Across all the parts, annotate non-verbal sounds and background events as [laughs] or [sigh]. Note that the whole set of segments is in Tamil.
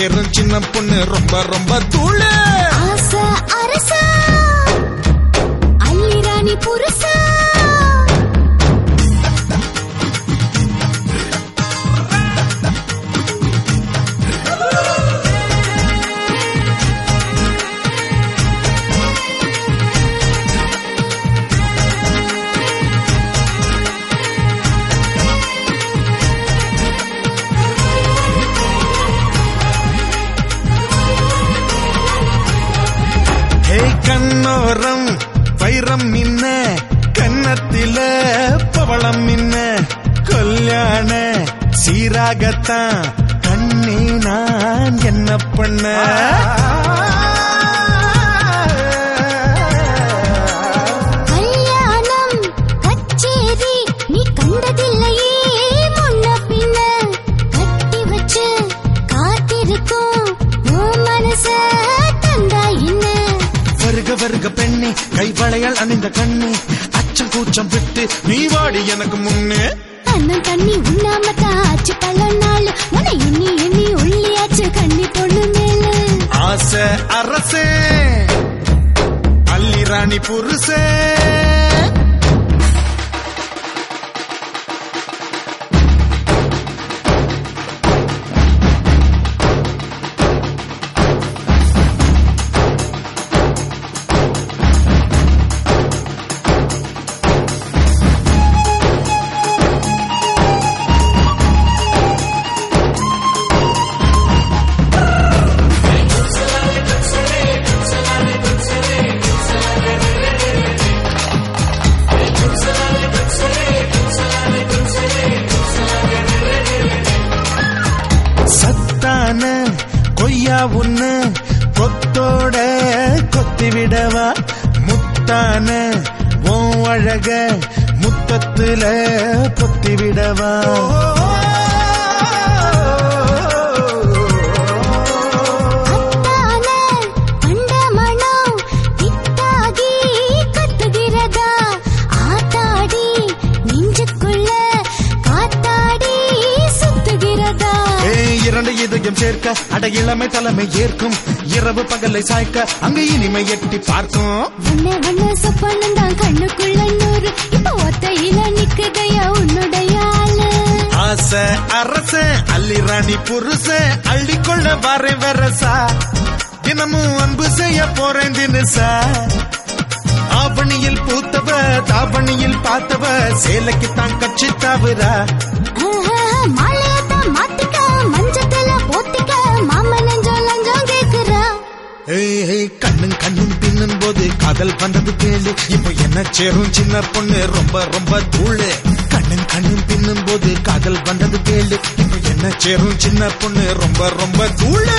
pierden பெருசா ஆவணியில் பூத்தவ தாவணியில் பார்த்தவ சேலைக்குத்தான் கட்சி தவிரா. கண்ணும் கண்ணும் தின்னும் போது காதல் பண்றது கேளு. இப்போ என்ன சேரும் சின்ன பொண்ணு ரொம்ப ரொம்ப தூளு. கண்ணும் கண்ணும் தின்னும் போது காதல் பண்றது கேளு. இப்போ என்ன சேரும் சின்ன பொண்ணு ரொம்ப ரொம்ப தூளு.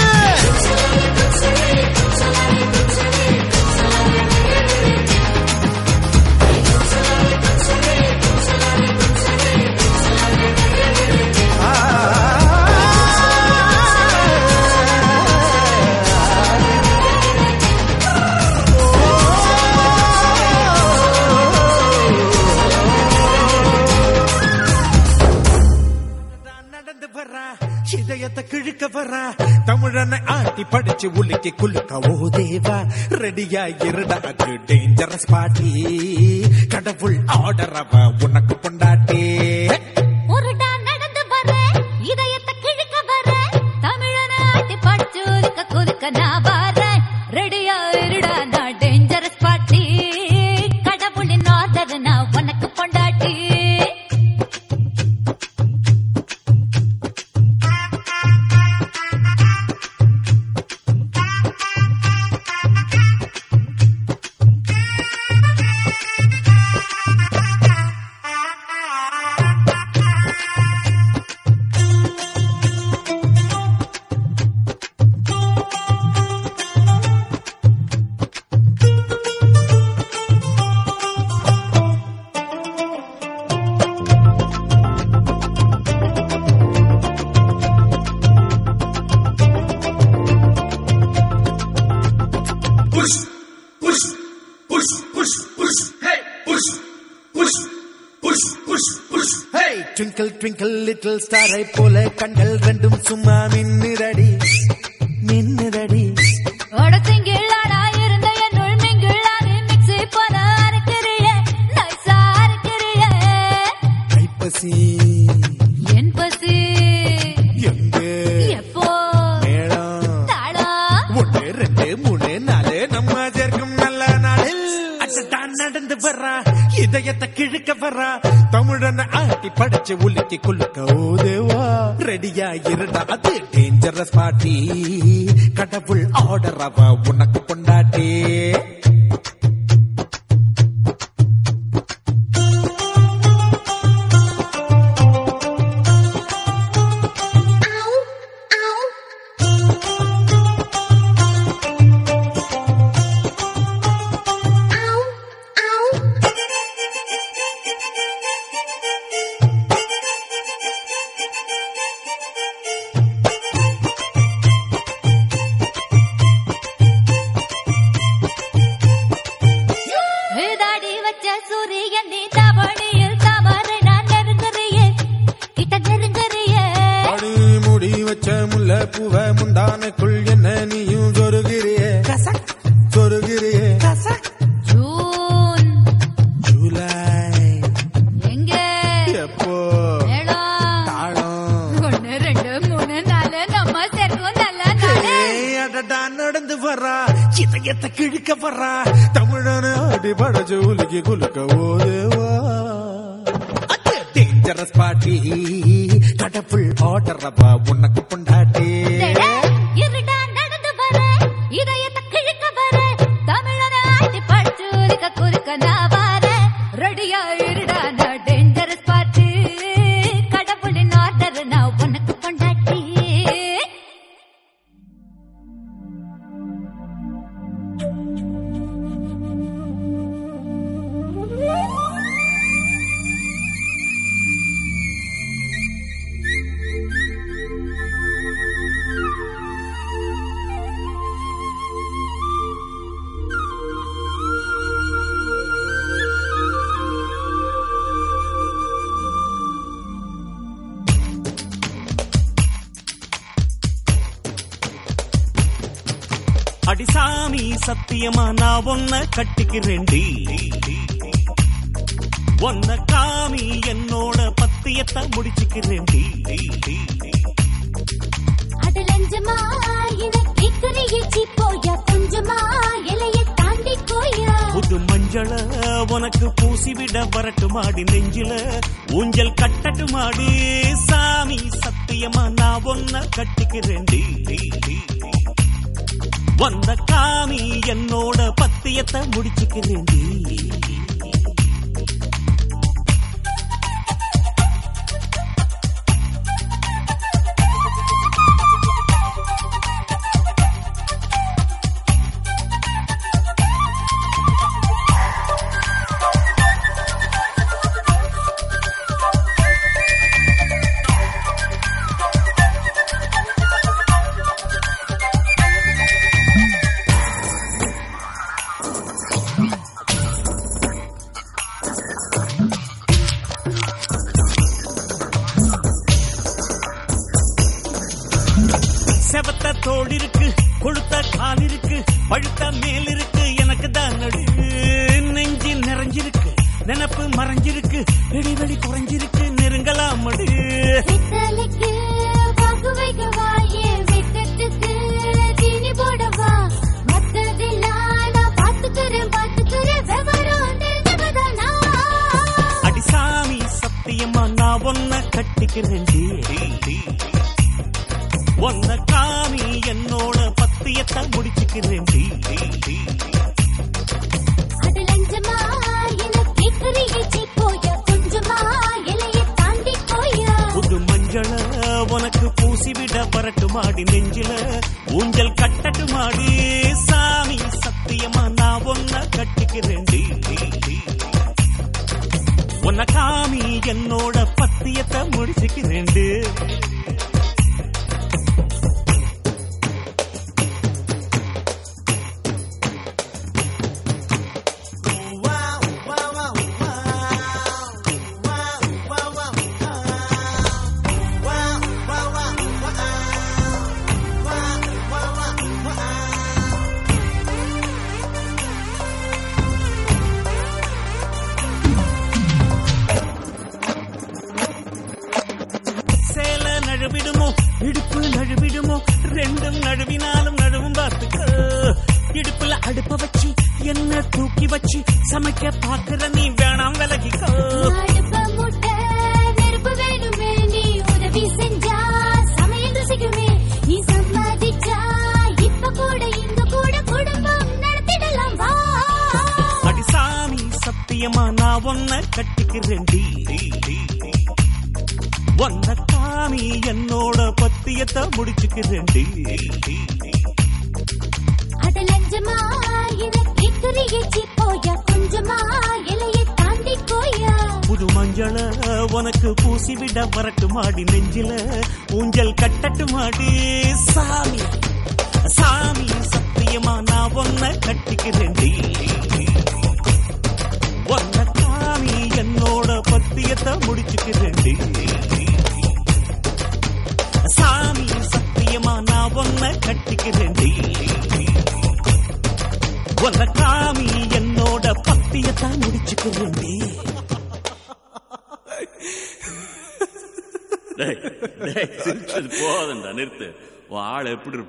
இழுக்க வரா தமிழனை ஆட்டி படிச்சு உலுக்கி குலுக்க ஓ தேவா ரெடியா இருடா அது டேஞ்சரஸ் பாட்டி கடவுள் ஆர்டர் அவ உனக்கு லிட்டில் ஸ்டாரை போல Order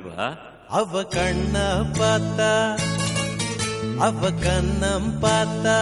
ஆள் எப்படி இருப்பா அவ கண்ண பார்த்தா அவ கண்ணம் பார்த்தா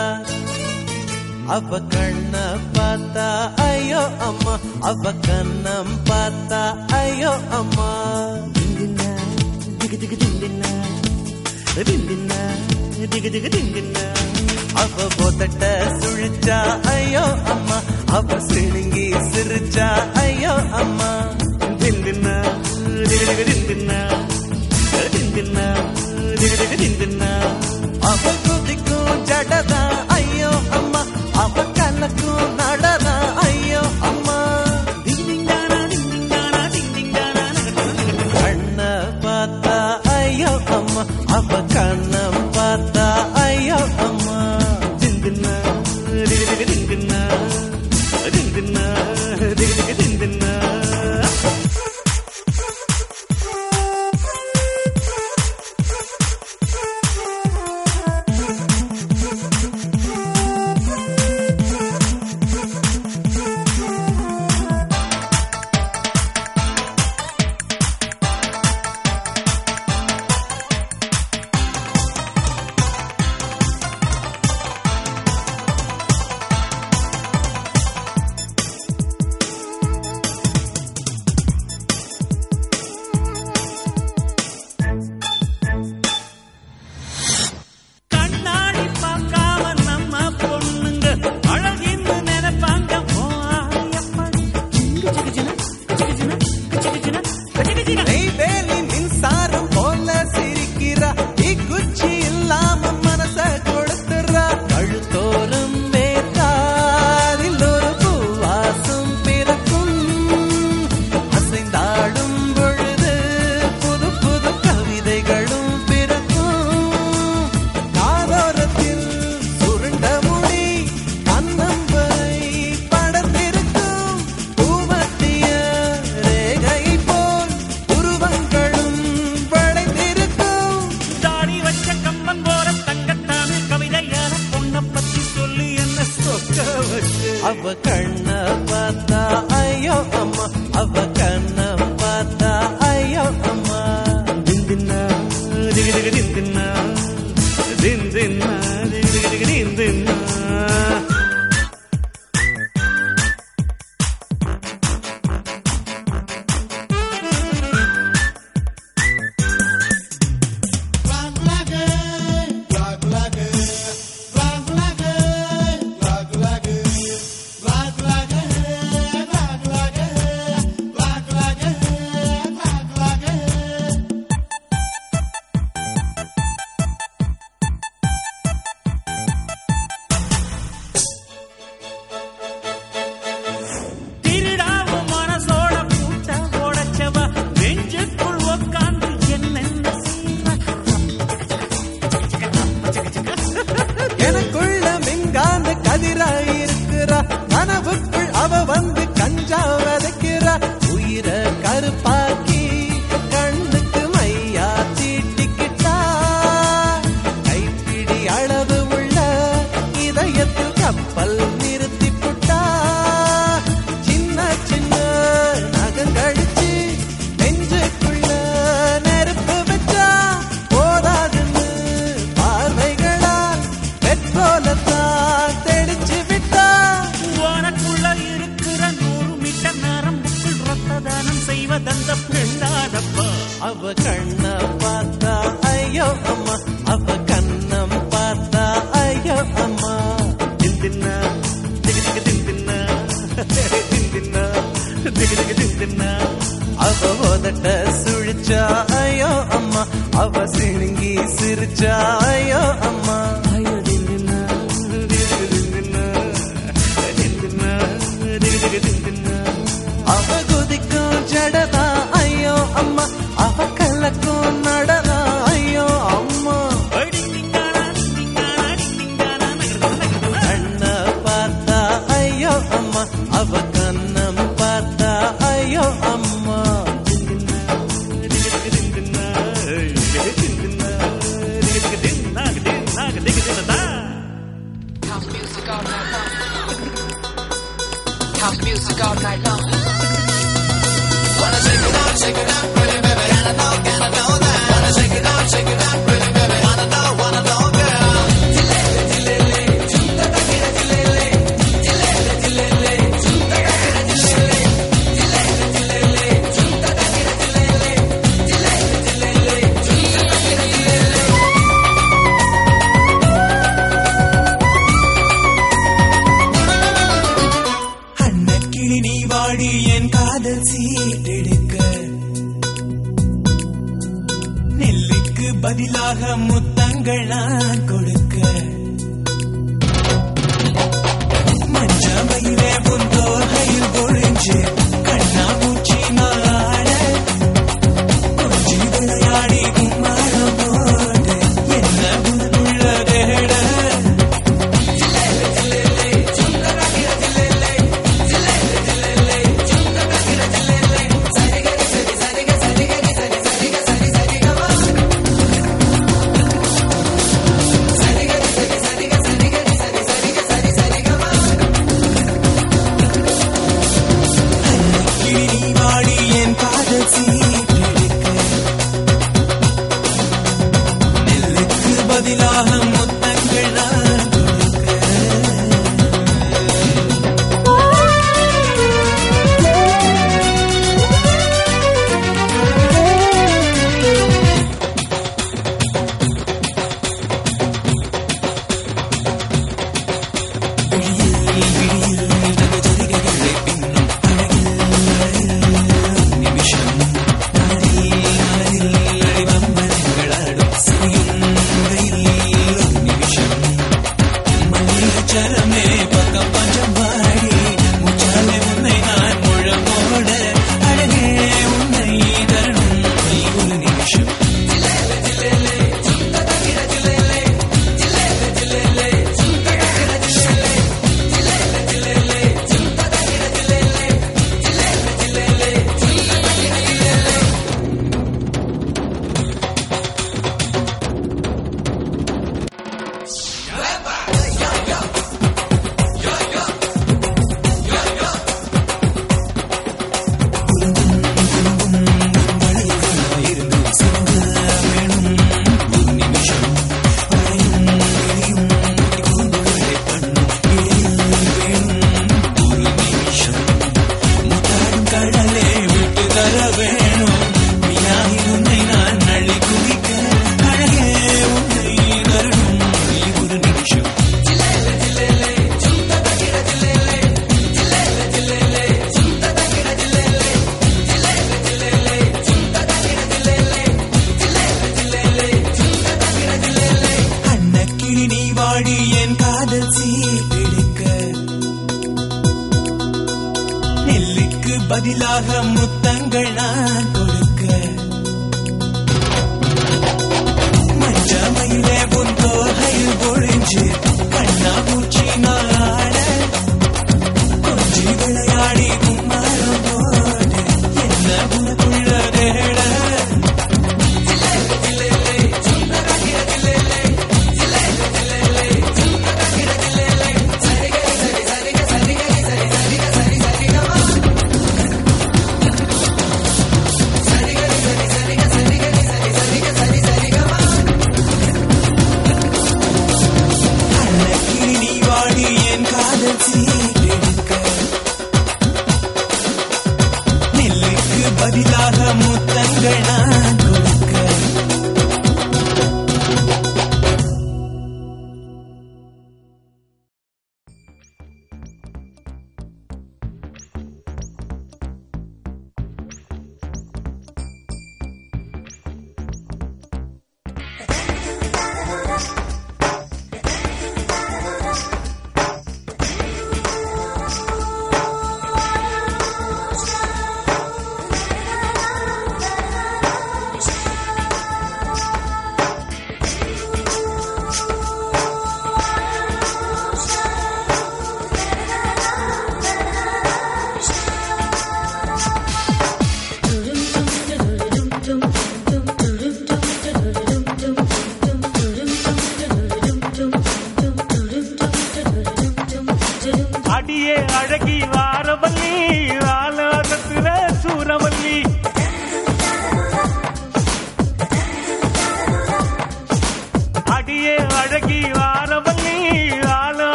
அவ சிணுங்கி சிரிச்சா ஐயோ அம்மா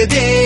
மீச வேகுதே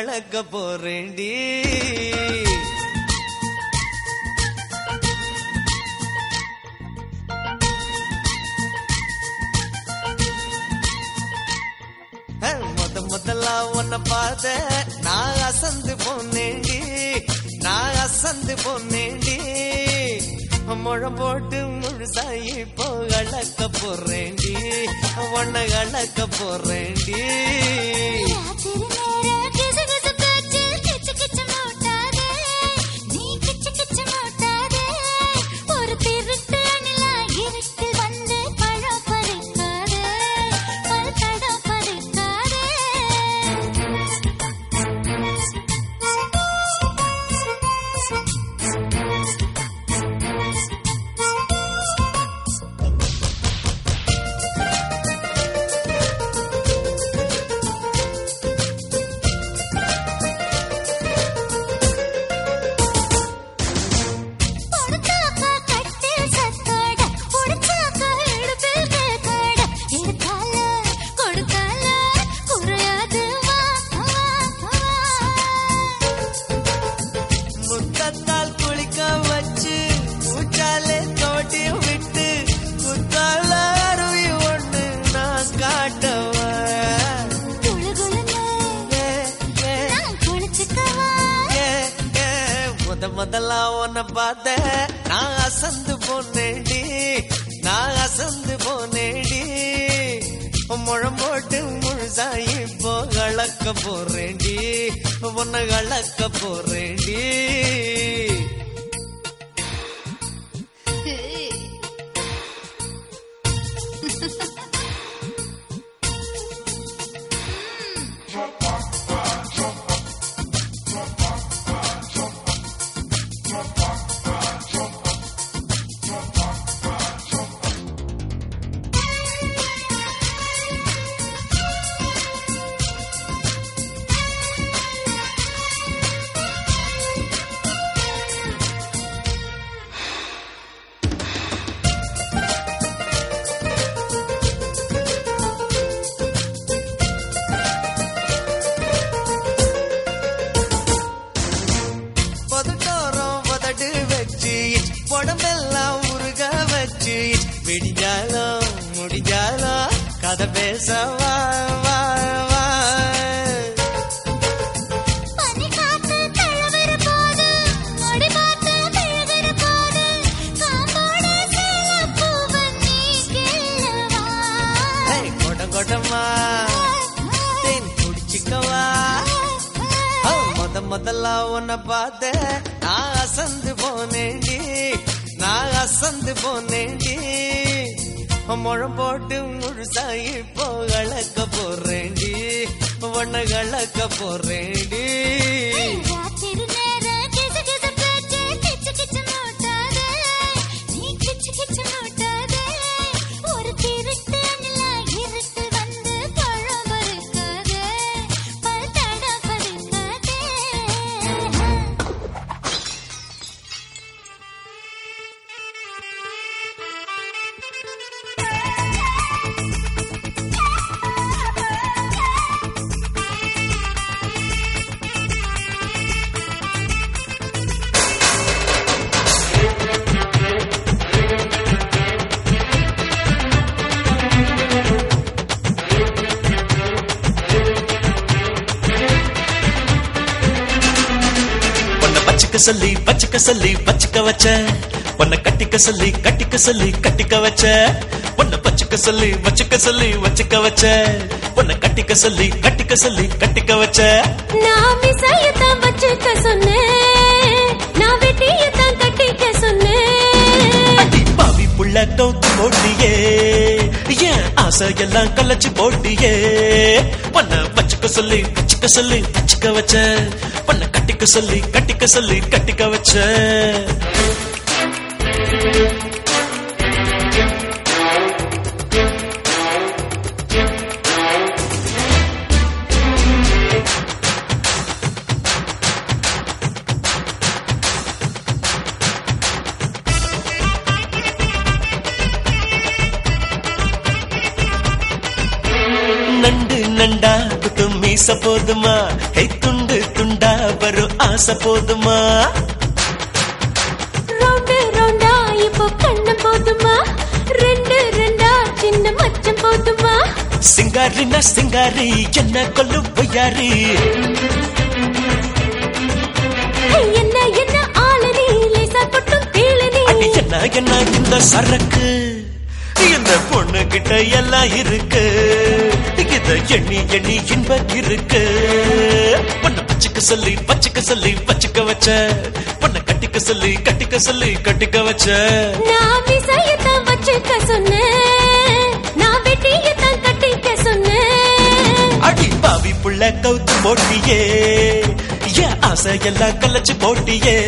வளர்க்க போறே அசந்து போனேண்டி முழம் போட்டு முழுசாயி போ அழக்க போறேண்டி உன்னை அழக்க போறேண்டி சொல்லி வச்சுக்க சொல்லி வச்சுக்க வச்ச. உன்னை கட்டிக்க சொல்லி கட்டிக்க சொல்லி கட்டிக்க வச்ச. உன்னை வச்சுக்க சொல்லி வச்சுக்க சொல்லி வச்சுக்க வச்ச. உன்னை கட்டிக்க சொல்லி கட்டிக்க சொல்லி கட்டிக்க வச்ச. நான் விசயத்தான் வச்சுக்க சொன்னேன். நான் வெட்டியத்தான் கட்டிக்க சொன்னேன். பாவி புள்ள டோக்கு ஓட்டியே ஏன் ஆசை எல்லாம் கலச்சு போட்டியே. உன்னை வச்சுக்க சொல்லி வச்சுக்க சொல்லி கட்டிக்க வச்ச. பண்ண கட்டிக்க சொல்லி கட்டிக்க சொல்லி கட்டிக்க வச்ச. மீச போதுமா? ஹை துண்டு துண்டா வரும் ஆசை போதுமா? ரவுண்டு ரவுண்டா இப்போ கண்ணு போதுமா? ரெண்டு ரெண்டா சின்ன மச்சம் போதுமா? சிங்காரினா சிங்காரி என்ன கொல்லும் பொய்யாரி? என்ன என்ன ஆளனி லேசா கொட்டும் கீழனி அடி என்ன என்ன இந்த சரக்கு? இந்த பொண்ணு கிட்ட எல்லாம் இருக்கு. இத எண்ணி எண்ணி இன்பம் இருக்கு. பொண்ணை பச்சுக்க சொல்லி பச்சுக்க சொல்லி பச்சுக்க வச்ச. பொண்ணை கட்டிக்க சொல்லி கட்டிக்க சொல்லி கட்டிக்க வச்ச. நான் விசையத்தான் வச்சுக்க சொன்னேன். நான் வெட்டியத்தான் கட்டிக்க சொன்னேன். அடி பாவி புள்ள கவுத்து போட்டியே. என் ஆசை எல்லாம் கலைச்சு போட்டியே.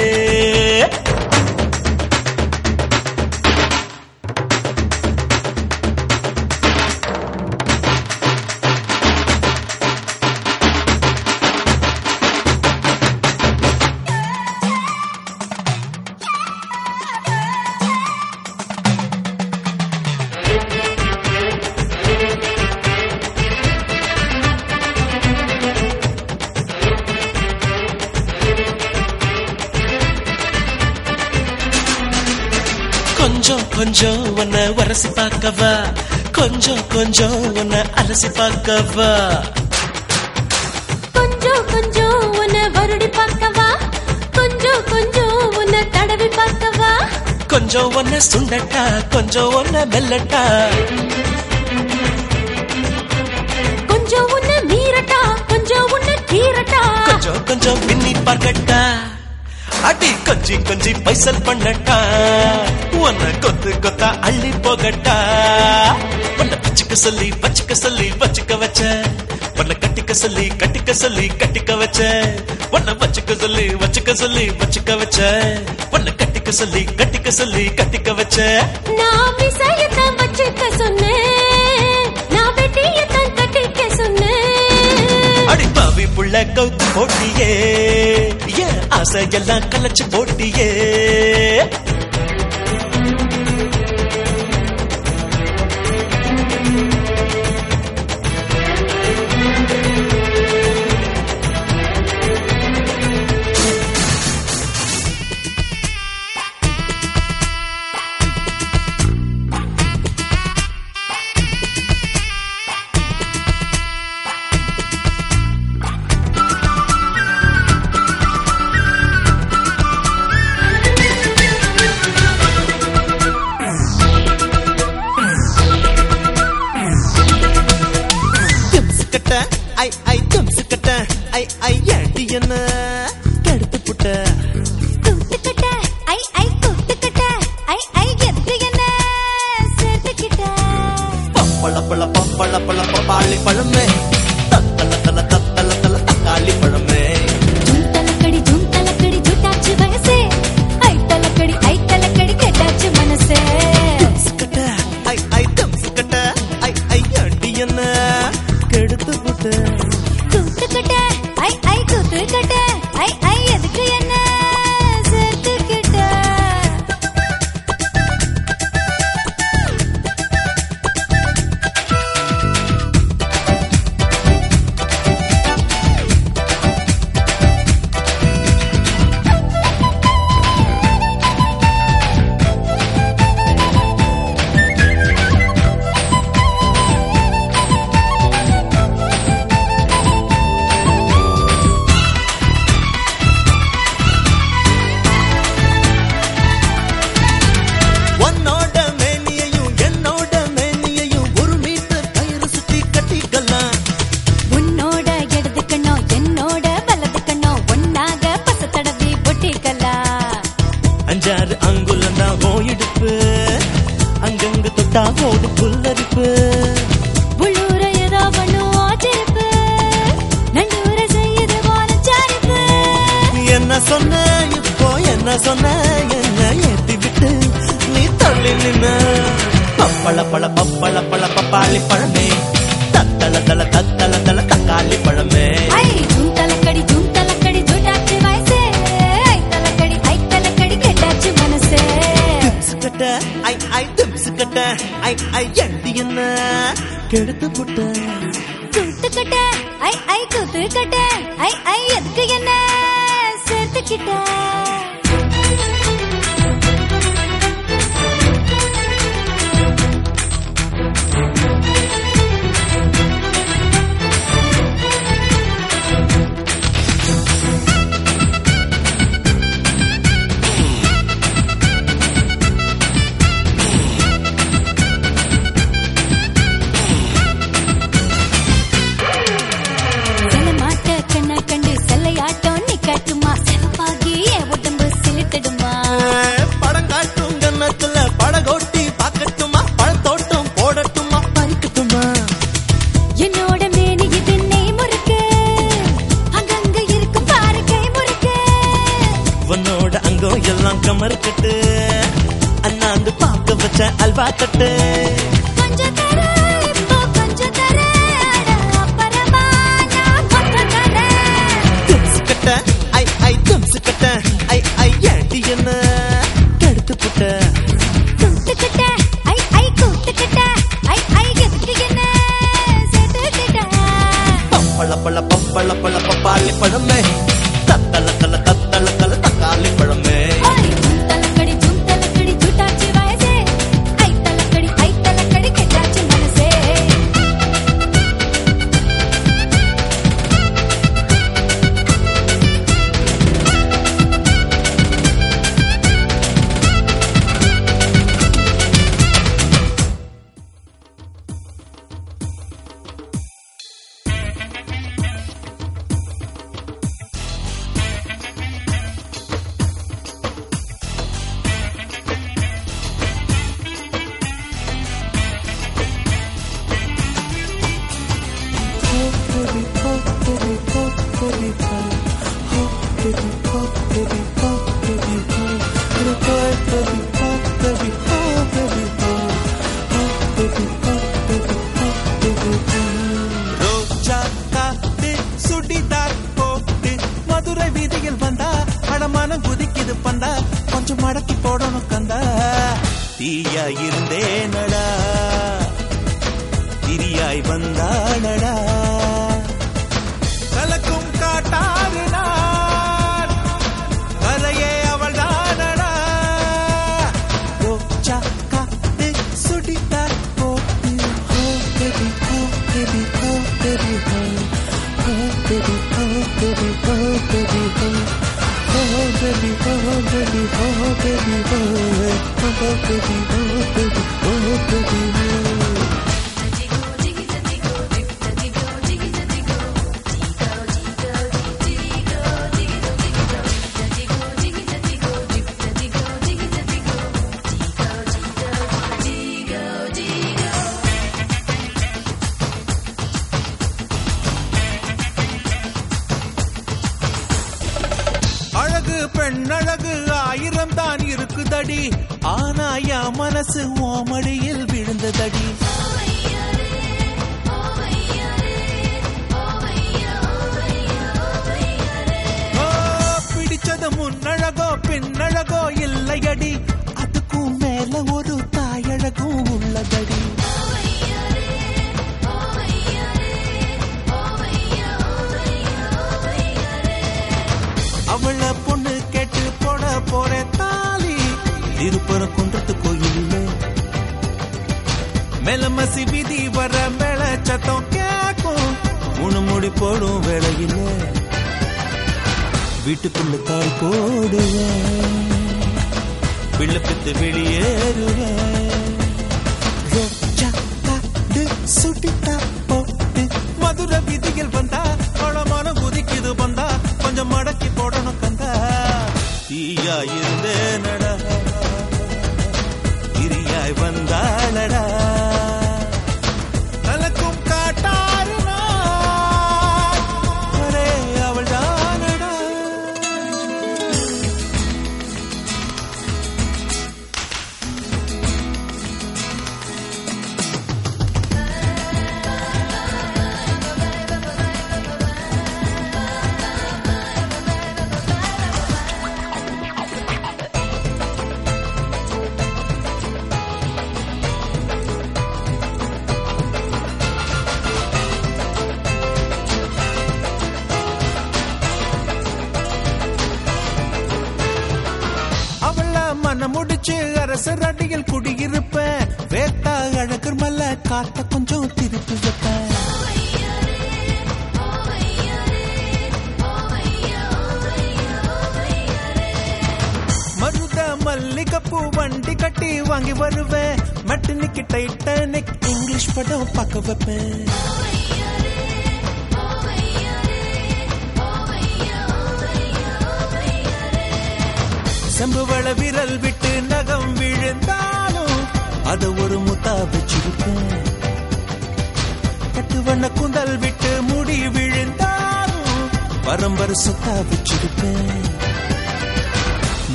வரசி பார்க்கவா? கொஞ்சம் கொஞ்சம் உன்னை அலசி பார்க்கவா? கொஞ்சம் கொஞ்சம் உன்னை வருடி பார்க்கவா? கொஞ்சம் கொஞ்சம் உன்னை தடவி பார்க்கவா? கொஞ்சம் உன்னை சுண்டட்டா கொஞ்சம் உன்னை மெல்லட்டா? கொஞ்சம் உன்னை மீறட்டா கொஞ்சம் உன்னை கீறட்டா? கொஞ்சம் கொஞ்சம் பின்னி பார்க்கட்டா? அடி கொஞ்சி கொஞ்சி பைசல் பண்ணட்டா. உன்னை கொத்து கொத்தா அள்ளி போகட்டா. உன்னை பச்சுக்க சொல்லி பச்சுக்க சொல்லி பச்சுக்க வச்ச. உன்னை கட்டிக்க சொல்லி கட்டிக்க சொல்லி கட்டிக்க வச்ச. உன்னை வச்சுக்க சொல்லி வச்சுக்க சொல்லி வச்சுக்க வச்ச. உன்னை கட்டிக்க சொல்லி கட்டிக்க சொல்லி கட்டிக்க வச்ச. நான் விசையத்தான் வச்சுக்க சொன்னேன். நான் வெட்டியத்தை அடிப்பாவி பாவி புள்ள கவுத்து போட்டியே. ஏன் ஆசை எல்லாம் கலைச்சு போட்டியே.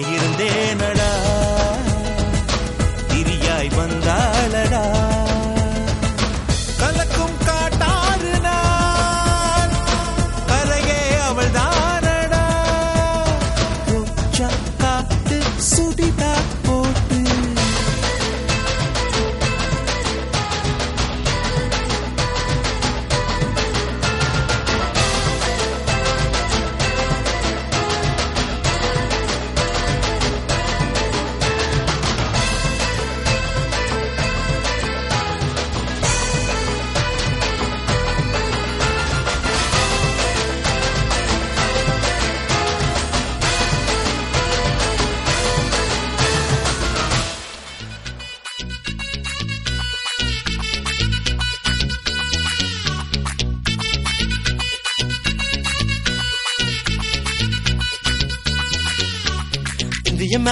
இருந்தேனடா. திரியாய் வந்தாளடா.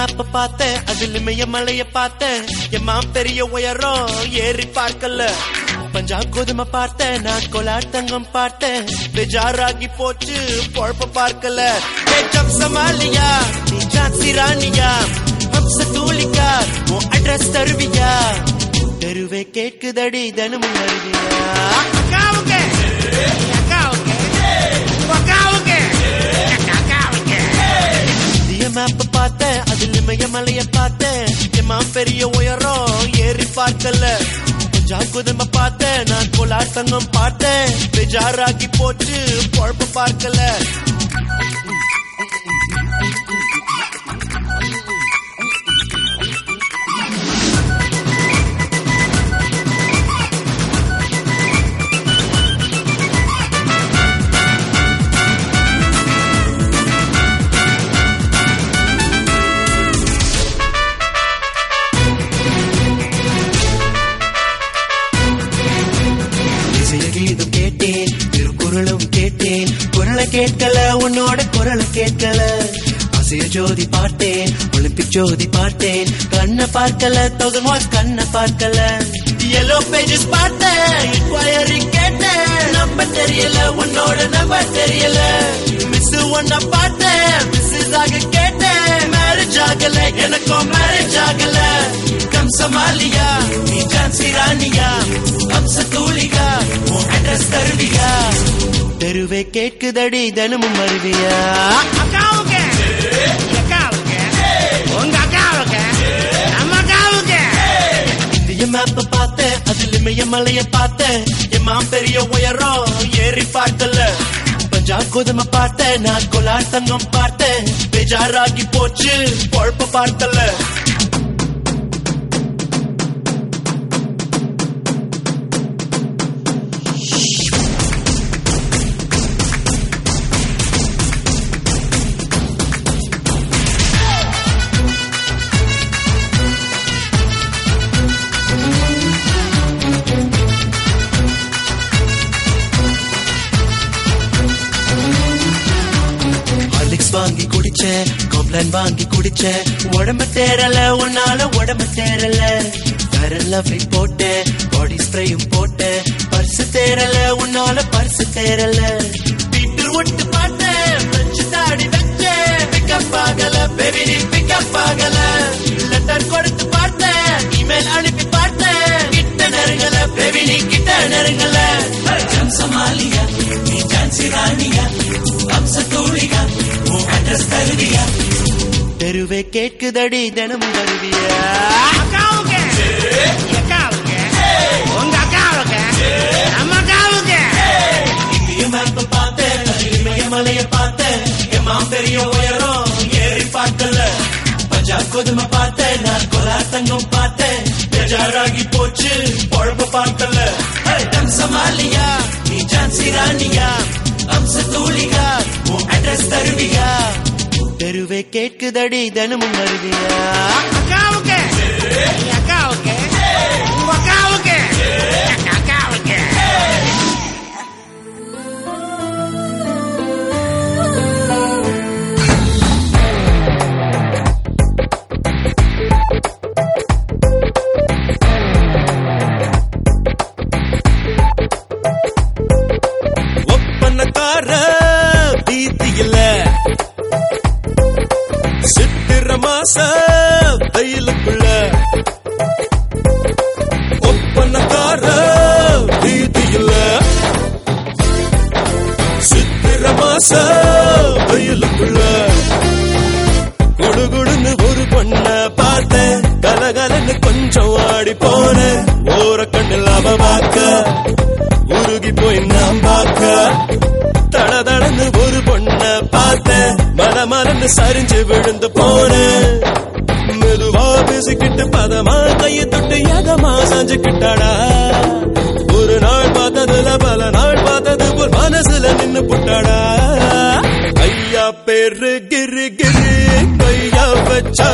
மேப்ப பார்த்தேன். அதுல மலைய பார்த்தேன். என் மாம் பெரிய உயரம் ஏறி பார்க்கல. பஞ்சாப் கோதுமை பார்த்தேன். நான் கோலார் தங்கம் பார்த்தேன். பெஜாராகி போச்சு பொழப்ப பார்க்கல. பேச்சம் சமாலியா நீ ஜான்சி ராணியா? ஹம்ச தூளிக்கா? உன் அட்ரஸ் தருவியா? தெருவே கேட்குதடி தினமும் வருவியா? மேப் பார்த்தேன் அதுல மைய மலைய பார்த்தேன் என் பெரிய உயரம் ஏறி பார்க்கல கொஞ்சம் குதுமை பார்த்தேன் நான் கோலார் தங்கம் பார்த்தேன் பெஜாராகி போச்சு குழப்ப பார்க்கல ஜோதி பார்த்தேன். ஒலிம்பிக் ஜோதி பார்த்தேன். கண்ண பார்க்கல தொகமாஸ் கண்ண பார்க்கல. எல்லோ பேஜஸ் பார்த்தேன் இன்கொயரி கேட்டேன். நம்ப தெரியல உன்னோட நம்ப தெரியல. மிஸ் ஒன்ன பார்த்தேன் மிஸ்ஸஸ் ஆக கேட்டேன். மேரேஜ் ஆகல எனக்கும் மேரேஜ் ஆகல. கம் சமாலியா நீ ஜான்சி ராணியா அம்ச தூளிகா உன் அட்ரஸ் தருவியா? தெருவே கேட்குதடி தினமும் வருவியா? மேப்ப பார்த்தேன். அதுல மைய மலைய பார்த்தேன். என் மாம் பெரிய உயரம் ஏறி பார்க்கல. பஞ்சாப் கோதுமை பார்த்தேன். நான் கொலா தங்கம் பார்த்தேன். பேஜாராகி போச்சு. பொழப்ப பார்த்தல வாங்கி வாங்கி குடிச்சேன். உடம்பு தேரல உன்னால உடம்பு தேரல ஃபேரன் லவ்லி போட்டு பாடி ஸ்ப்ரேயும் போட்டு பர்சு தேரல உன்னால பர்ஸ் தேரல பீட்டர் ஒட்டு பார்த்தேன். ஃப்ரெஞ்சு தாடி வச்ச பிக்கப் ஆகல பேபி நீ பிக்கப் ஆகல. லெட்டர் கொடுத்து பார்த்த இமெயில் அனுப்பி பார்த்தேன். கிட்ட நெருங்கல பேபி நீ கிட்ட நெருங்கல. சமாலியா நீ ஜான்சி ராணியா? அம்ச தெருவே கேட்குதடி தினமும் வருவியா அக்காவுக்கு. அக்காவுக்கு உங்க அக்காவுக்கு. நம்ம அக்காவுக்கு. மேப்ப பார்த்தேன் இமயமலைய பார்த்தேன். என் மாம் பெரிய உயரம் ஏறி பார்க்கல. பஞ்சாப் கோதுமை பார்த்தேன் நான் கொலா தங்கம் பார்த்தேன். பெஜாராகி போச்சு பொழப்ப பார்க்கல. சமாலியா நீ ஜான்சி ராணியா அம்ச தூளிகா உன் அட்ரஸ் தருவியா? தெருவே கேட்குதடி தினமும் வருவியா? அக்காவுக்கு. அக்காவுக்கு. அக்காவுக்கு. சித்திர மாச வெயிலுக்குள்ள ஒப்பனக்கார பீதியில சித்திர மாச வெயிலுக்குள்ள குடுகுடுன்னு ஒரு பொண்ண பார்த்தேன். கலகலன்னு கொஞ்சம் ஆடி போனேன். ஓர கண்ணில் அவ பார்க்க. உருகி போய் நாம் பார்க்க. தட தடன்னு ஒரு பொண்ண பார்த்தேன். மன மறந்து சரிஞ்சு விழுந்து போனேன். பேசிக்கிட்டு பதமா கைய தொட்டு எதமா சாஞ்சுக்கிட்டாடா. ஒரு நாள் பார்த்ததுல பல நாள் பார்த்தது ஒரு மனசுல நின்னு புட்டாடா. ஐயா பேரு கிரு கிரு கையா வச்சா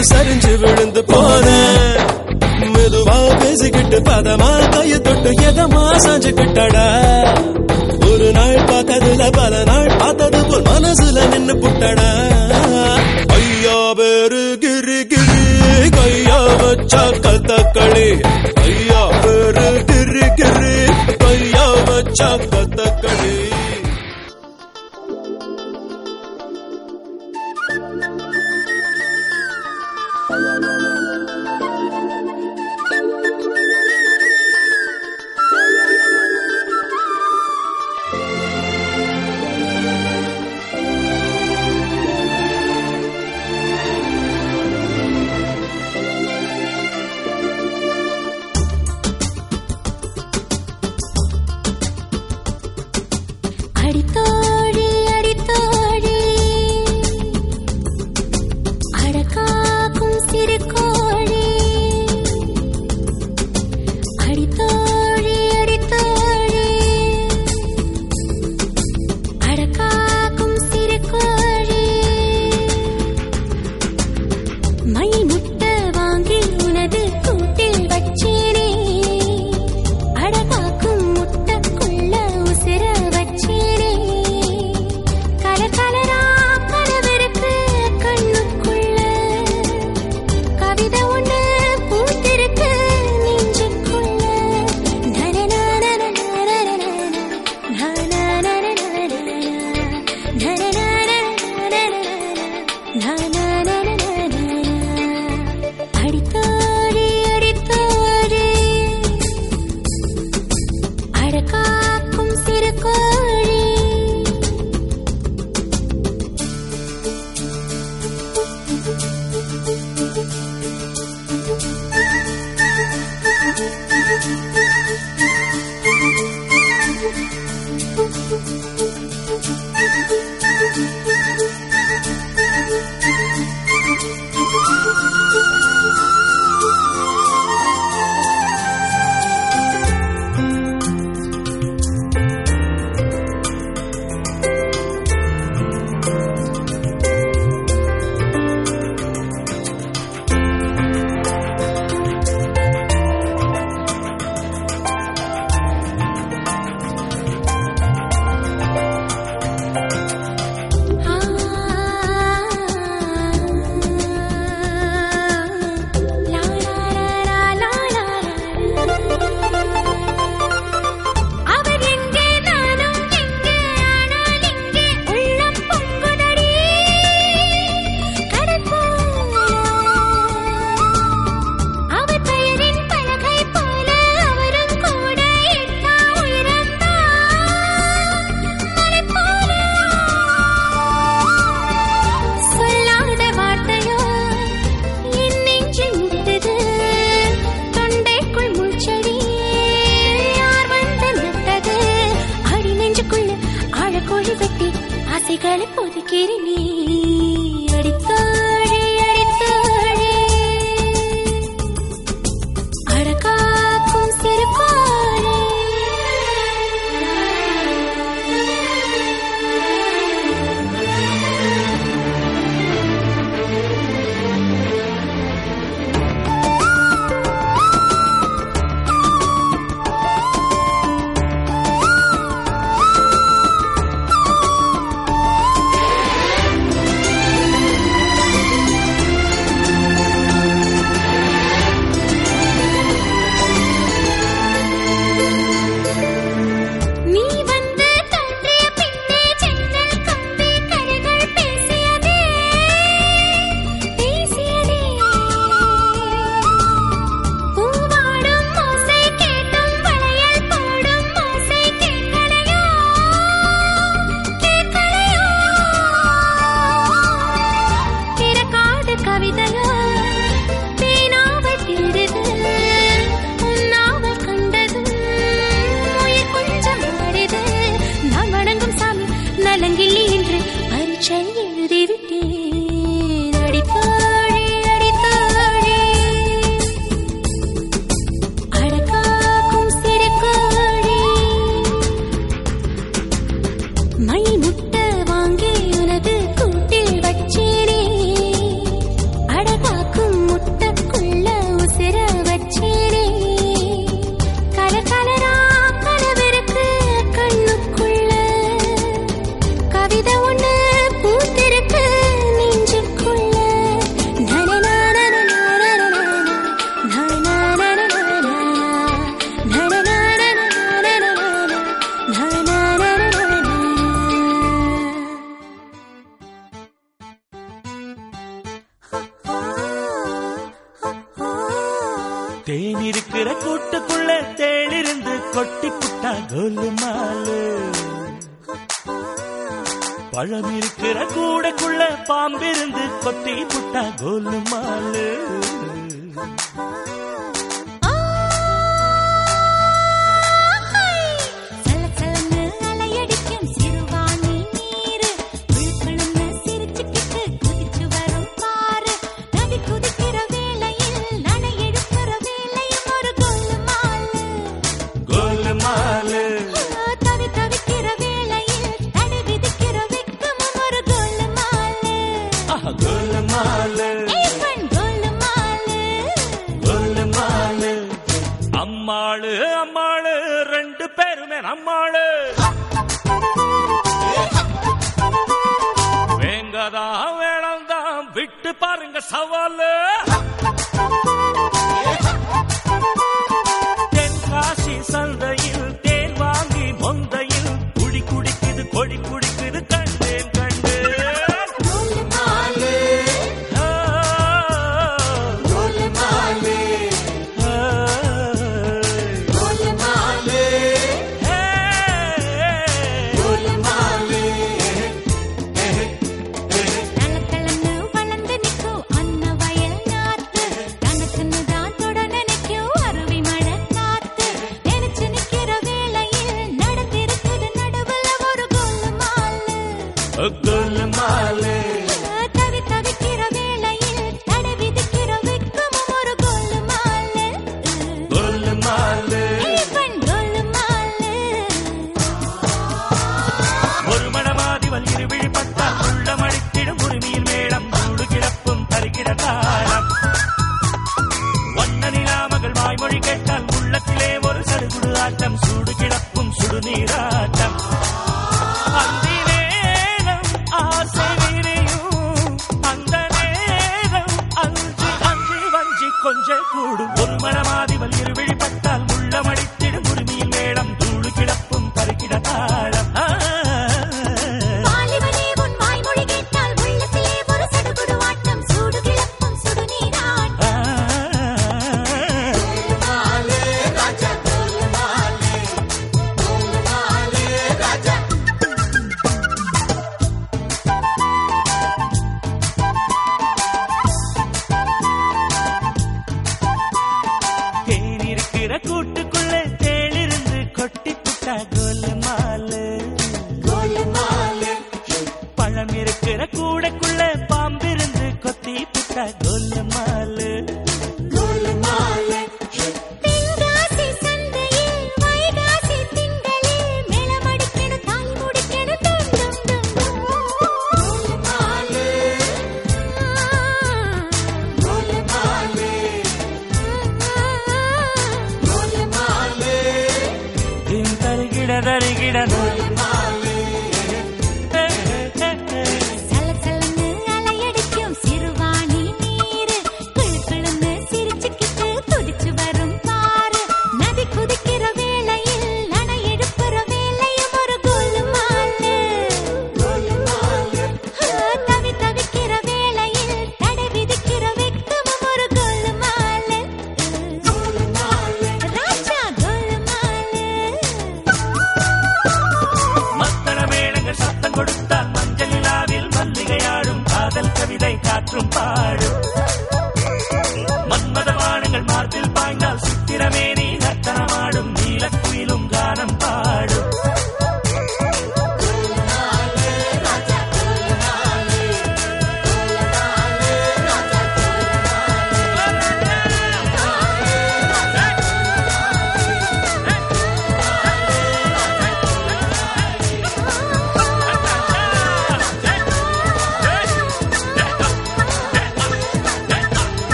மேல சரிஞ்சு விழுந்து போனேன் மெதுவா பேசிக்கிட்டு பதமா கைய தொட்டு எதமா செஞ்சுக்கிட்டடா.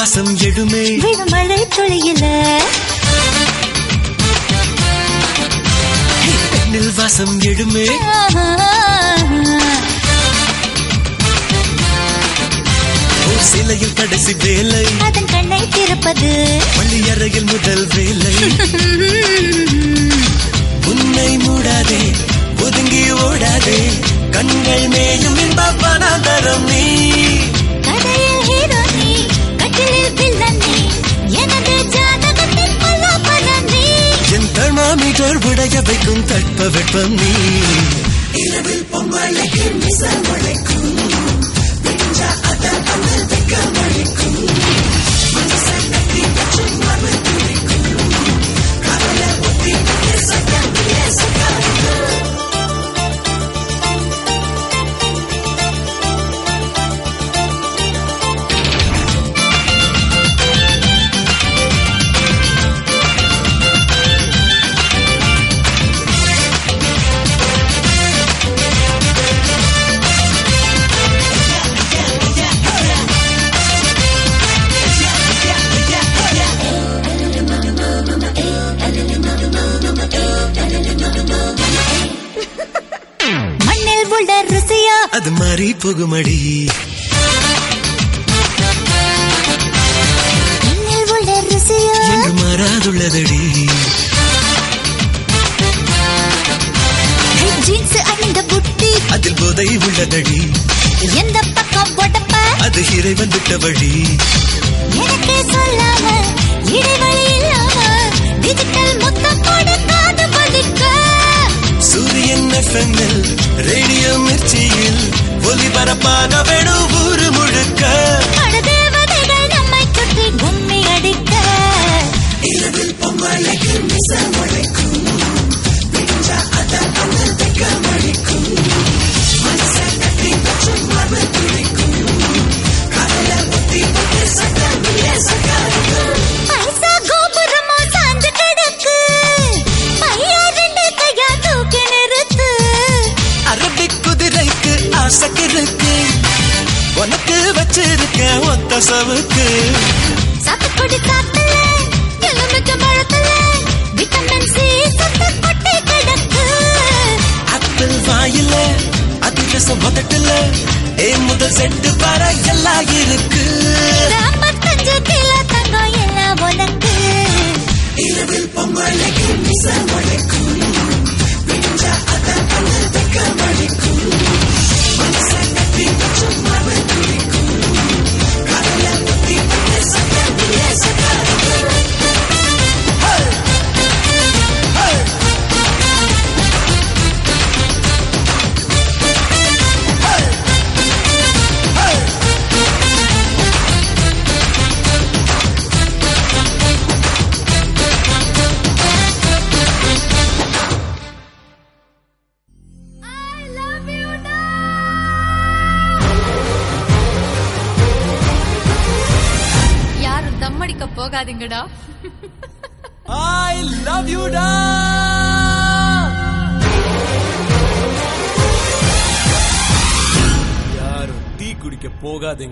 வசம் எடுமே மழை துளியில. பெண்ணில் வசம் எடுமே சிலையில் கடைசி வேலை. அதன் கண்ணை திறப்பது. பள்ளியறையில் முதல் வேலை. [laughs] உன்னை மூடாதே ஒதுங்கி ஓடாதே. கண்கள் மேயும் இன்ப பணாதரம் நீ. மீட்டர் விடைய வைக்கும் தட்ப வெப்பம் நீ. இரவில் பொங்கலையும் விசமழைக்கும் Yes, I got it. புகுமடி.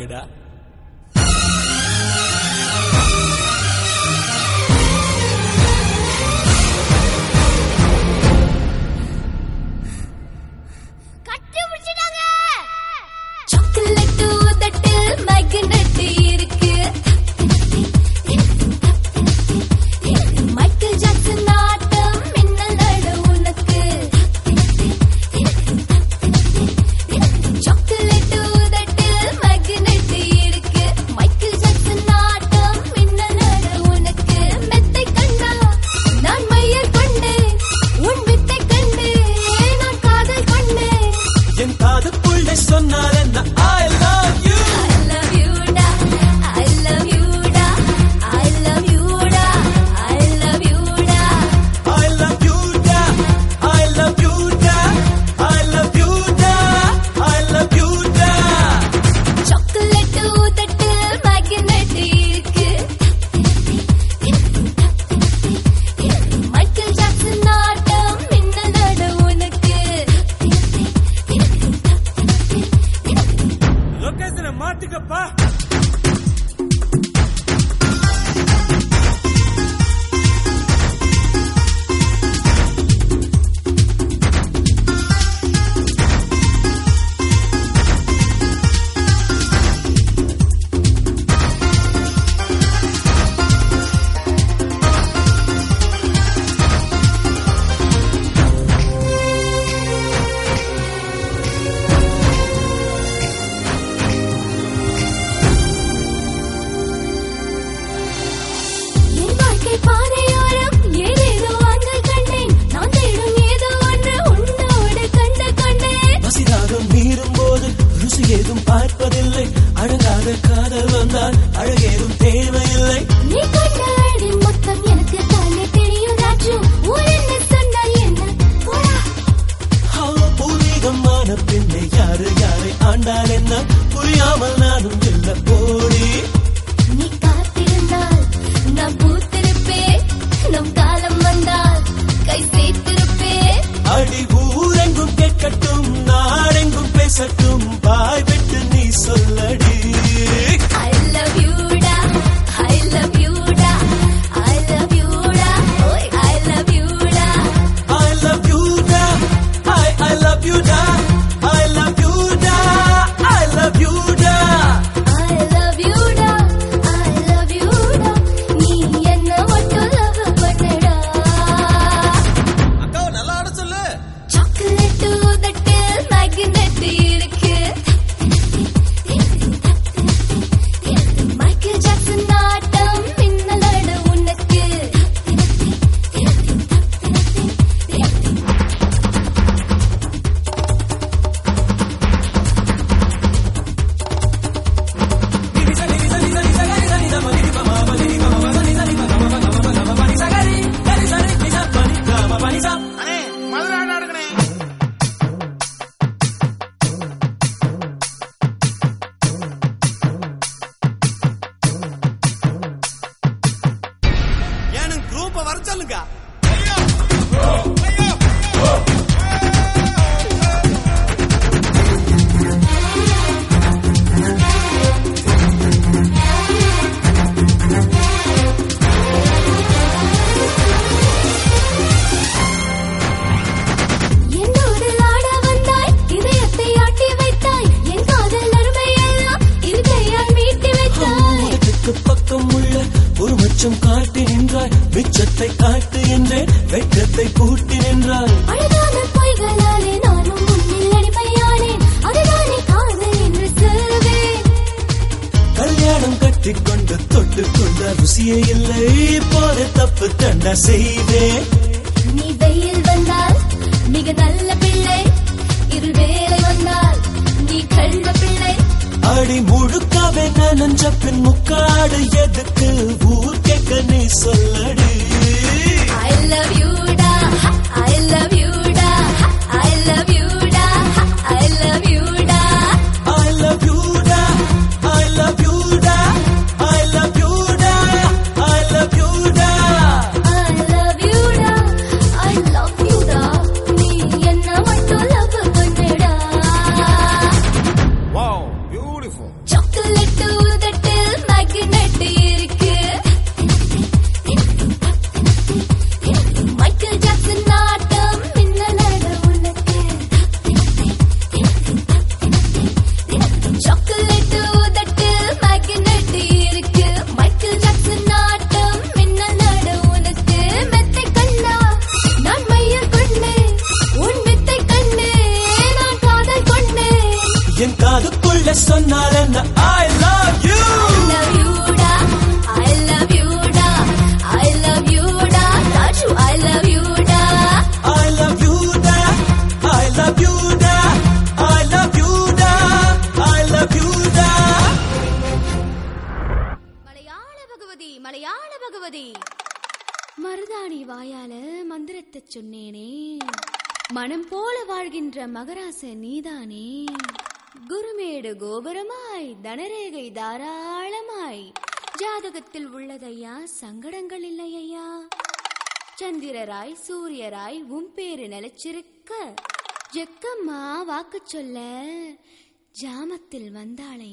விட்டுருங்கடா வாக்கு சொல்ல ஜாமத்தில் வந்தாளையா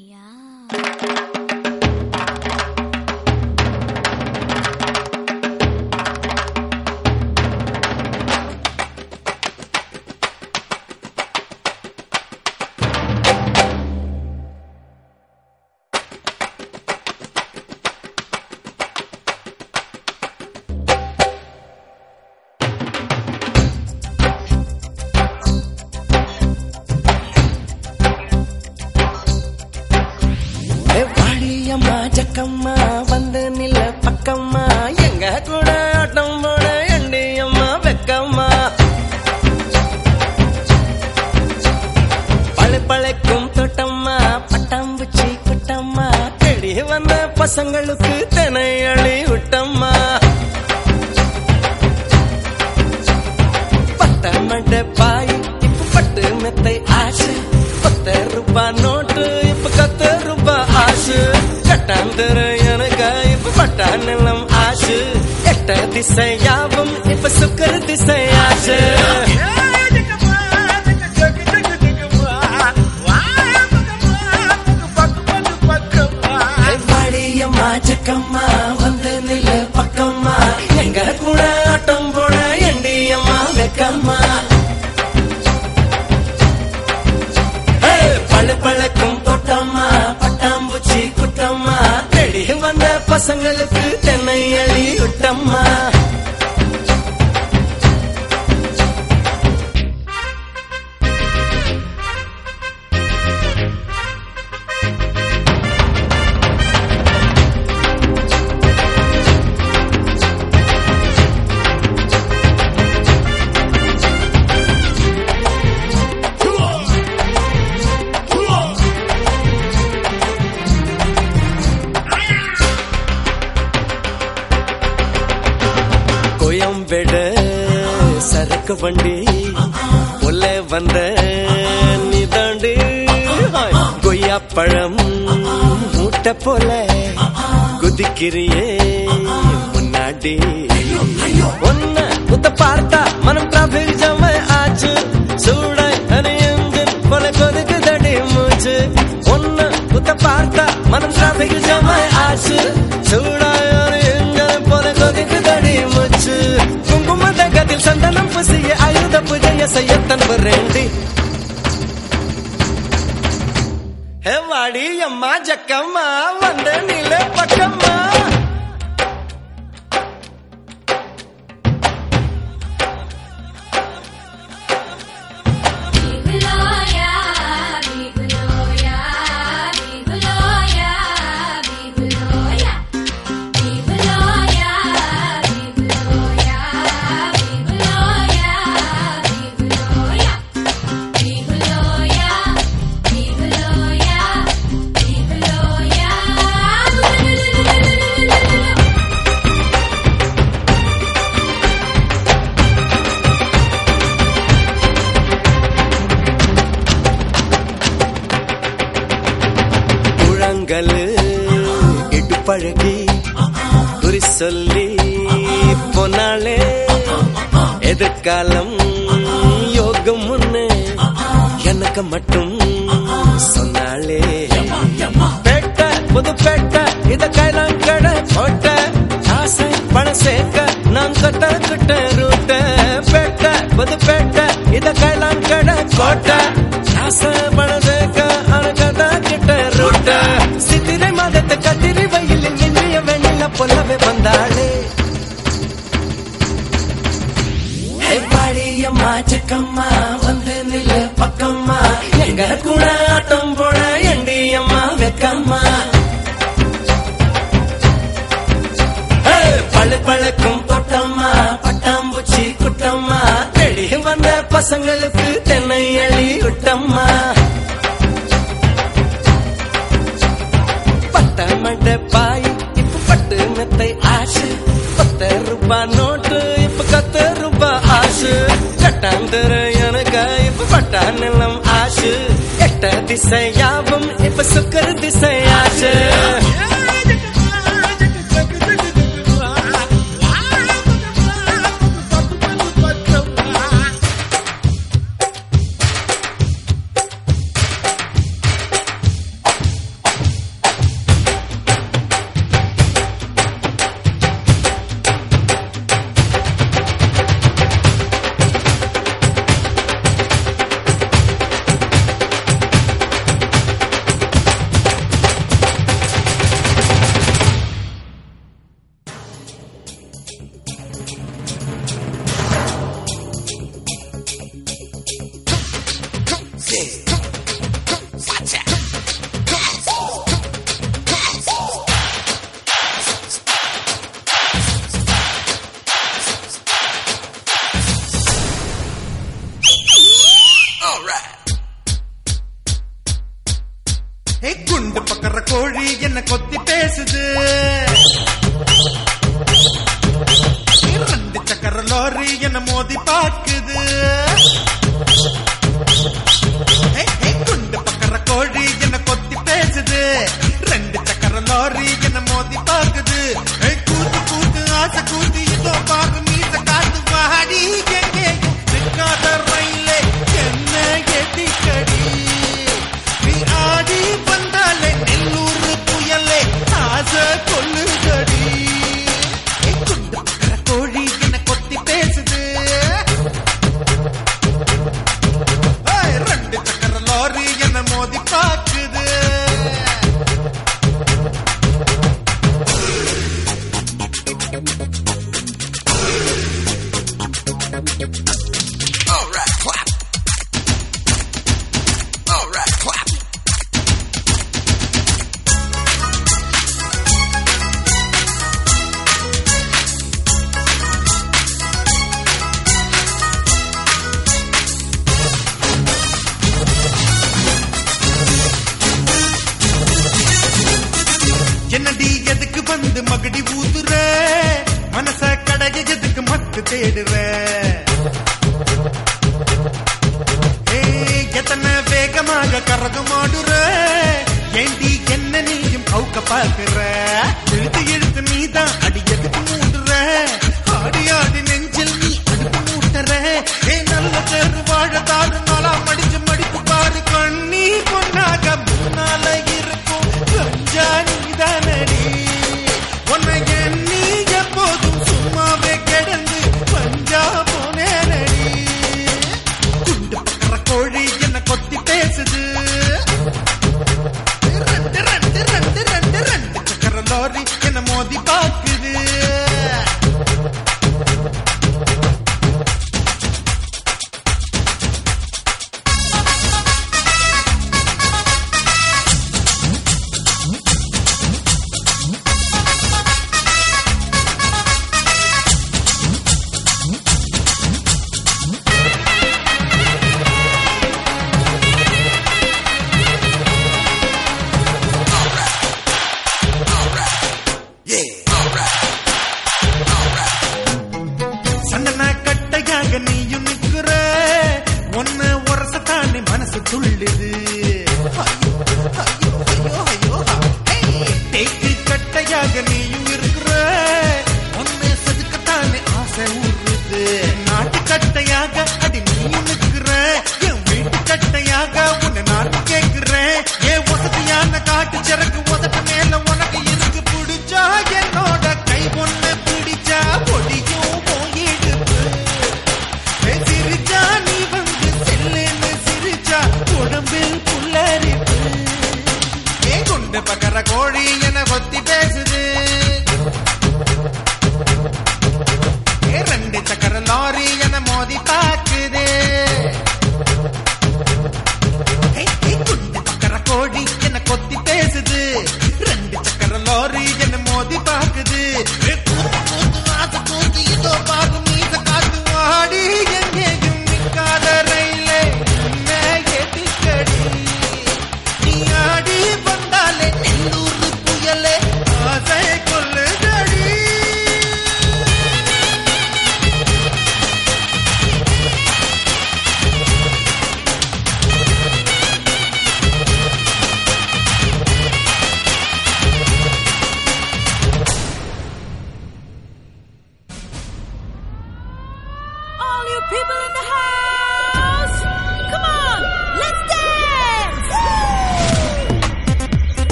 வாடி அம்மா ஜக்கம்மா வந்த நில பக்கம்மா.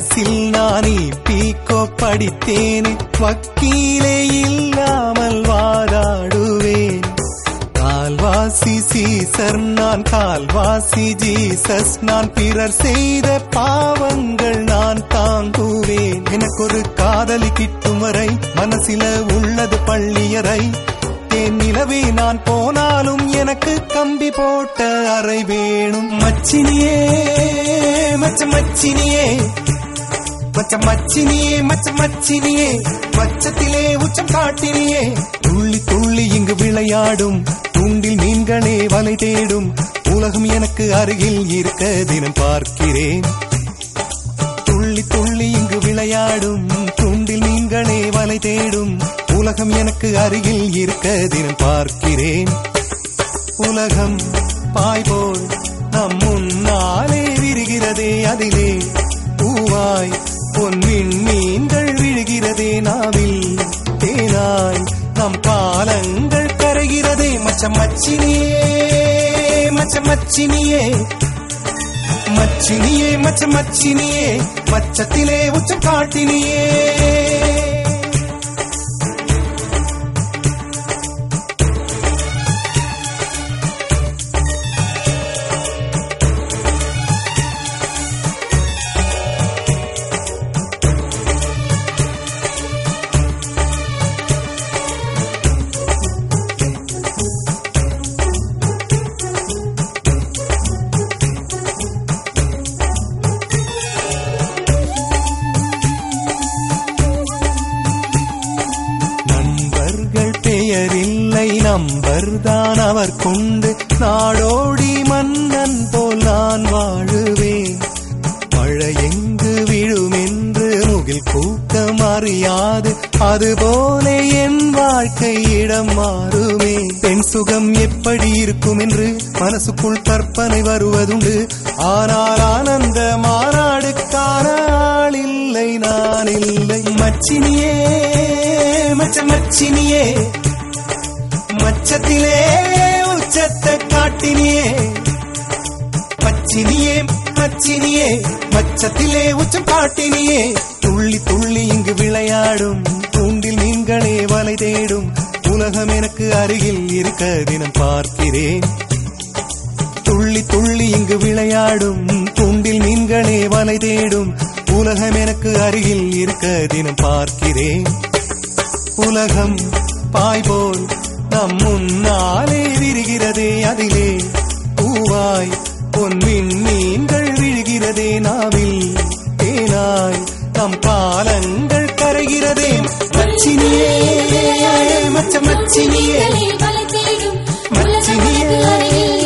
மனசில் நானே பீக்கோ படித்தேன். வக்கீலே இல்லாமல் வாதாடுவேன். கால்வாசி சீசர் நான் கால்வாசி ஜீசஸ். நான் பிறர் செய்த பாவங்கள் நான் தாங்குவேன். எனக்கு ஒரு காதலி கிட்டும் வரை மனசில உள்ளது பள்ளியறை. என் நிலவே நான் போனாலும் எனக்கு கம்பி போட்ட அறை வேணும். மச்சினியே மச்ச மச்சினியே மச்ச மச்சினியே மச்ச மச்சினியே மச்சத்திலே உச்சம் காட்டினியே. துள்ளி துள்ளி இங்கு விளையாடும் துண்டில் மீன்களே வலை தேடும் உலகம் எனக்கு அருகில் இருக்க தினம் பார்க்கிறேன். துள்ளி துள்ளி இங்கு விளையாடும் துண்டில் மீன்களே வலை தேடும் உலகம் எனக்கு அருகில் இருக்க தினம் பார்க்கிறேன். உலகம் பாய்போல் நம் முன்னாலே விரிகிறதே அதிலே பூவாய் பொன்மின் மீன்கள் விழுகிறதே நாவில். தேனாய் நம் காலங்கள் கரைகிறதே மச்ச மச்சினியே மச்ச மச்சினியே. மச்சினியே மச்ச மச்சினியே மச்சத்திலே உச்சம் காட்டினியே. அவர் கொண்டு நாடோடி மன்னன் போல் நான் வாழுவேன். மழை எங்கு விழும் என்று முகில் கூட்டம் அறியாது. அதுபோல என் வாழ்க்கை இடம் மாறுமே. பெண் சுகம் எப்படி இருக்கும் என்று மனசுக்குள் கற்பனை வருவதுண்டு. ஆனால் ஆனந்த மாநாடுக்கான ஆள் இல்லை நான் இல்லை. மச்சினியே மச்ச மச்சினியே மச்சத்திலே உச்சத்தை காட்டினியே மச்சினியே மச்சினியே மச்சத்திலே உச்சம் பாட்டினியே துள்ளி துள்ளி இங்கு விளையாடும் தூண்டில் நீங்களே வலை தேடும் உலகம் எனக்கு அருகில் இருக்க தினம் பார்க்கிறேன். துள்ளி துள்ளி இங்கு விளையாடும் தூண்டில் மீன்களே வலை தேடும் உலகம் எனக்கு அருகில் இருக்க தினம் பார்க்கிறேன். உலகம் பாய்போல் நம் முன்னாலே விரிகிறதே அதிலே. பூவாய் பொன்மின் மீன்கள் விழுகிறதே நாவில். தேனாய் நம் பாலங்கள் கரைகிறதே. மச்சினியே மச்ச மச்சினியே. மச்சினியே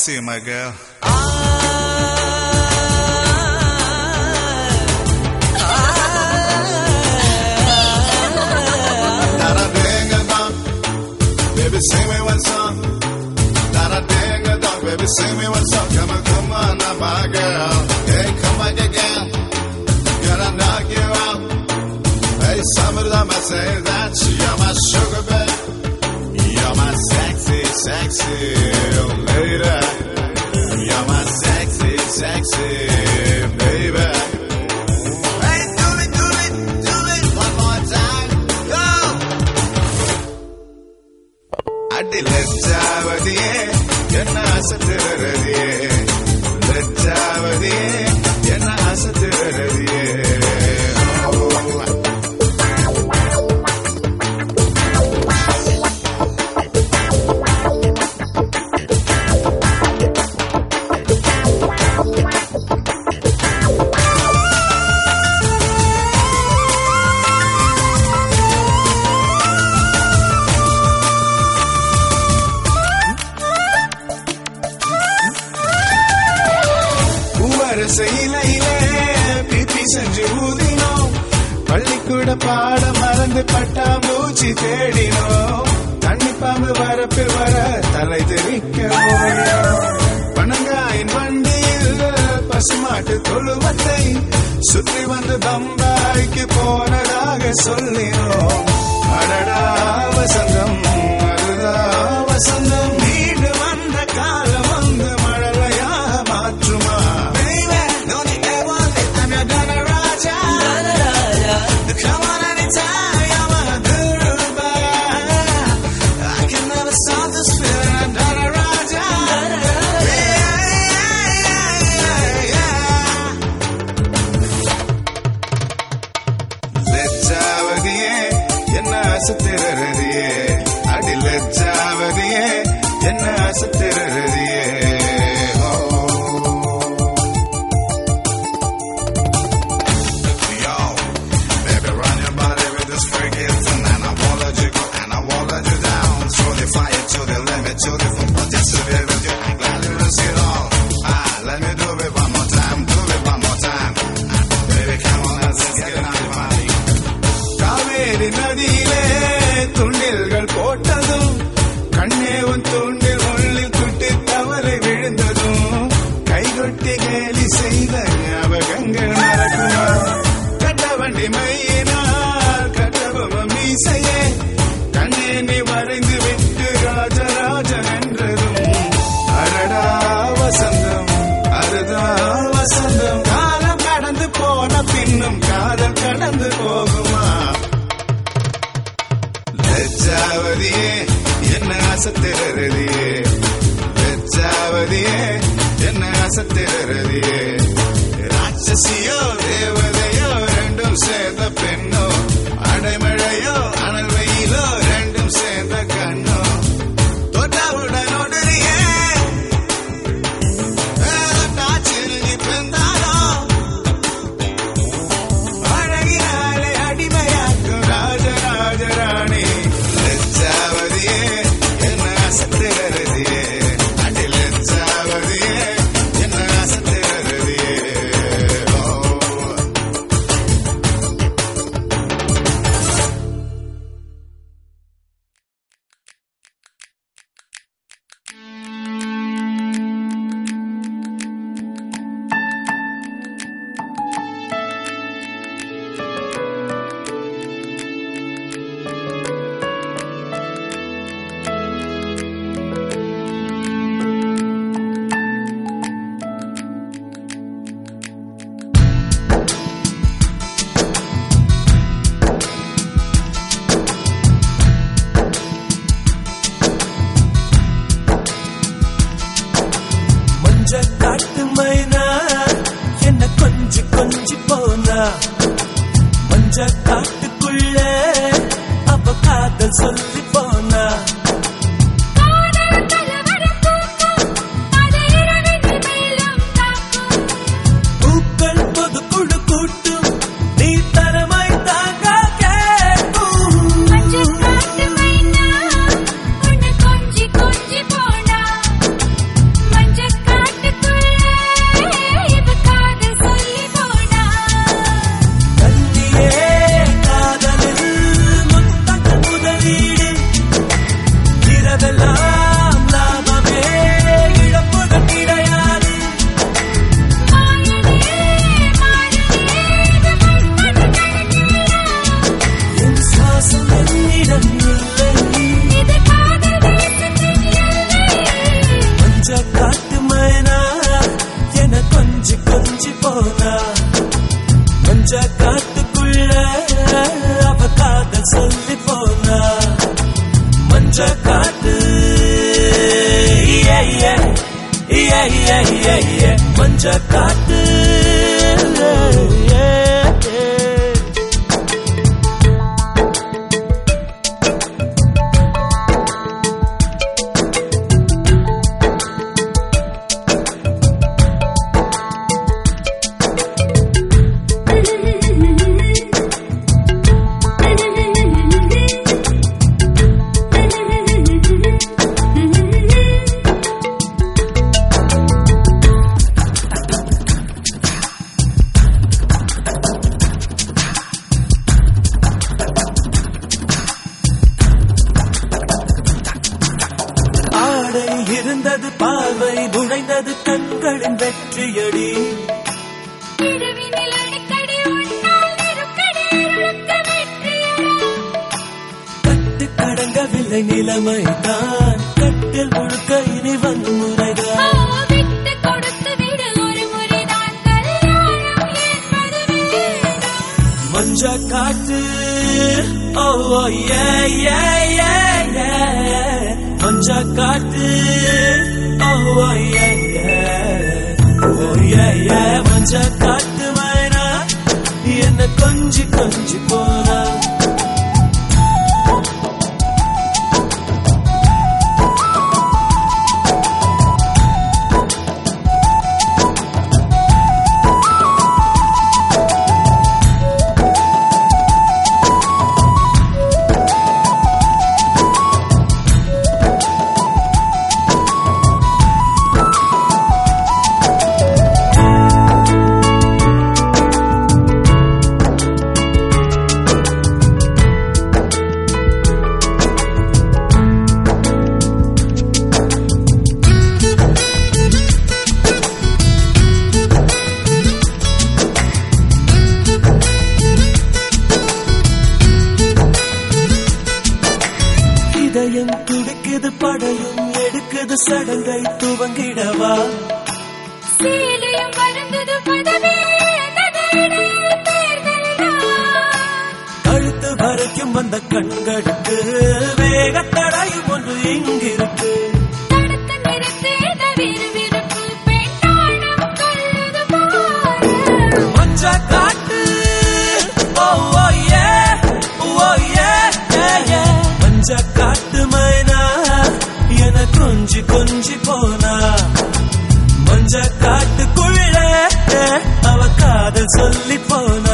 see my girl. காட்டுக்குள்ள அவ காதல் சொல்லி போன.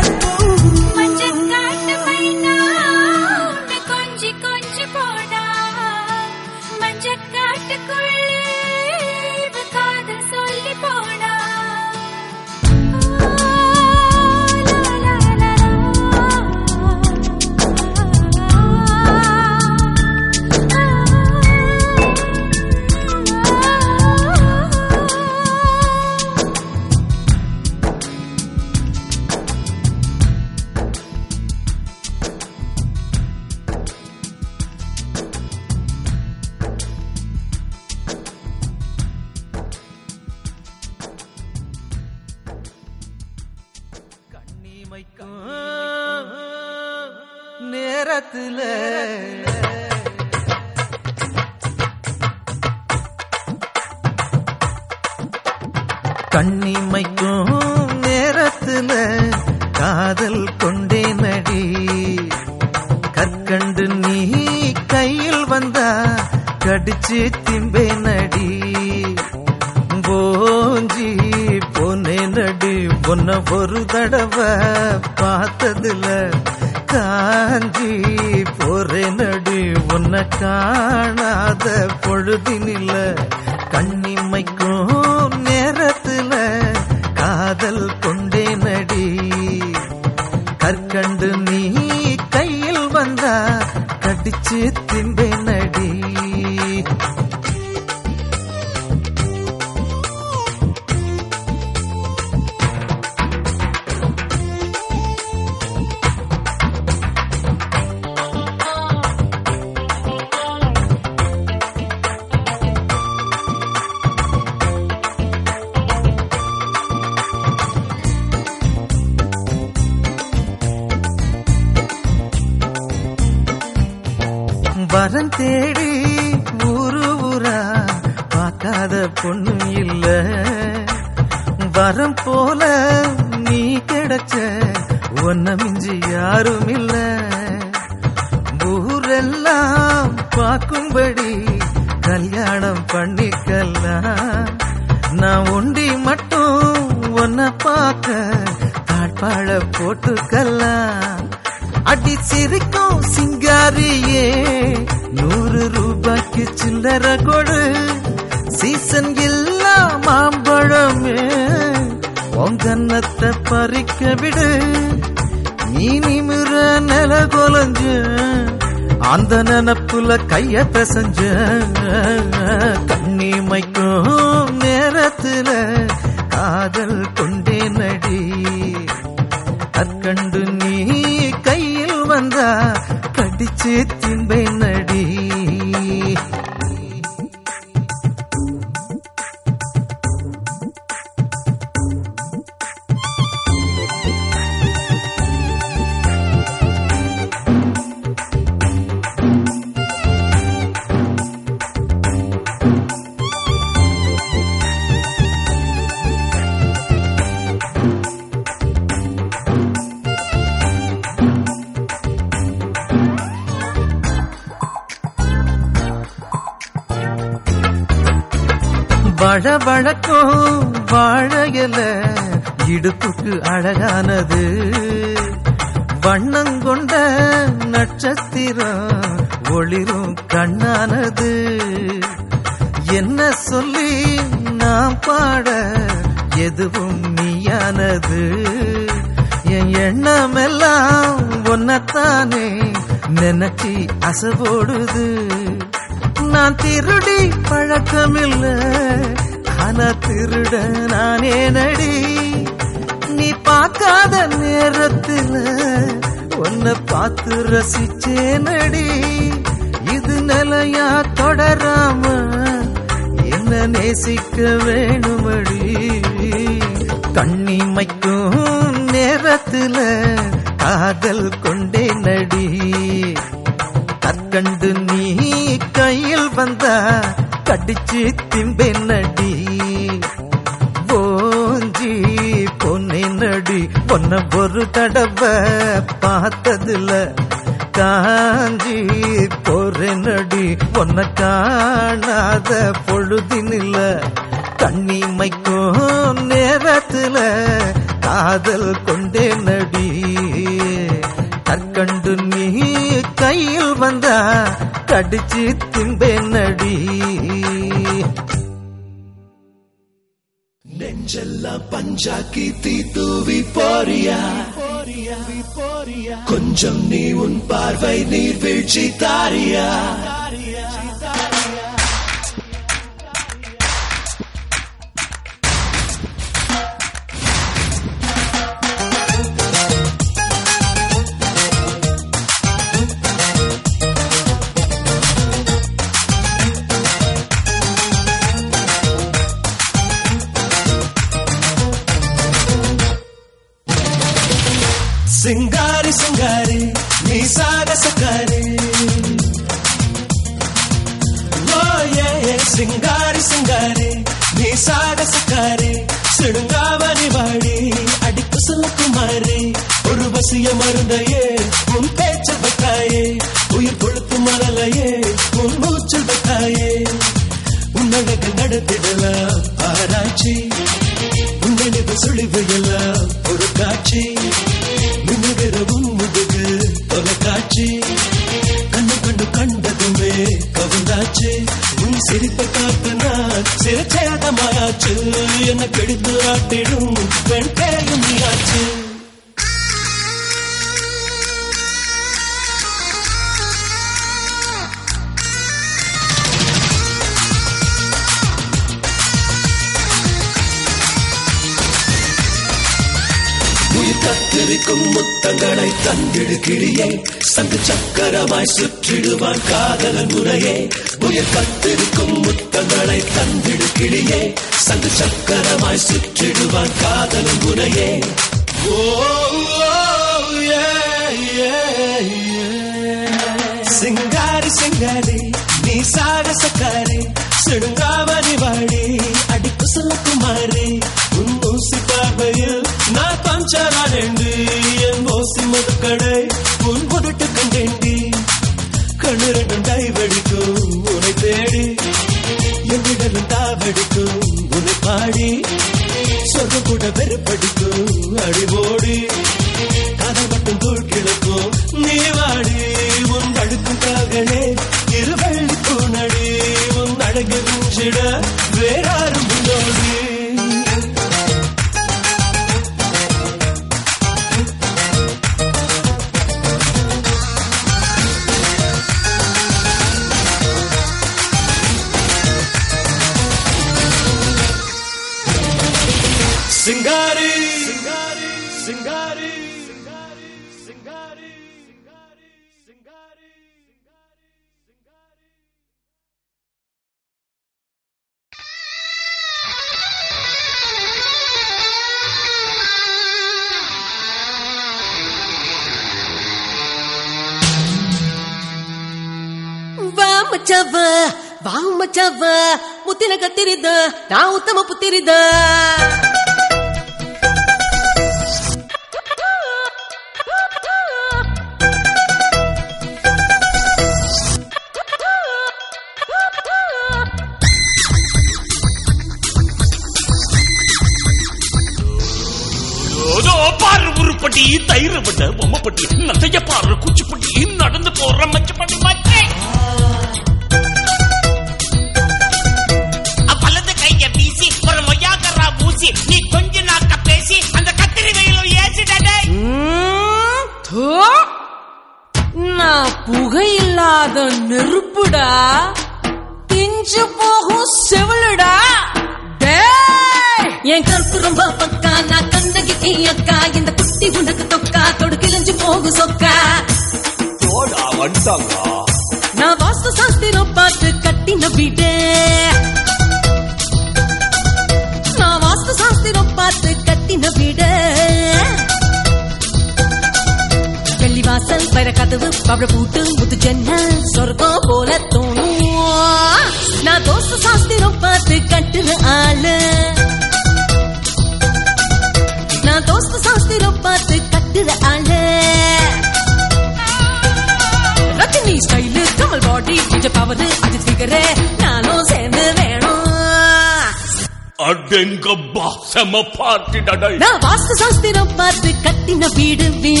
பார்த்து நான் வாஸ்து சாஸ்திரம் பார்த்து கட்டின வீடு வீடு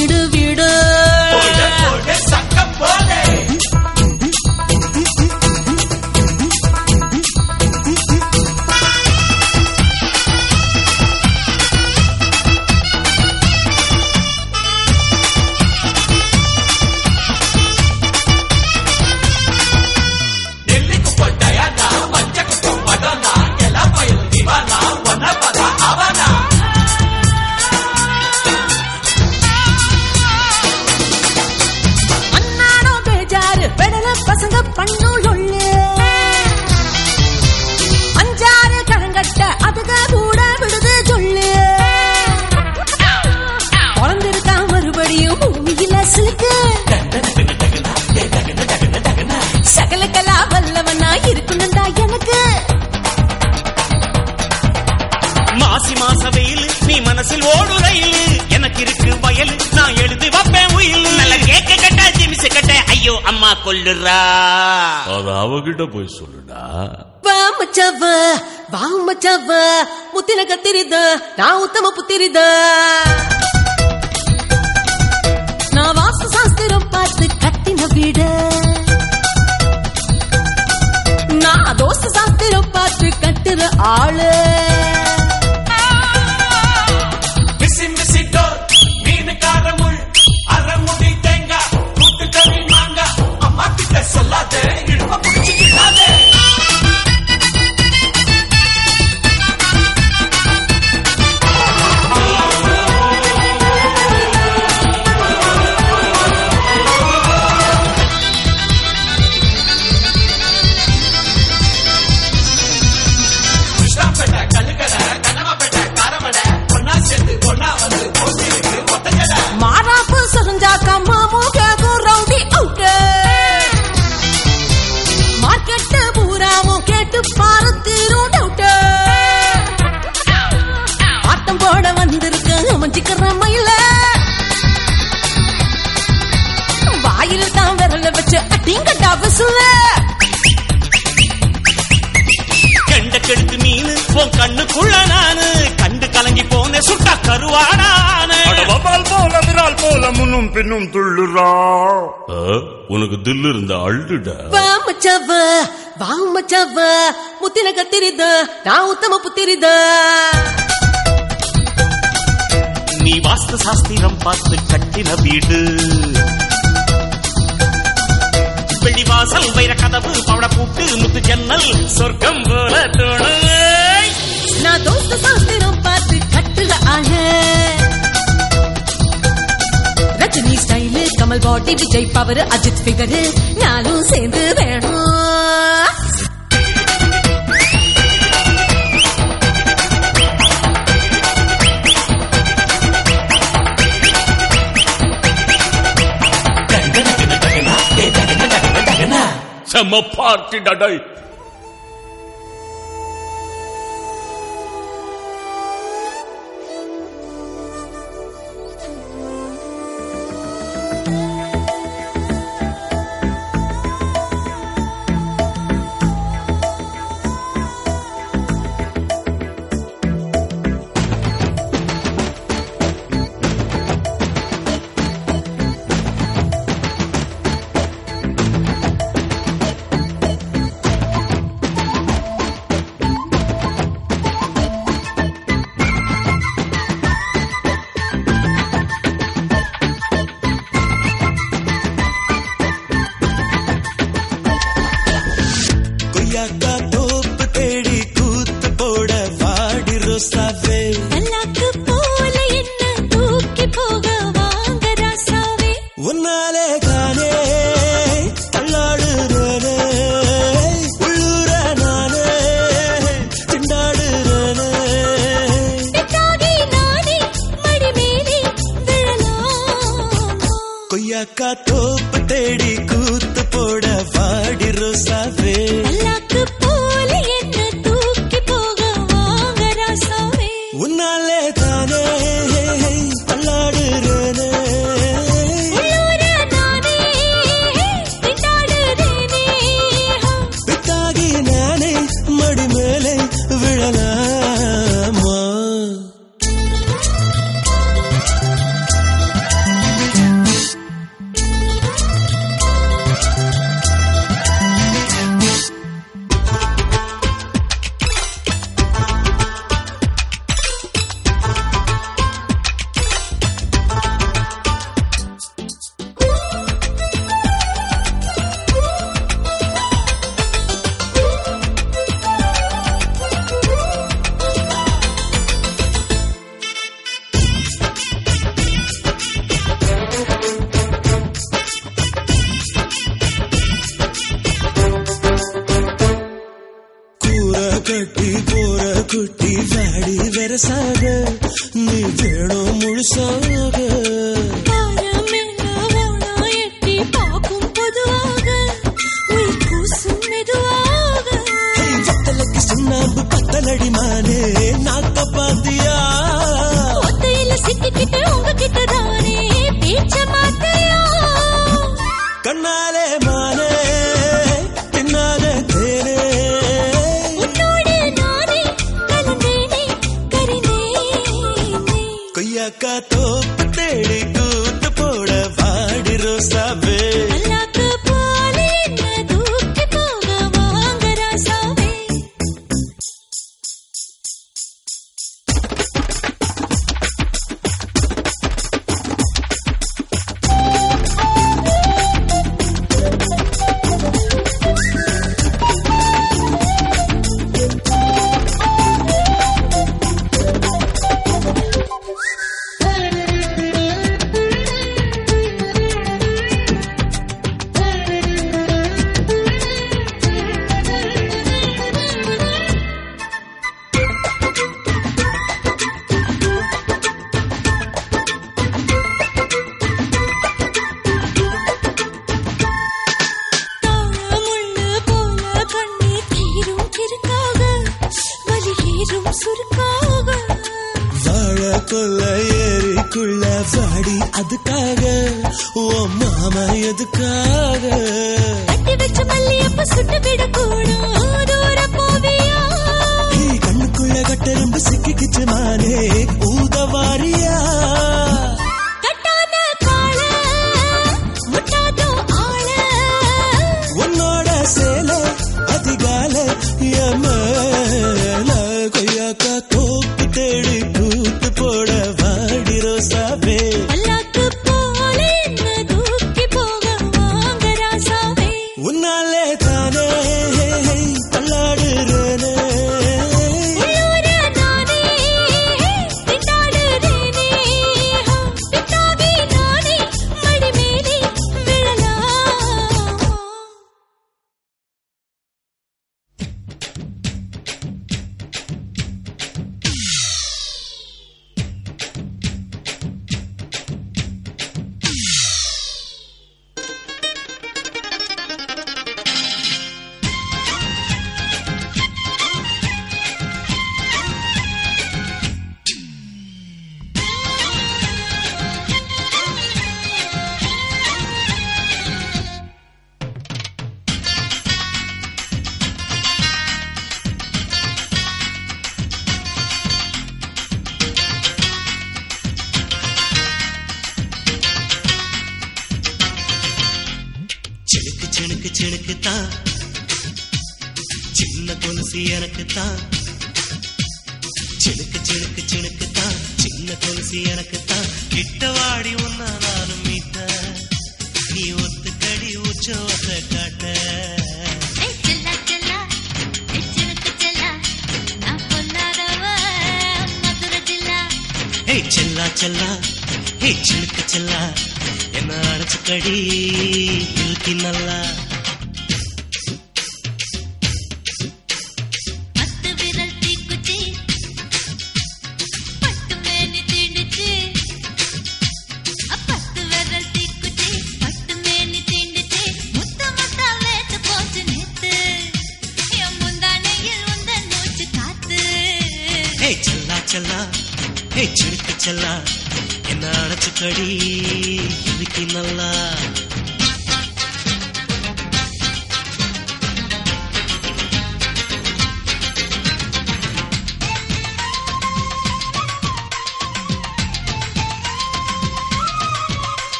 ನಾವು ಉತ್ತಮ ಪುತ್ತಿರಿದ್ದ பின்னும் துள்ளுறா. உனக்கு தில்லு இருந்தா அழுடா வாமச்சவ வாமச்சவ முத்தின கத்திரித நான் உத்தம புத்திரித. நீ வாஸ்து சாஸ்திரம் பார்த்து கட்டின வீடு. வெளிவாசல் வைர கதவு பவள பூட்டு முத்து ஜன்னல் சொர்க்கம் போல தோணு நான் தோஸ்து சாஸ்திரம் பார்த்து கட்டுக ஆக Rajini style Kamal body Vijay power Ajith figure நானும் சேர்ந்து வேணும். பார்ட்டி டடை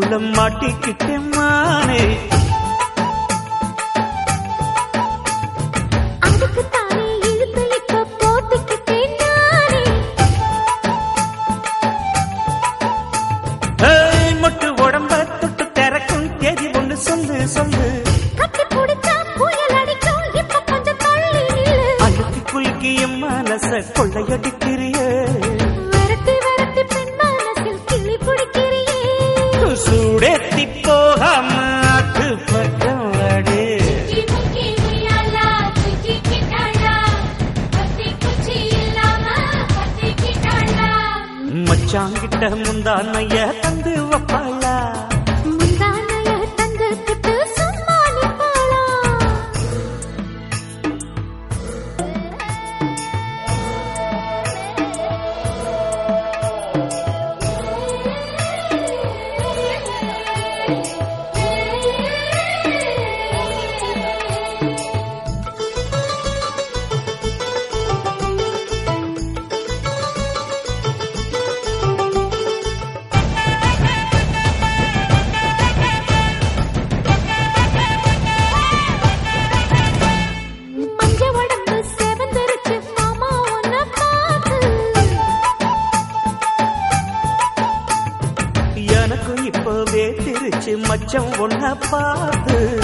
மடிப்புக்குள்ள மாட்டிக்கிட்டேன் முந்தானைய தந்து திருச்சு மச்சம் ஒன்ன பார்த்து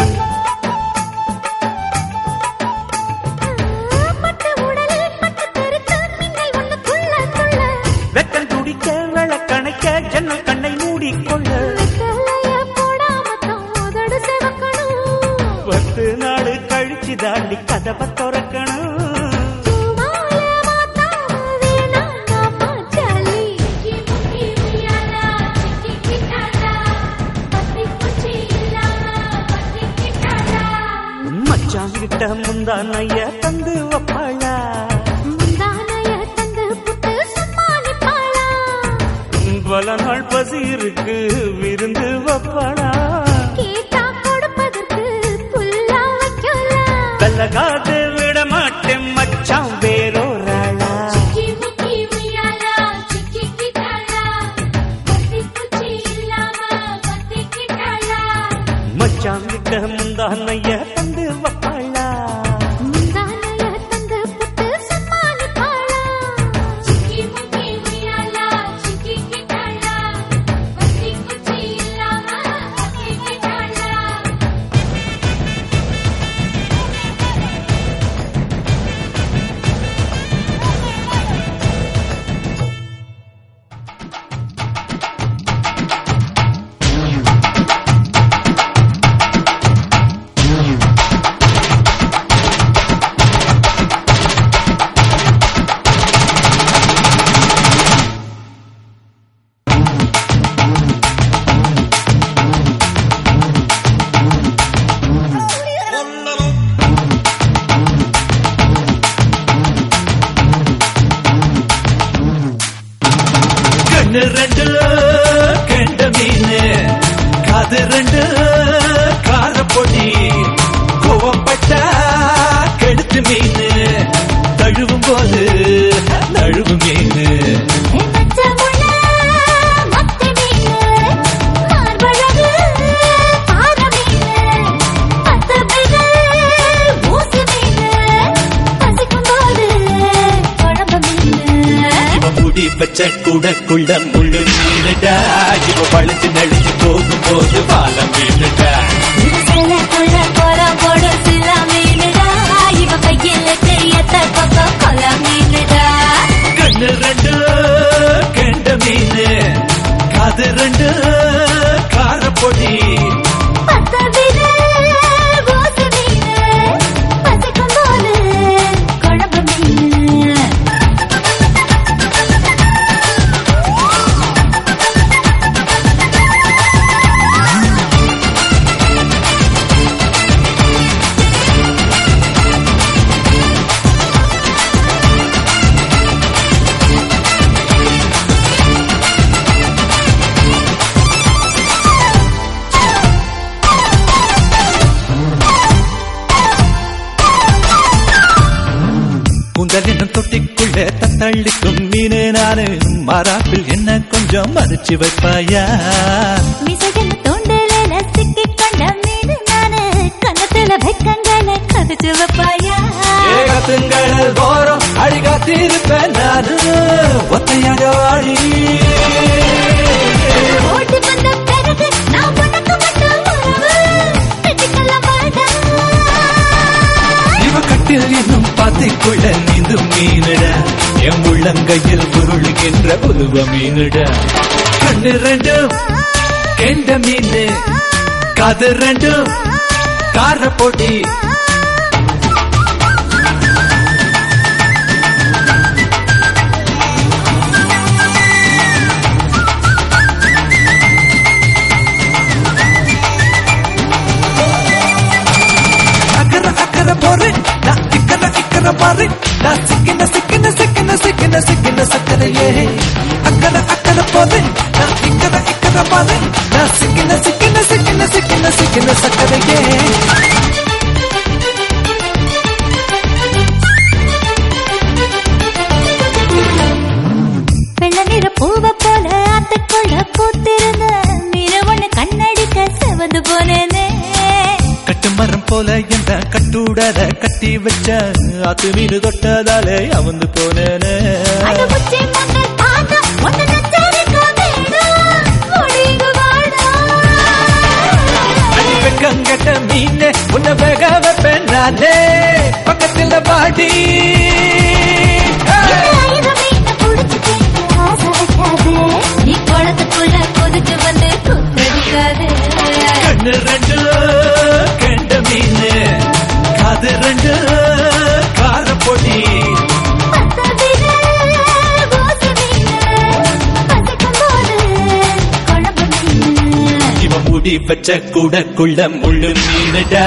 முடி வச்ச முழு மீனடா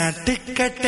நட்டுக்கட்ட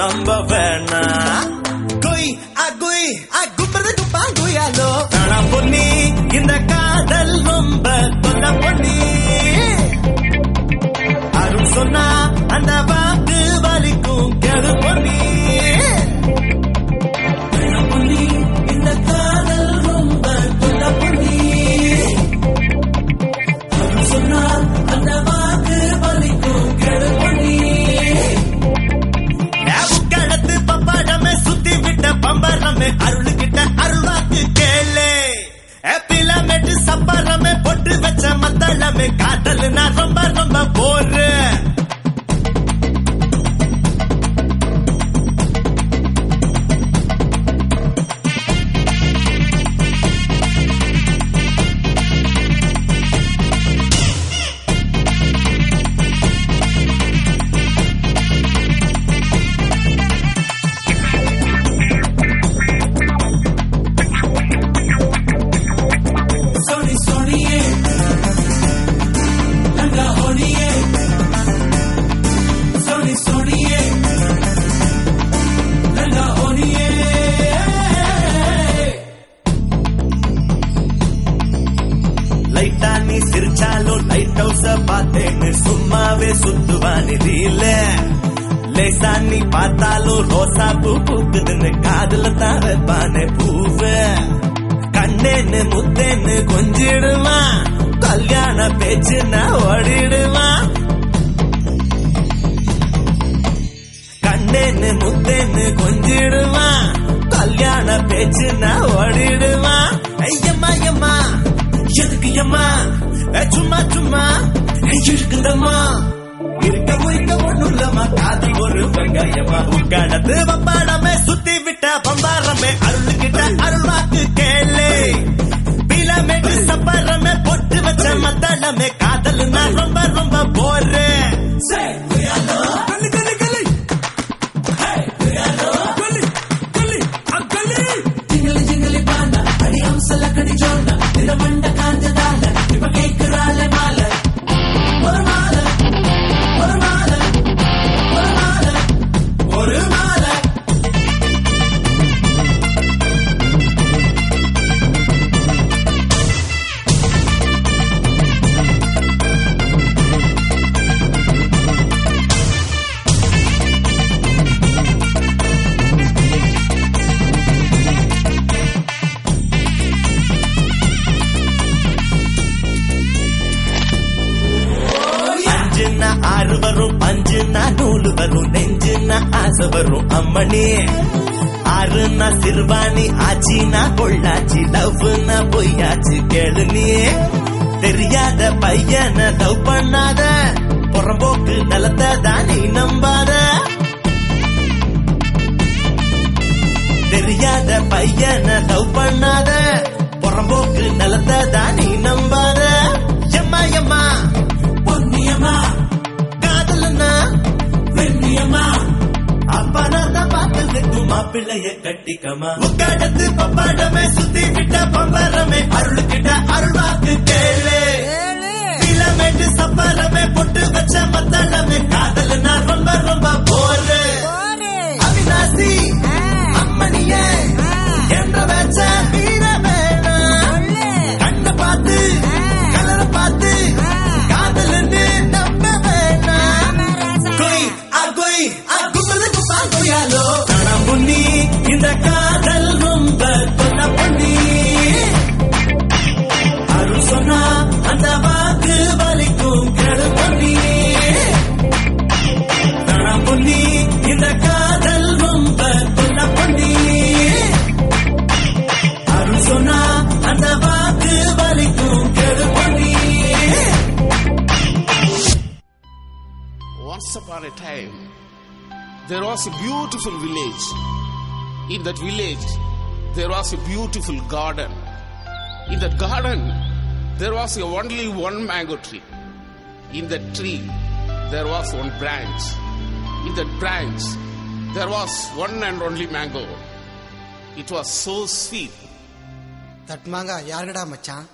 நம்ப வேணா one mango tree. In that tree, there was one branch. In that branch, there was one and only mango. It was so sweet. That manga, yargada macha.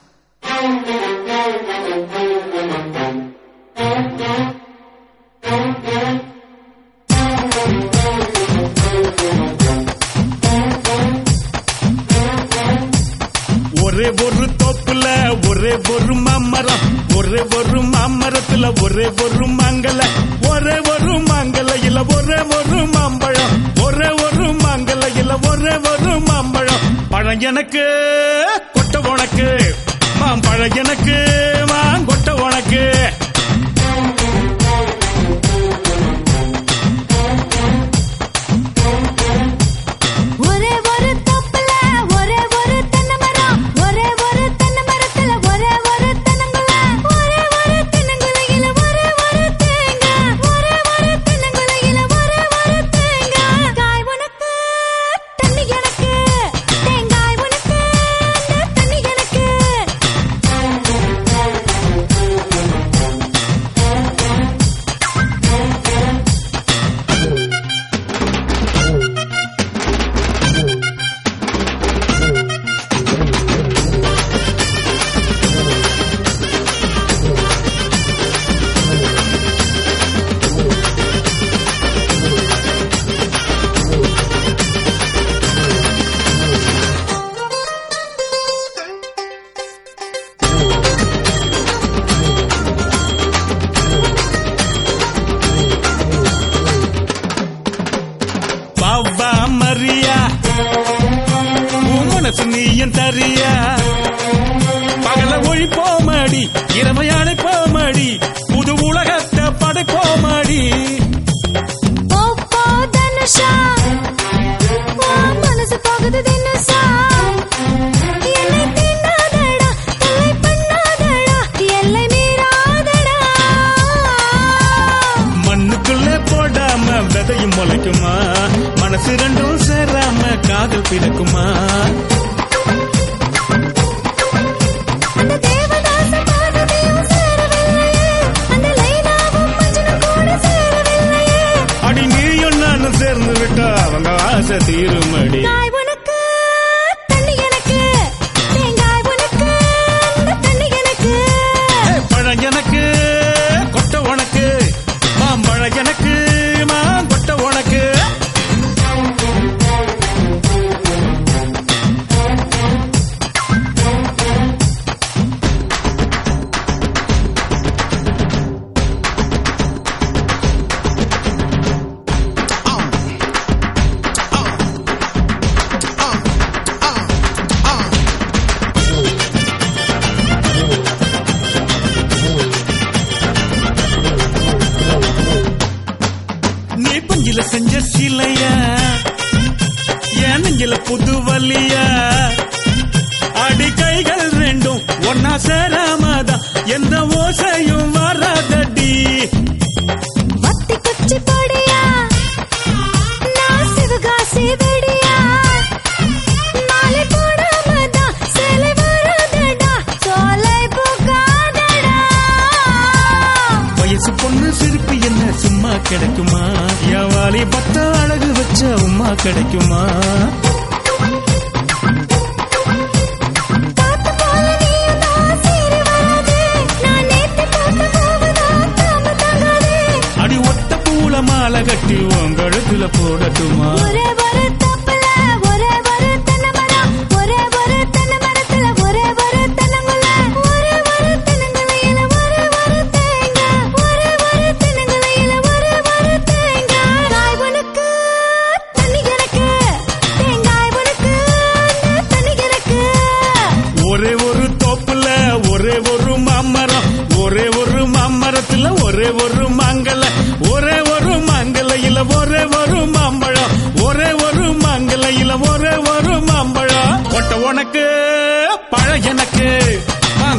உனக்கு பழ எனக்கு.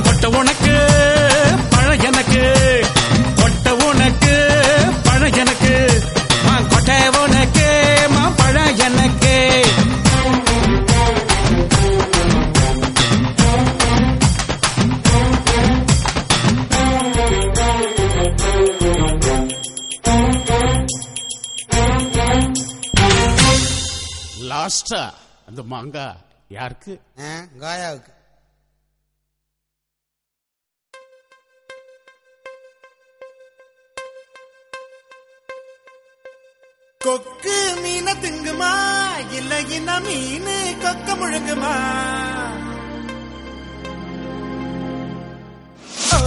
கொட்ட உனக்கு பழ எனக்கு. கொட்ட உனக்கு பழ எனக்கு. கொட்ட உனக்கு பழ எனக்கு. லாஸ்டா அந்த மாங்கா. யாருக்கு? காயாவுக்கு. கொக்கு மீன திங்குமா? இல்ல இன மீன் கொக்க முழுங்குமா?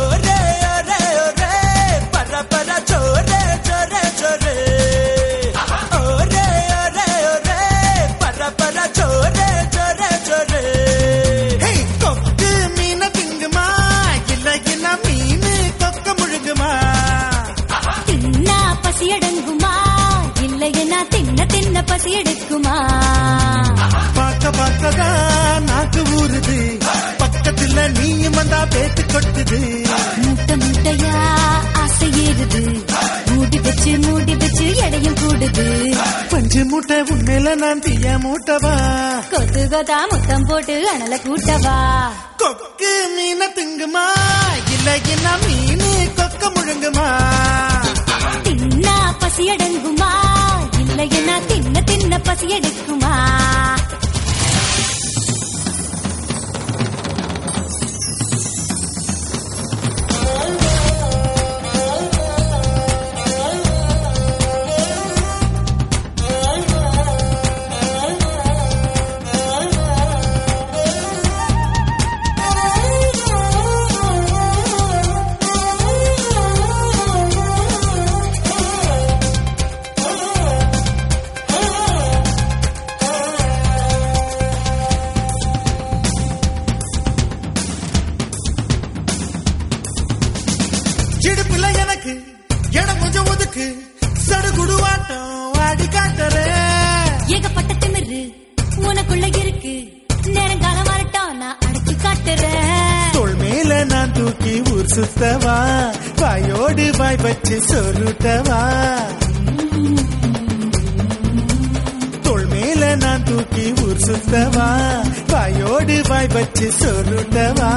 ஒரே ஒரே ஒரே பர பர சோரே சோரே சோரே. பசி எடுக்குமா? பார்க்க பார்க்கதான் நாக்கு ஊறுது. பக்கத்துல நீயும் வந்தா பேத்து கொட்டுது. முட்டை முட்டையா ஆசை ஏறுது. மூடி வச்சு மூடி வச்சு எடையும் கூடுது. பஞ்சு மூட்டை உண்மையில நான் தீய மூட்டவா? கொத்து கொத்தா முத்தம் போட்டு அனல கூட்டவா? கொக்கு மீன திங்குமா? இல்ல என்ன மீன் கொக்க முழுங்குமா? தின்னா பசி அடங்குமா? இல்லையனா தின்ன தின்ன பசி எடுக்குமா? தூக்கி ஊர் சுத்தவா? வாயோடு வாய் வச்சு சொருட்டவா தோள் மேல நான் தூக்கி ஊர் சுத்தவா? வாயோடு வாய் வச்சு சொல்லுட்டவா?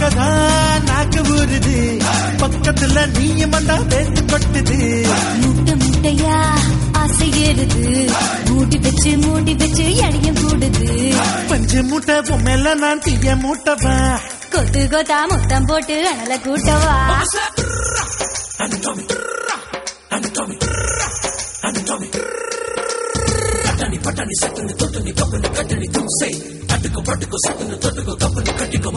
பார்க்கதான் நாக்கு ஊறுது. பக்கத்துல நீயும் வந்தா பேத்து கொட்டுது. முட்டை முட்டையா ஆசை ஏறுது. மூடி வச்சு மூடி வச்சு எடையும் கூடுது. பஞ்சு மூட்டை பொம்மையில நான் தீய மூட்டவா? கொத்து கொத்தா முத்தம் போட்டு அனல கூட்டவா? Kepada kau, satu yang datang ke kau, padahal kau.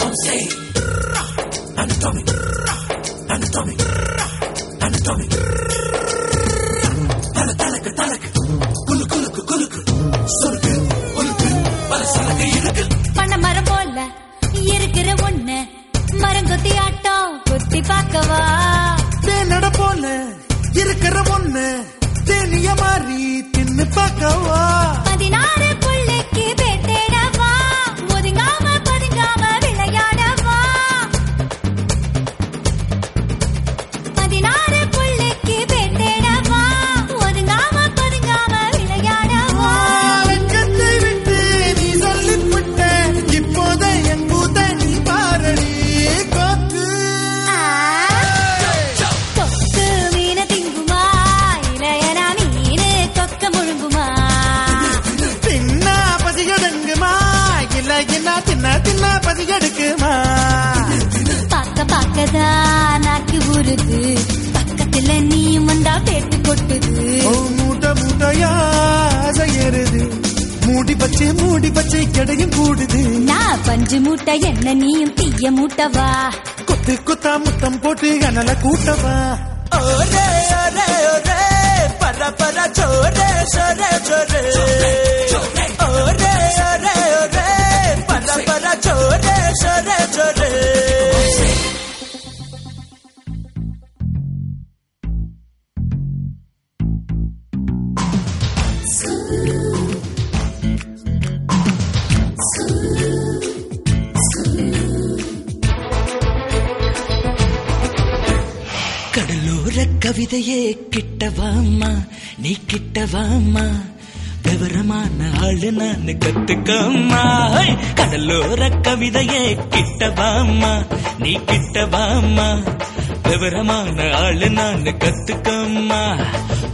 கிட்டவாமா விவரமான ஆளு நான் கத்துக்கம்மா.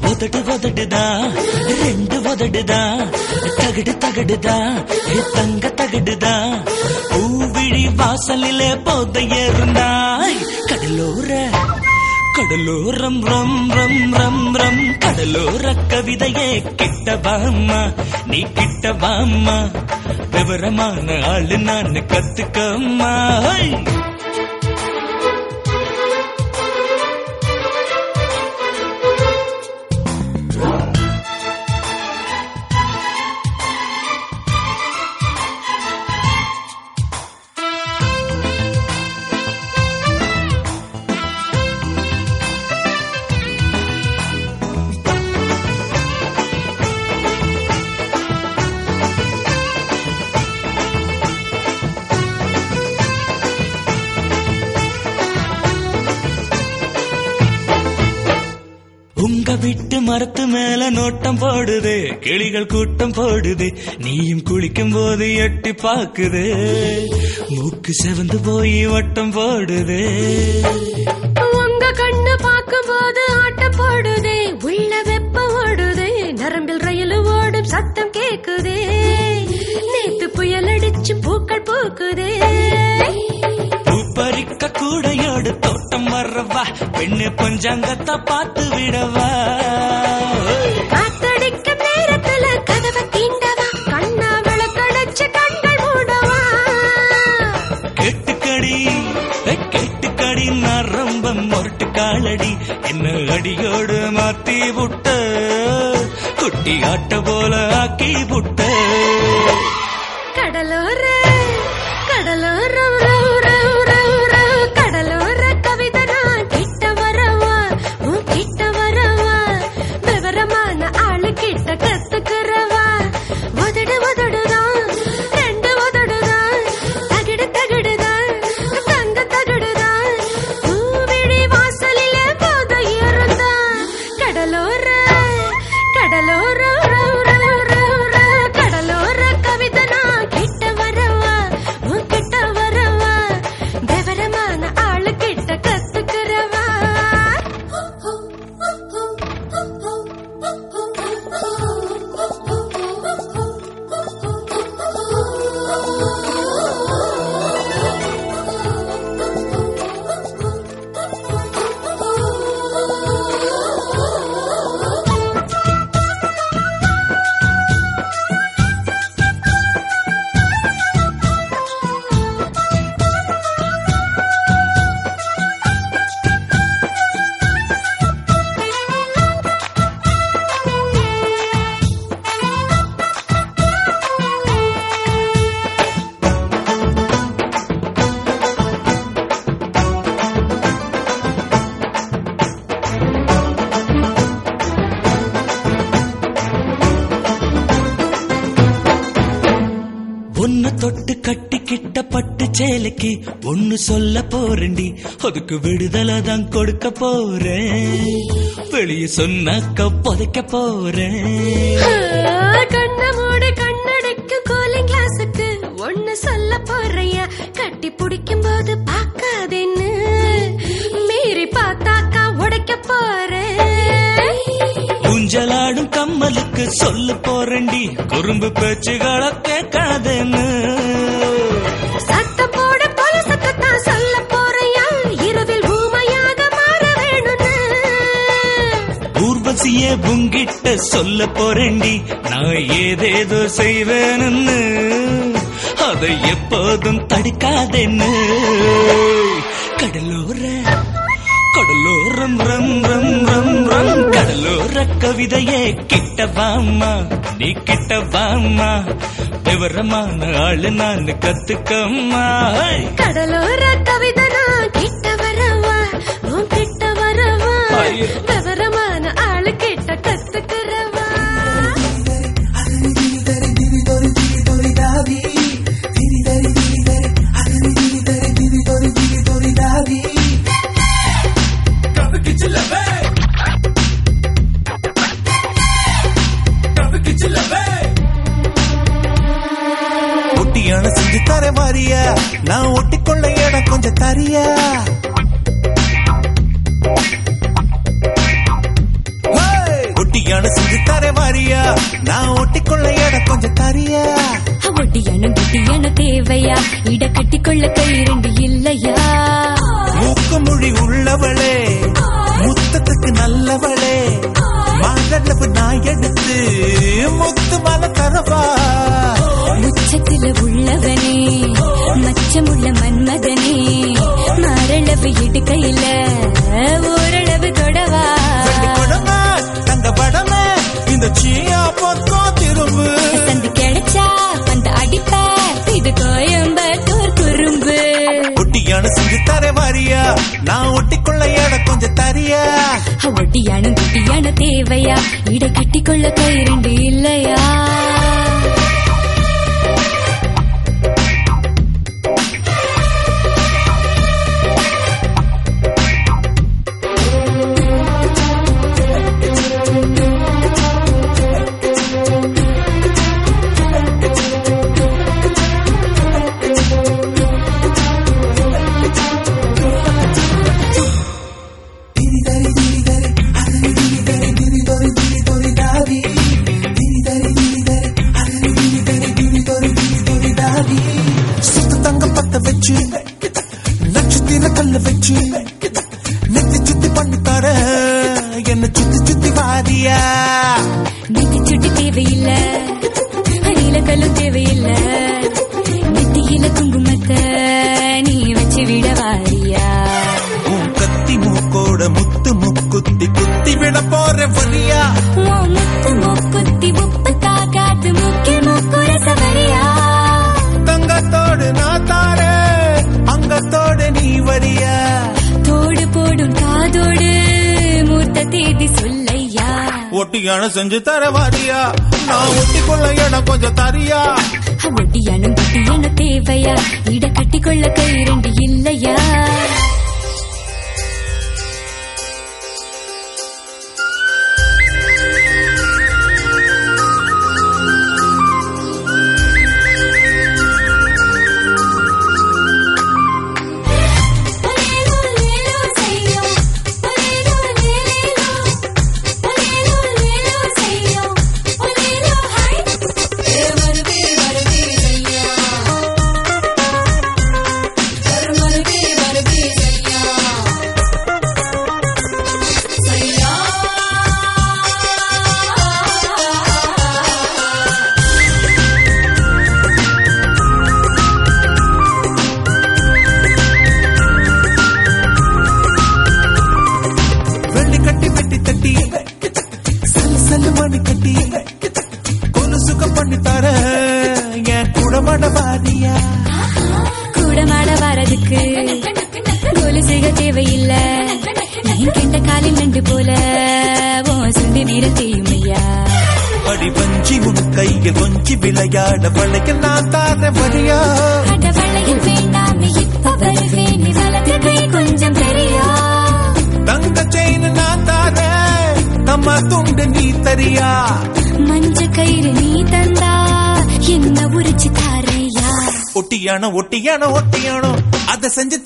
உதடு உதடுதா? ரெண்டு உதடுதா? தகடு தகடுதா? தங்க தகடுதா? பூவிழி வாசலிலே போதையேறுந்தாய். கடலோர கடலோரம் ரம் ரம் ரம் ரம். கடலோர கவிதையே கிட்ட வாம்மா நீ கிட்ட வாம்மா விவரமான ஆளு நான் கத்துக்கம்மா. போடுது. நீயும் குளிக்கும் போது எட்டி பாக்குது மூக்கு செவந்து போய் வட்டம் போடுது. உங்க கண்ணு பார்க்கும்போது ஆட்டம் போடுதே உள்ள வெப்பம் ஓடுதே. நரம்பில் ரயில் ஓடும் சத்தம் கேக்குதே. நேத்து புயல் அடிச்சு பூக்கள் பூக்குதே. பூ பறிக்க கூடையோடு தோட்டம் வர்றவா. பெண்ணு பஞ்சாங்கத்தை பார்த்து விடவா. குட்டி ஆட்ட போல போறேன்டி. அதுக்கு விடுதலை தான் கொடுக்க போறேன். வெளிய சொன்னாக்க புதைக்க போறேன். கண்ண மூடி கண்ணடைக்கும் கூலிங் கிளாஸுக்கு ஒண்ணு சொல்ல போறையா? கட்டி பிடிக்கும் போது பார்க்காதேன்னு. மீறி பார்த்தாக்கா உடைக்க போறேன். ஊஞ்சலாடும் கம்மலுக்கு சொல்ல போறேன்டி. குறும்பு பேச்சுகளை சொல்ல போறேண்டி நான் ஏதேதோ செய்வேன்னு அதை எப்போதும் தடுக்காதேன்னு. கடலோர கடலோரம் ரம் ரம் ரம் ரம். கடலோர கவிதையே கிட்ட வாமா நீ கிட்ட வாமா விவரமான ஆளு நான் கத்துக்கம்மா. கடலோர கவிதை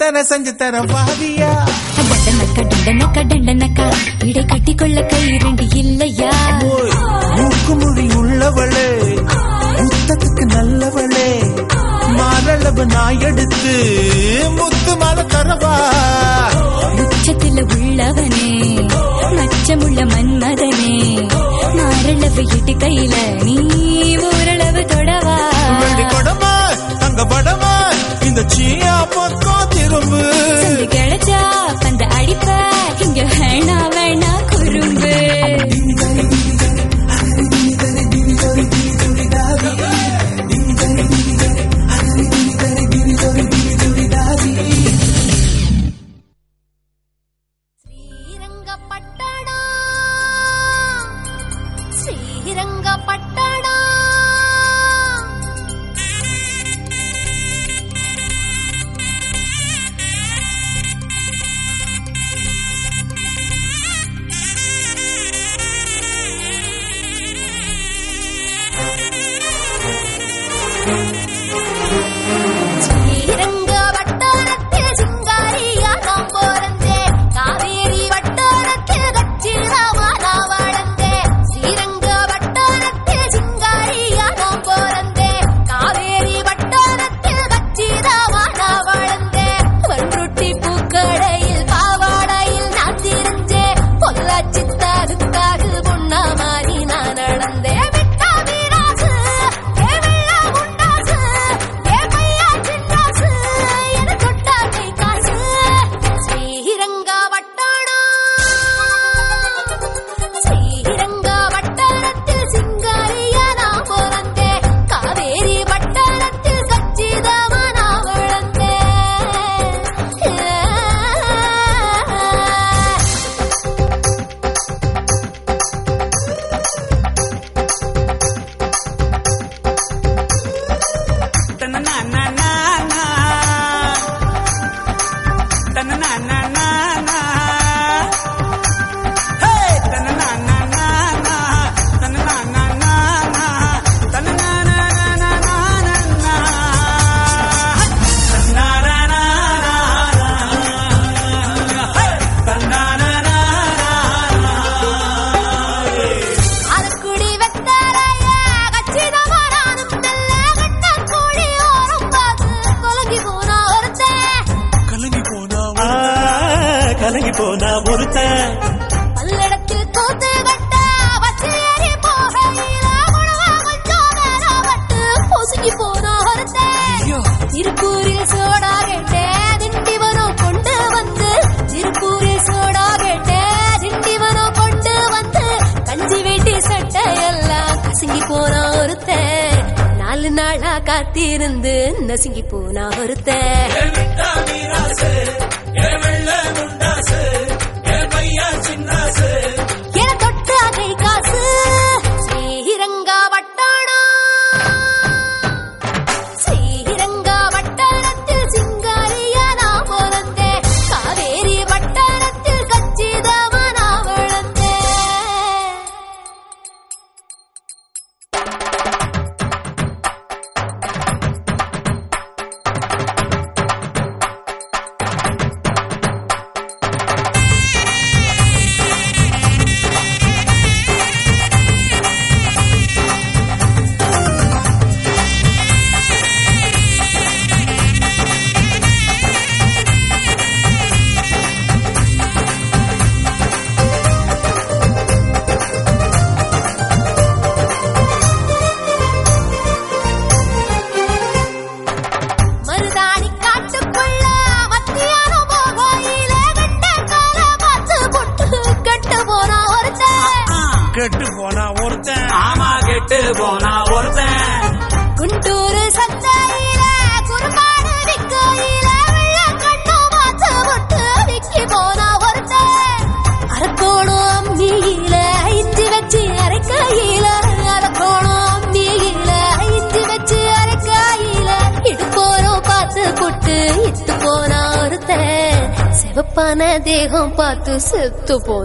தர செஞ்சு தர பாவி செத்து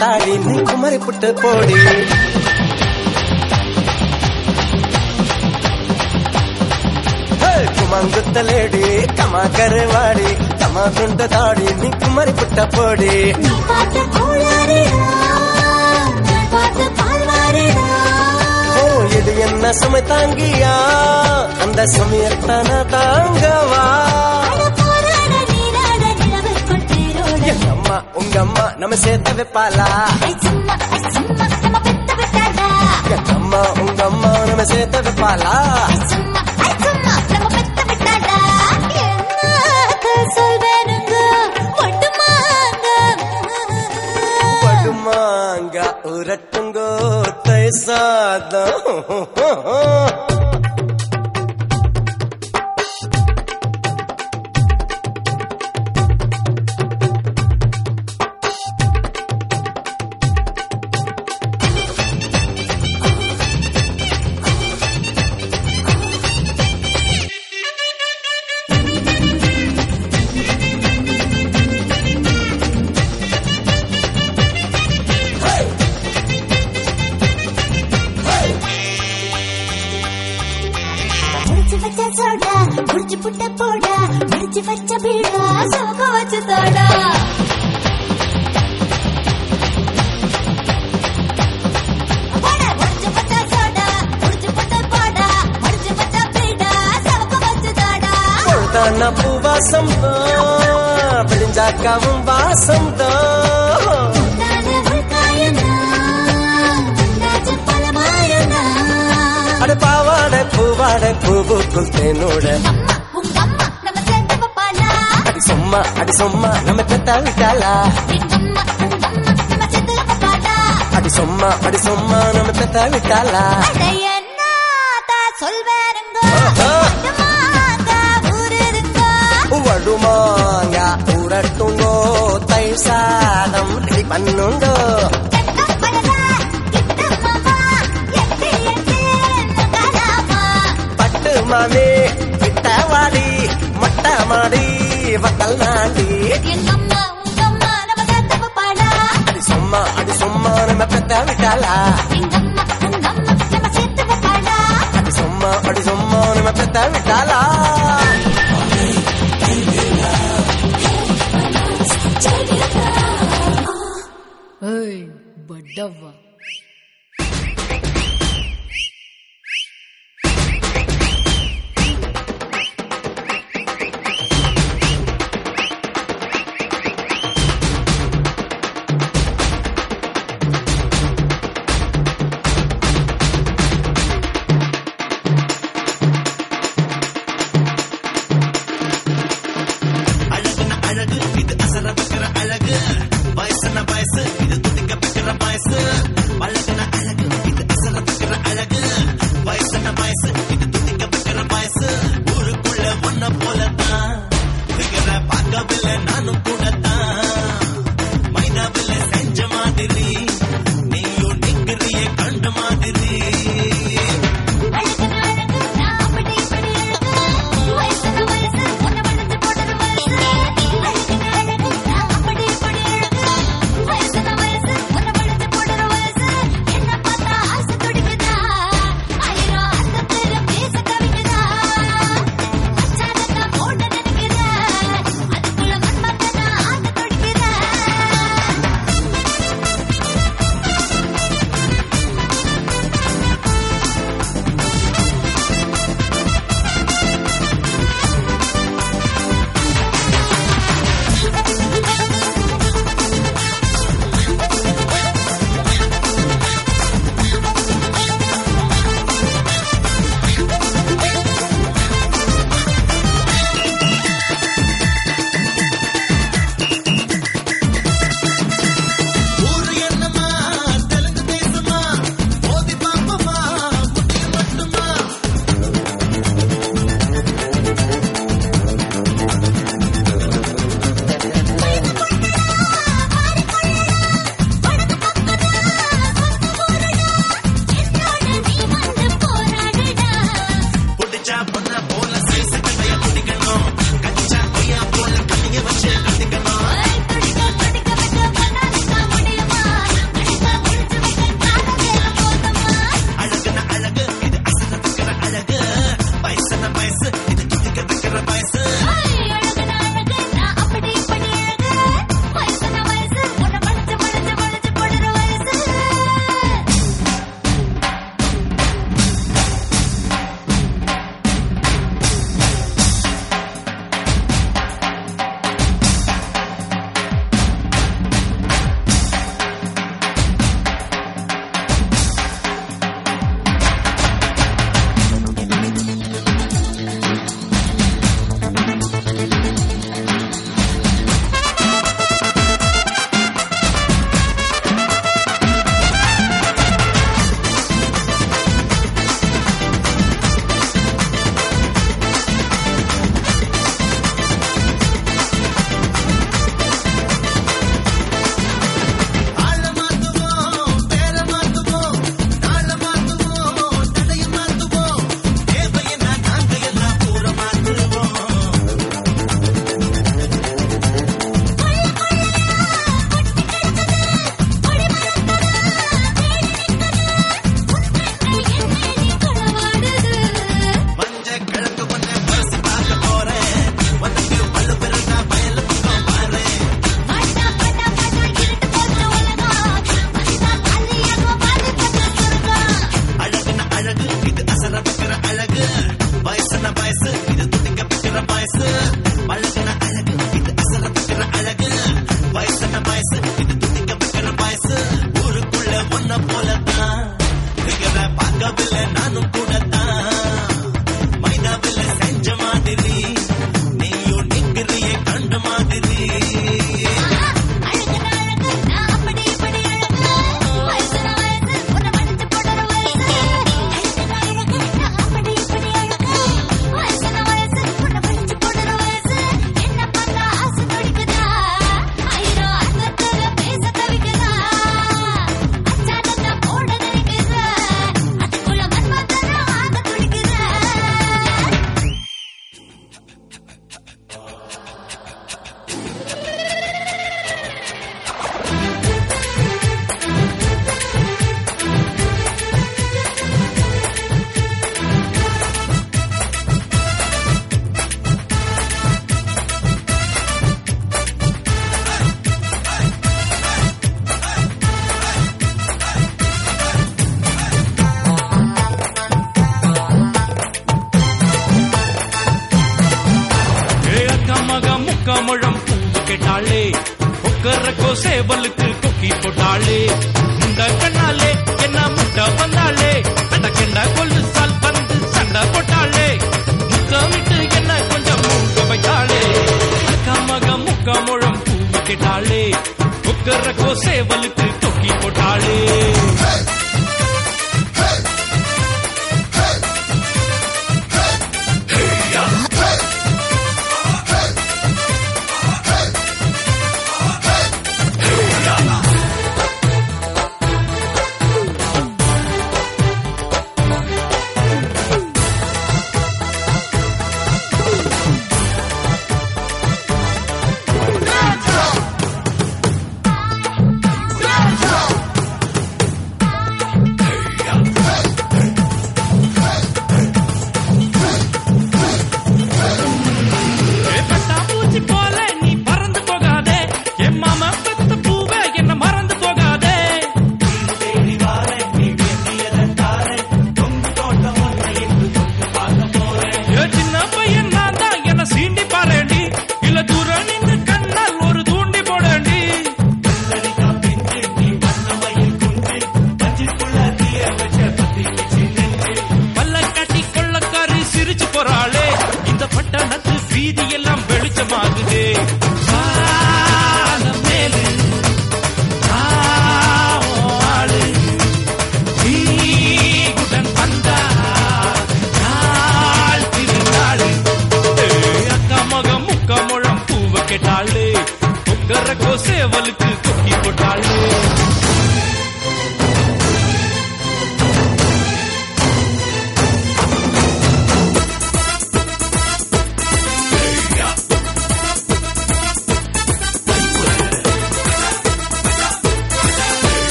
தாடி நீ குமரி புட்டு போடி. குமங்குத்த லேடி கமா கருவாடி கமா துண்ட தாடி நீ குமரி புட்ட போடி. இது என்ன சுமை தாங்கியா? அந்த சுமையத்தான தாங்கவா? எங்கம்மா நம்ம சேர்த்து வைப்பாளா? எங்கம்மா உங்கம்மா நம்ம சேர்த்து வைப்பாளா? படுமாங்க உரட்டுங்கோ தை சாதம். சேவலுக்கு கொக்கி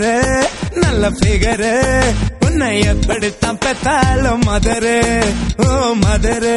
ஃபிகரு நல்ல ஃபிகரு உன்னை எப்படித்தான் பெத்தாலும் மதரு ஓ மதரு.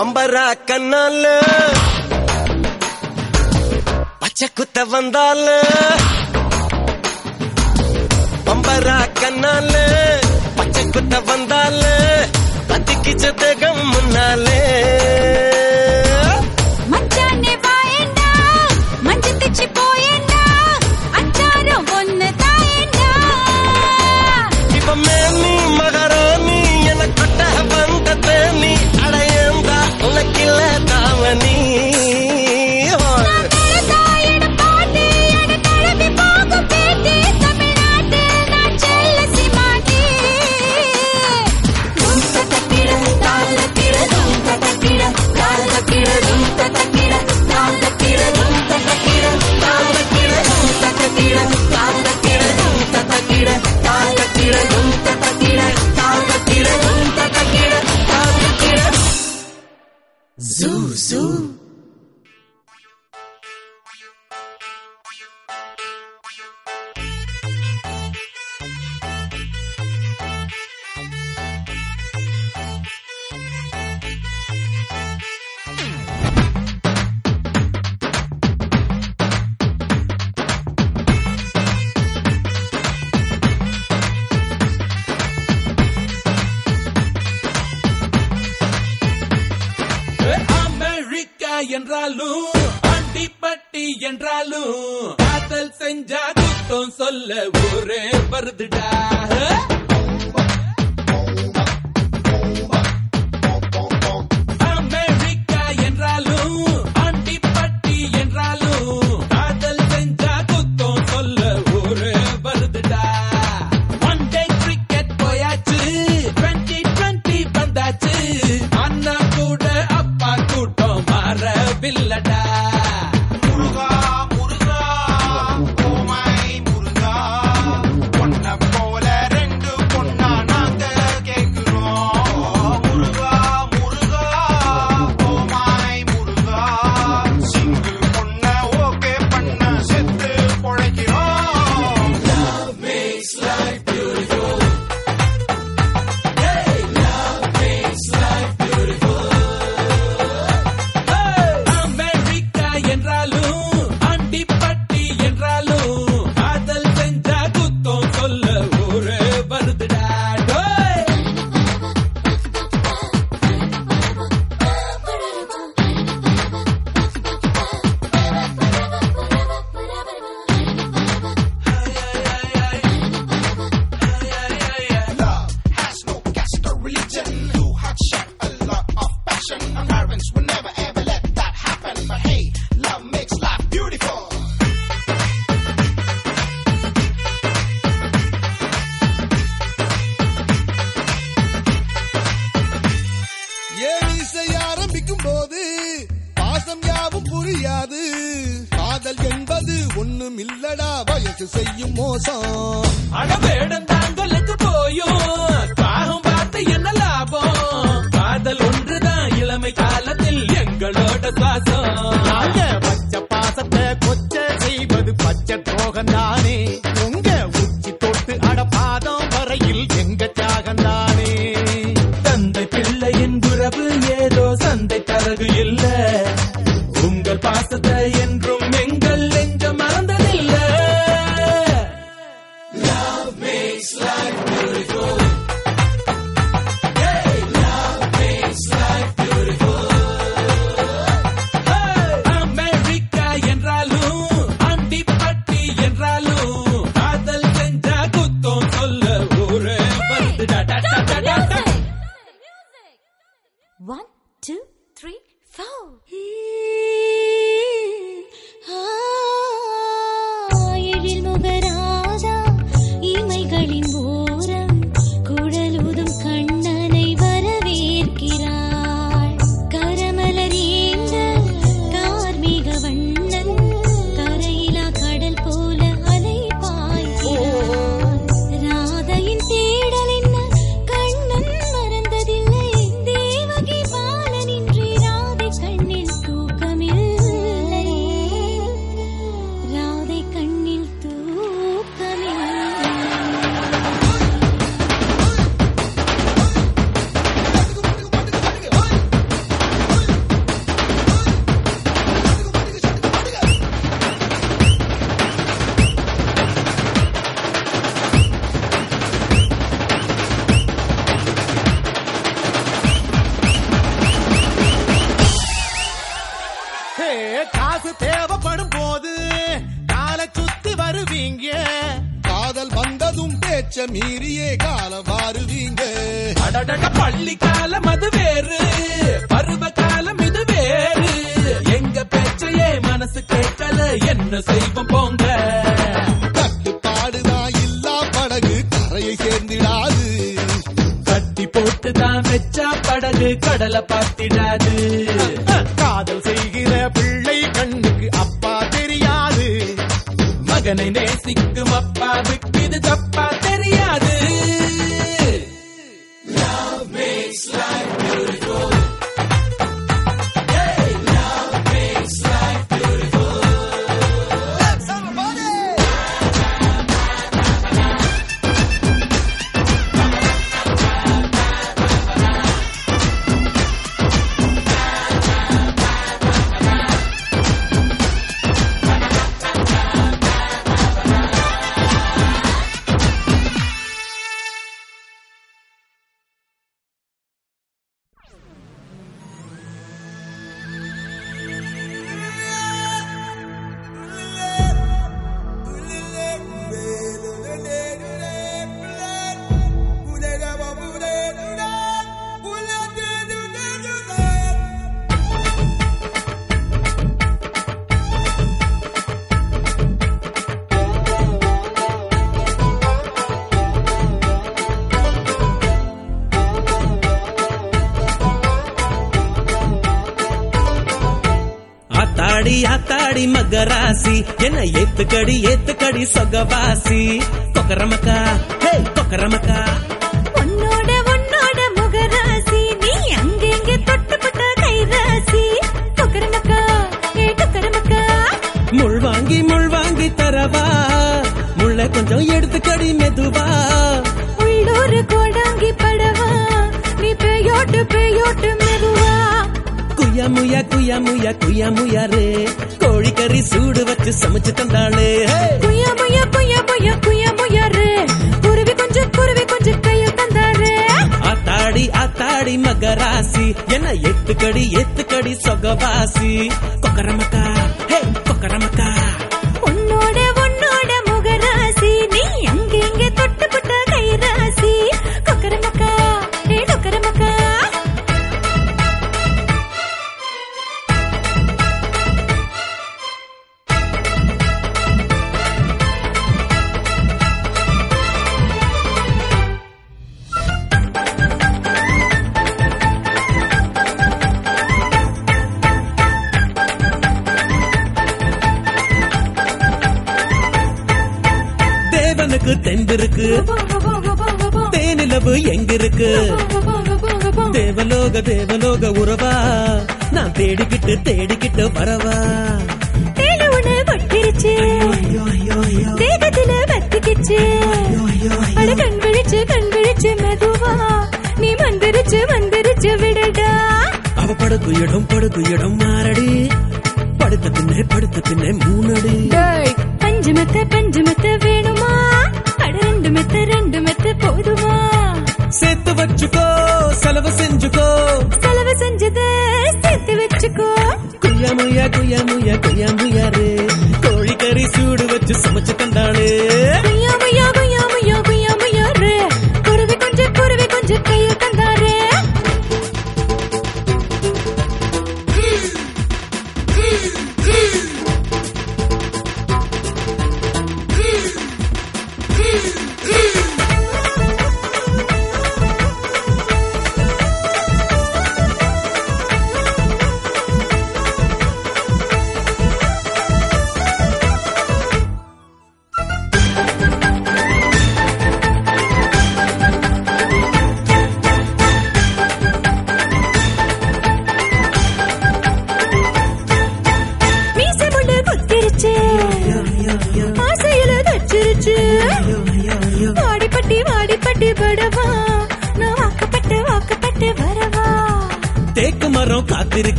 பம்பரா கண்ணால. பச்சை குத்த வந்தால. பம்பரா கண்ணால. பச்சை குத்த வந்தால. பத்திக்கிச்ச தேகம் முன்னாலே.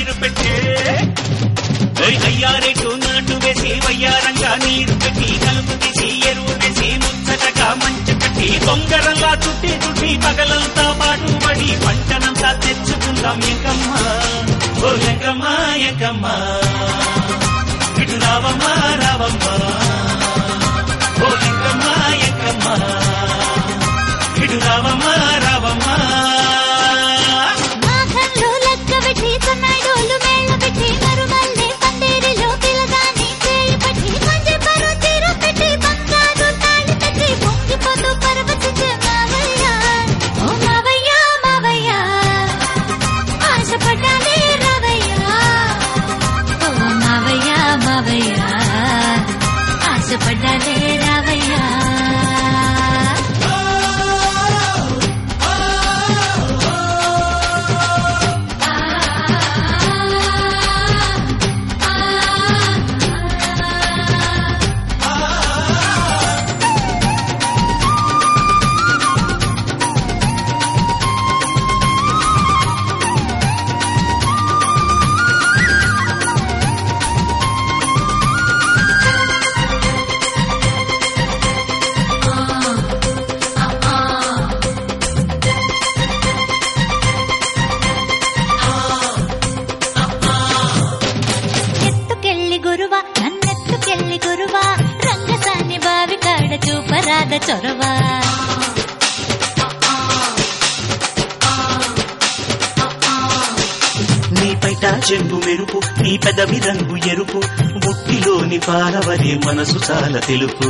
నీరు పెట్టే. అయ్యారెట్టు నాటు వేసి వయ్యారంగా నీరు పెట్టి కలుపు తీసి ఎరువు వేసి ముచ్చటగా మంచు కట్టి బొంగరంలా చుట్టి చుట్టి పగలంతా పాటుపడి పంటనంతా తెచ్చుకుందాం ఎంకమ్మా ఓ ఎంకమ్మా ఎంకమ్మా పాలవని మనసు చాలా తెలుపు.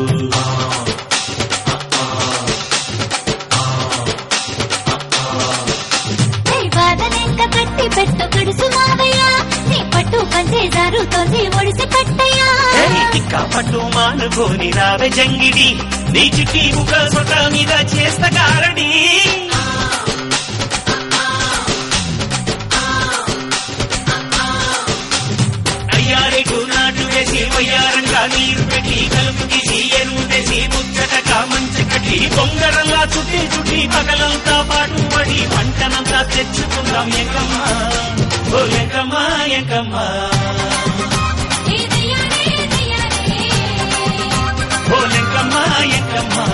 నీ పట్టు పంచే మానుకోని రావే జంగిడి. నీ ముఖ సొట మీద చేస్త కారడి. నీరు పెట్టి కలుపు తీసి ఎరువు తెసి ముచ్చటగా మంచి కట్టి పొంగరల్లా చుట్టి చుట్టి పగలంతా పాటు పడి పంటనంతా తెచ్చుకుందాం ఎంకమ్మా ఓ ఎంకమ్మా ఎంకమ్మా ఓ లెంకమ్మా ఎంకమ్మా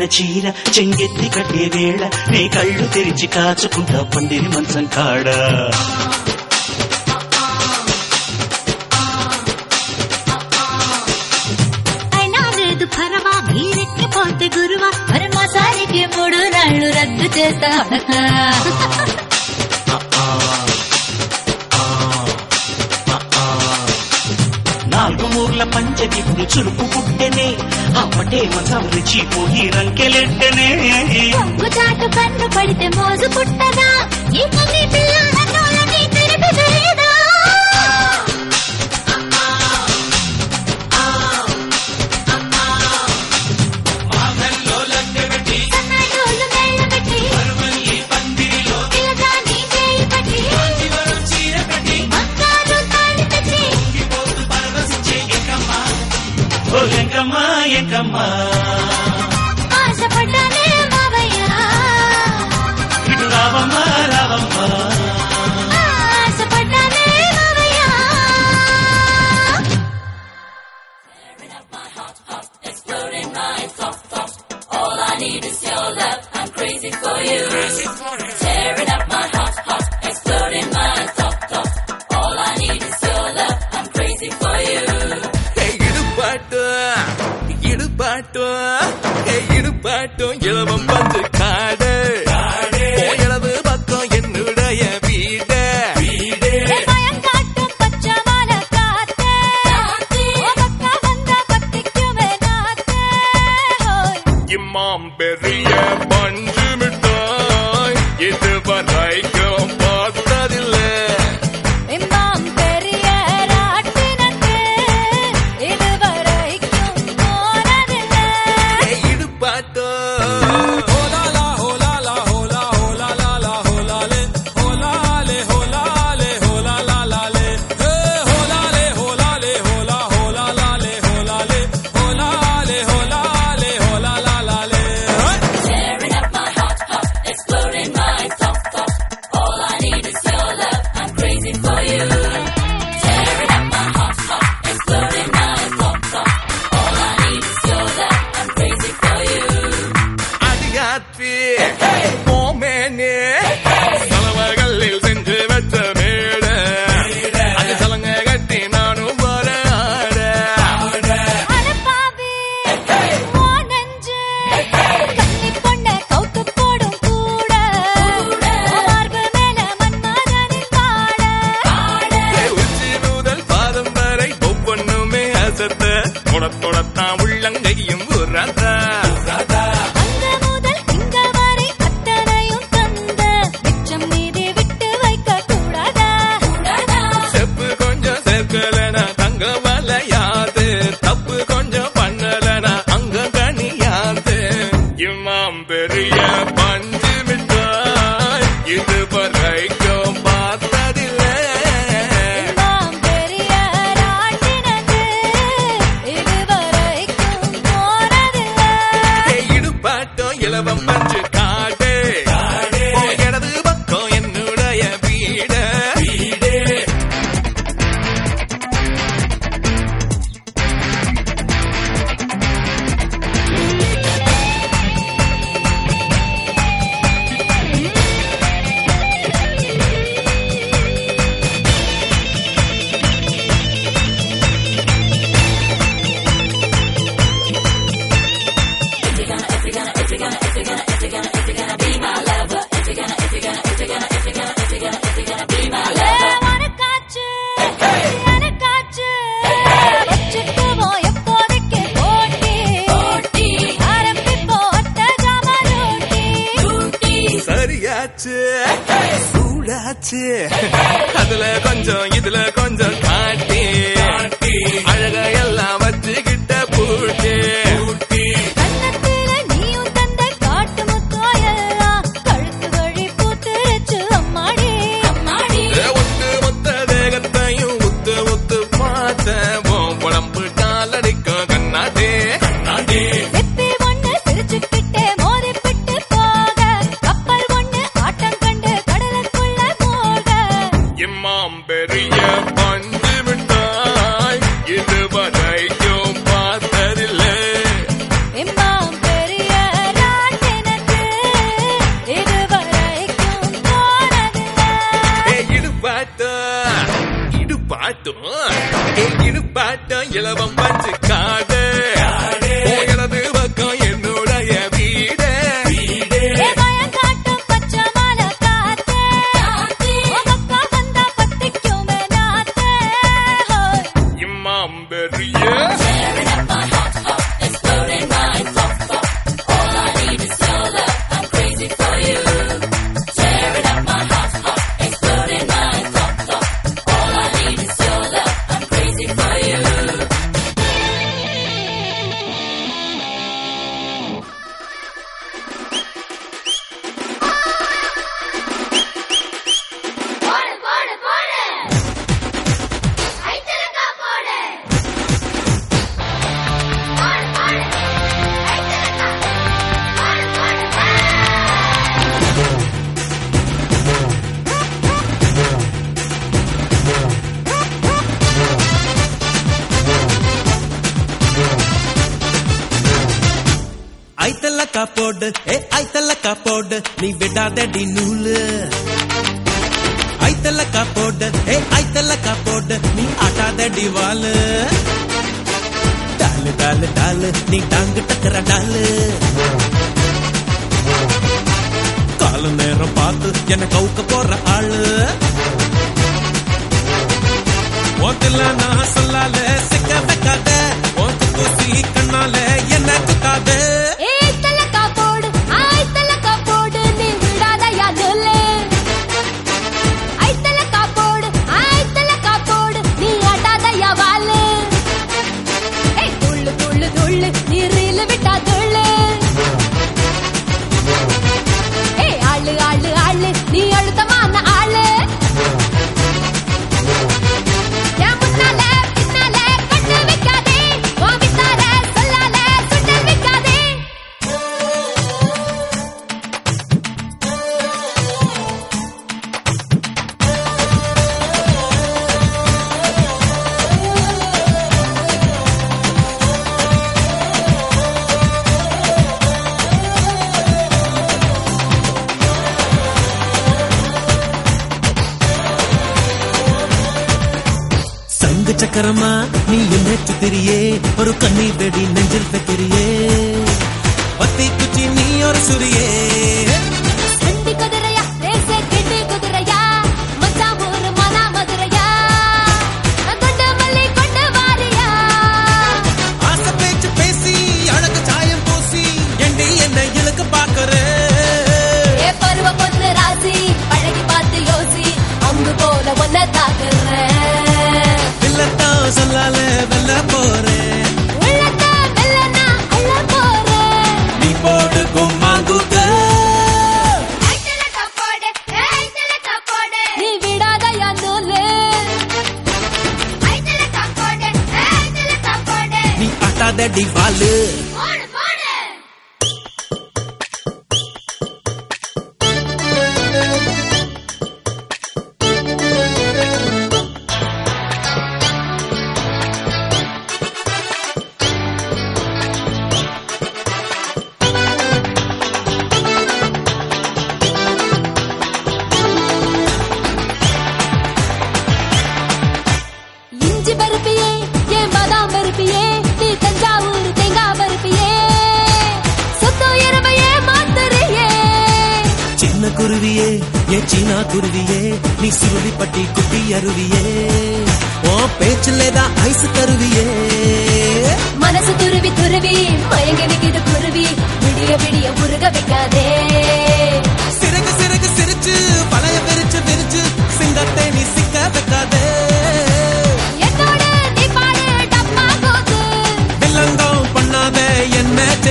చిన్న చీర చెంగెత్తి కట్టే వేళ నీ కళ్ళు తెరిచి కాచుకుంటా పండిని మంచం కాడా? ప్రేమ కమరిచిపోయి రంకెలెట్టనే రంగు చాటు కన్ను పడితే మోజు పుట్టదా ఇంకా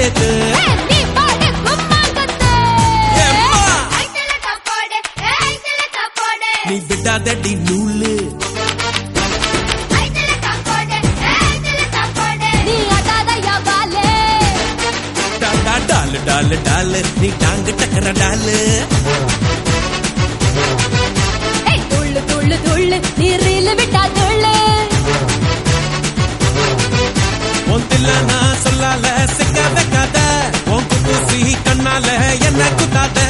மாங்கத்து நீ விடாதடி நூலு. டாலு டாலு டாலு. நீ டாங்கு டக்கர டாலு. துள்ளு துள்ளு துள்ளு. நீரில் விட்டா துள்ளு. ஒன்றில்ல நான் சொல்லால ना लह ये ना कुदा दह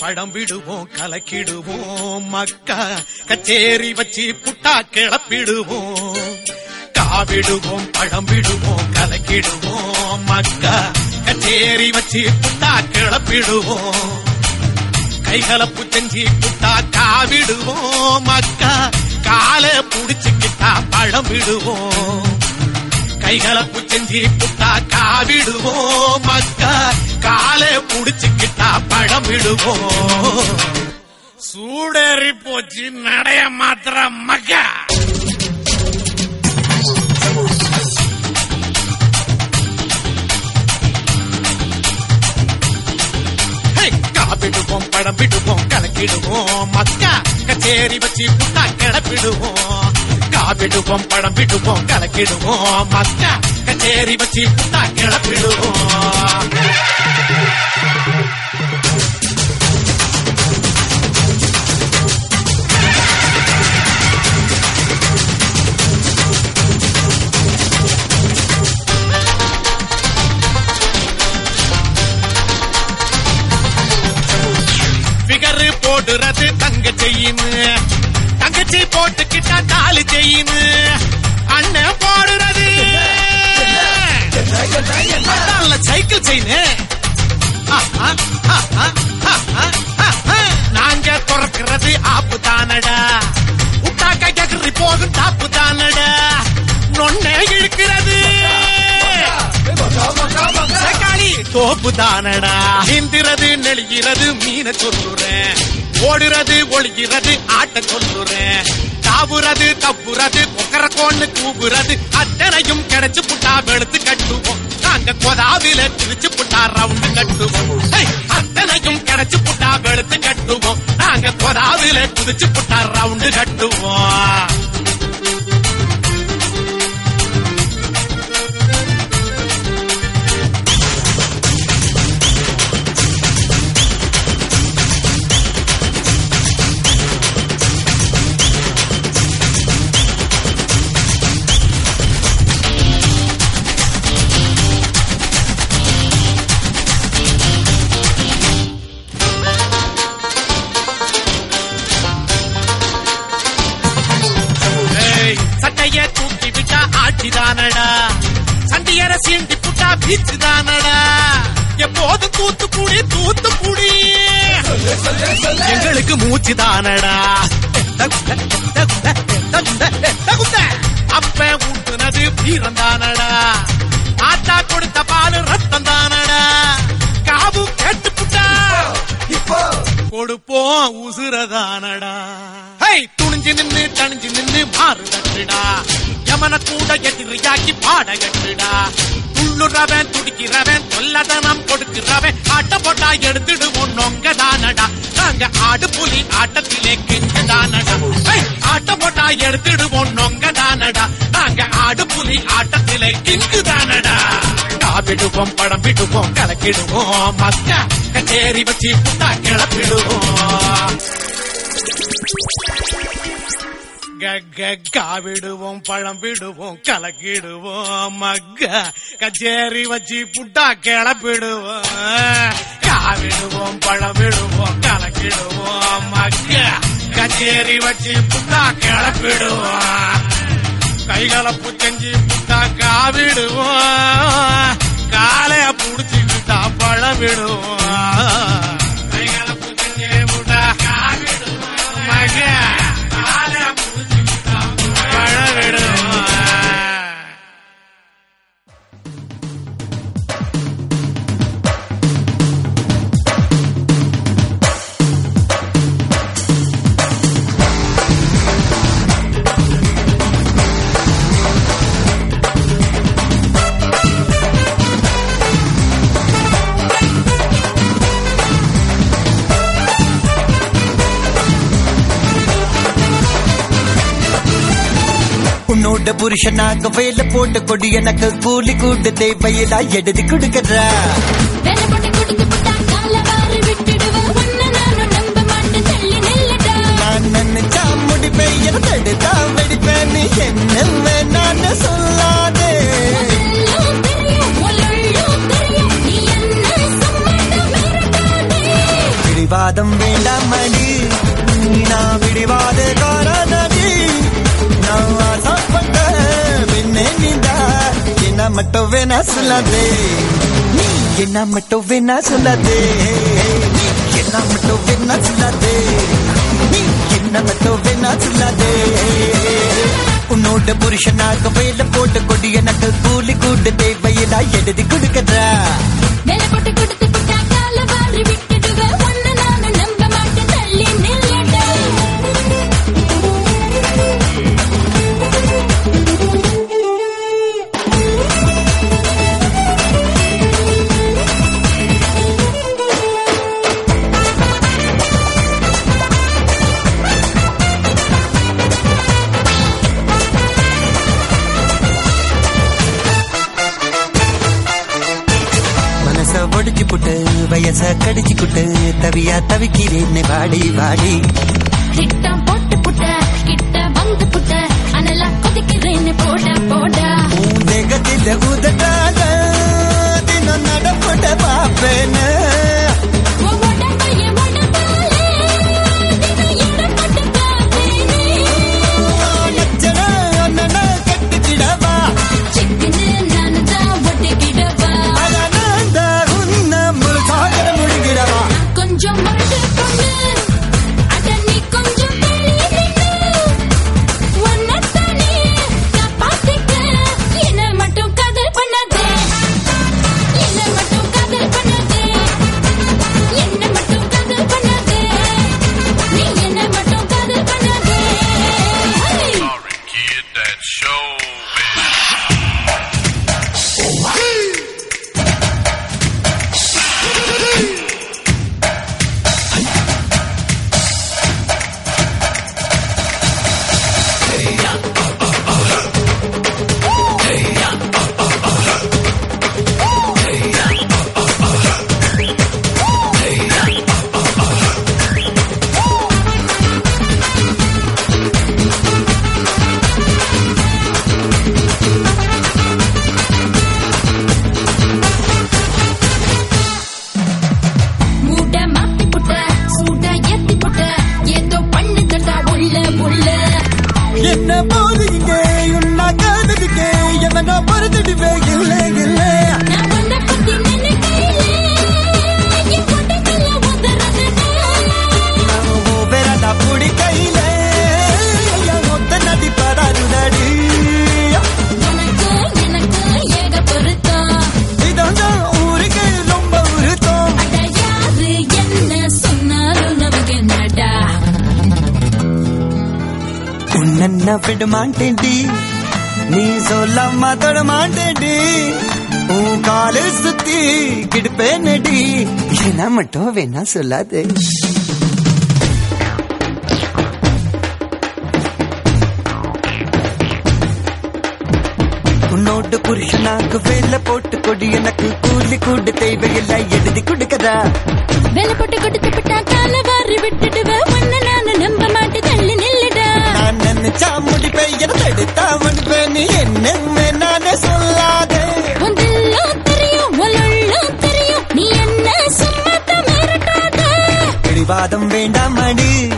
படம் விடுவோம் கலக்கிடுவோம். மக்கா கச்சேரி வச்சு புட்டா கிளப்பிடுவோம். காவிடுவோம் படம் விடுவோம் கலக்கிடுவோம். மக்கா கச்சேரி வச்சு புட்டா கிளப்பிடுவோம். கைகலப்பு செஞ்சு புட்டா காவிடுவோம். மக்கா காலை புடிச்சுக்கிட்டா பழம் விடுவோம். கைகலப்பு செஞ்சு புட்டா காவிடுவோம் மக்கா? காலை புடிச்சுக்கிட்டா படம் விடுவோம் சூடேறி போச்சு நடைய மாத்திர மக்கா? காப்பிடுவோம் படம் விடுவோம் கலக்கிடுவோம். மக்கா கச்சேரி வச்சு புட்டா கிளப்பிடுவோம் காப்பிடுவோம் படம் விடுவோம் கலக்கிடுவோம். மக்கா கச்சேரி வச்சு புட்டா கிளப்பிடுவோம் செய்யுமு? தங்கச்சி போட்டுக்கிட்டா தாலி செய்யுமு? அண்ணன் போடுறது. சைக்கிள் செயின் நாங்க துறக்கிறது ஆப்பு தானடா கை ககரி போகும் தாப்பு தானடா நொன்ன இழுக்கிறது. தோப்பு தானடா நீந்திரது நெளிகிறது மீன சொல்லுறேன். ஓடுறது ஒழிகிறது ஆட்ட சொல்லுறேன் தாவுறது தப்புறது கொக்கர கோன்னு கூவுறது அத்தனையும் கிடைச்சு புட்டா வெளுத்து கட்டுவோம். நாங்க கொதாவில திரிச்சு புட்டா ரவுண்டு கட்டுவோம். அத்தனையும் கிடைச்சு புட்டா வெளுத்து கட்டுவோம். நாங்க கொதாவில குதிச்சு புட்டா ரவுண்டு கட்டுவோம். விட்டா ஆட்சிதானடா சண்டி அரசியல் டிப்புட்டா பீச்சு தானடா எப்போது தூத்துக்குடி தூத்துக்குடி. எங்களுக்கு மூச்சு தானடா அப்ப ஊட்டுனது வீரம் தானடா ஆத்தா கொடுத்த பால் ரத்தம் தானடா காபு கேட்டு புட்டா கொடுப்போம் உசுரதானடா. ஹை துணிஞ்சு நின்னு தணிஞ்சு நின்னு மாறு தட்டுடா யமன கூட எதிரியாக்கி பாட கட்டுடா உள்ளுறவன் துடிக்கிறவன் தொல்லதனம் கொடுக்கிறவன். ஆட்ட போட்டா எடுத்துடுவோம் நொங்க தானடா நாங்க ஆடு புலி ஆட்டத்திலே கெஞ்சு தானடா ஆட்ட போட்டா எடுத்துடுவோம் நொங்க தானடா நாங்க ஆடு புலி ஆட்டத்திலே கிங்கு தானடா காப்பிடுவோம் படம் விடுவோம் கலக்கிடுவோம். மஸ்க கச்சேரி வச்சு புத்தா கிளப்பிடுவோம். விடுவோம் பழம் விடுவோம் கலக்கிடுவோம் மக்க கச்சேரி வச்சு புட்டா கிளப்பிடுவோம். காவிடுவோம் பழம் விடுவோம் கலக்கிடுவோம் மக்க கச்சேரி வச்சு புட்டா கிளப்பிடுவோம். கைகலப்பு செஞ்சு புட்டா காவிடுவோம் காலைய புடிச்சுக்கிட்டா பழம் விடுவோம். உன்னோட புருஷனாக வேலை போட்ட கொடி எனக்கு கூலி கூட்டு தேவையில்லா எழுதி கொடுக்கறா நான் நினைச்சா முடிப்பேன் என தடுத்தா வெடிப்பேன் என்ன வேணான்னு சொல்லாதே. பிடிவாதம் வேண்டாம் அடி நான் பிடிவாத மட்டும் வேணா சொல்லாதே. நீ என்ன மட்டும் வேணா சொல்லாதே. நீ என்ன மட்டும் வேணா சொல்லாதே. நீ என்ன மட்டும் வேணா சொல்லாதே. உன்னோட புருஷனாக வேலை போட்ட கொடிய எனக்கு கூலி கூட்டு தேவையில்லா எழுதி கொடுக்கறா. வேலை போட்டு கொடுத்து வயச கடிச்சு குட்டு தவியா தவிக்கிறேன்னு வாடி வாடி. கிட்டம் போட்டு புட்ட கிட்ட வந்து புட்ட அனலா கொதிக்கிறேன்னு போட போட. உன் தேகத்தில உதட்டாக தினம் நடப்பட பாப்பேன்னு மாட்டேன்டி. நீ சொல்லாம தொட மாட்டேன்டி. உன் கால சுத்தி கிடுப்பேனடி. என்ன மட்டும் வேணா சொல்லாது. உன்னோட புருஷனாக்கு வேலை போட்டு கொடி. எனக்கு கூலி கூடு தேவையில்லை எழுதி கொடுக்கதா வேலை போட்டு கொடுத்து விட்டா கால வாரி விட்டுடுவேன் நினைச்சா முடிப்பேன் என தடுத்தா முடிப்பேன் நீ என்ன நானே சொல்லாதே. பிடிவாதம் வேண்டாம் அடி.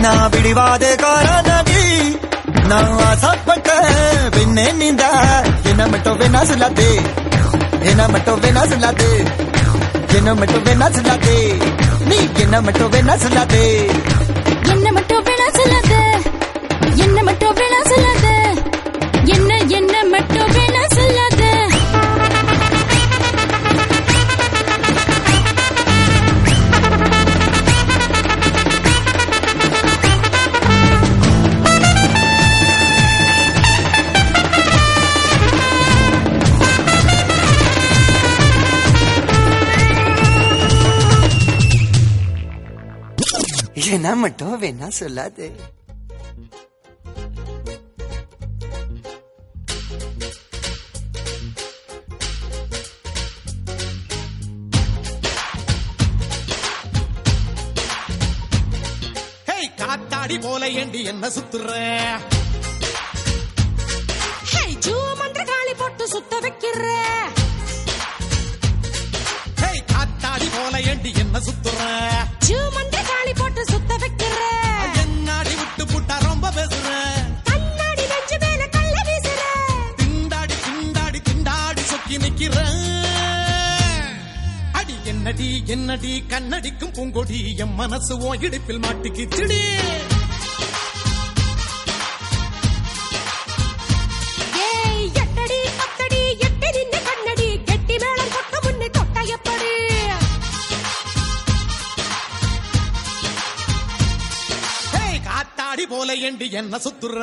நான் பிடிவாத காரணடி நான் ஆசைப்பட்ட பின்னே நீந்தா. என்ன மட்டும் வேணா சொல்லாதே. என்ன மட்டும் வேணா சொல்லாதே. என்ன மட்டும் வேணா சொல்லாதே. நீ என்ன மட்டும் வேணா சொல்லாதே. என்ன மட்டும் வேணா சொல்லாத. என்ன மட்டும் வேணா சொல்லாத. என்ன என்ன மட்டும் வேணா சொல்லாத. என்ன மட்டும் வேணா சொல்லாது. என்ன சுத்துற. ஹேய் ஜூ மன்ற காளி போட்டு சுத்த வைக்கிற. ஹேய் காத்தாடி போல ஏண்டி என்ன சுத்துற. ஜூ மன்ற காளி போட்டு சுத்த வைக்கிற. என்னாடி விட்டு புட்டா ரொம்ப பேசுற. கண்ணாடி நெஞ்சு மேல கள்ள வீசுற. திண்டாடி திண்டாடி திண்டாடி சொக்கி நிக்கிற. அடி என்னடி என்னடி கண்ணடிக்கும் பூங்கொடி என் மனசு ஓ இடுப்பில் மாட்டிக்கிச்சுடி. ஏய் என்ன சுத்துற?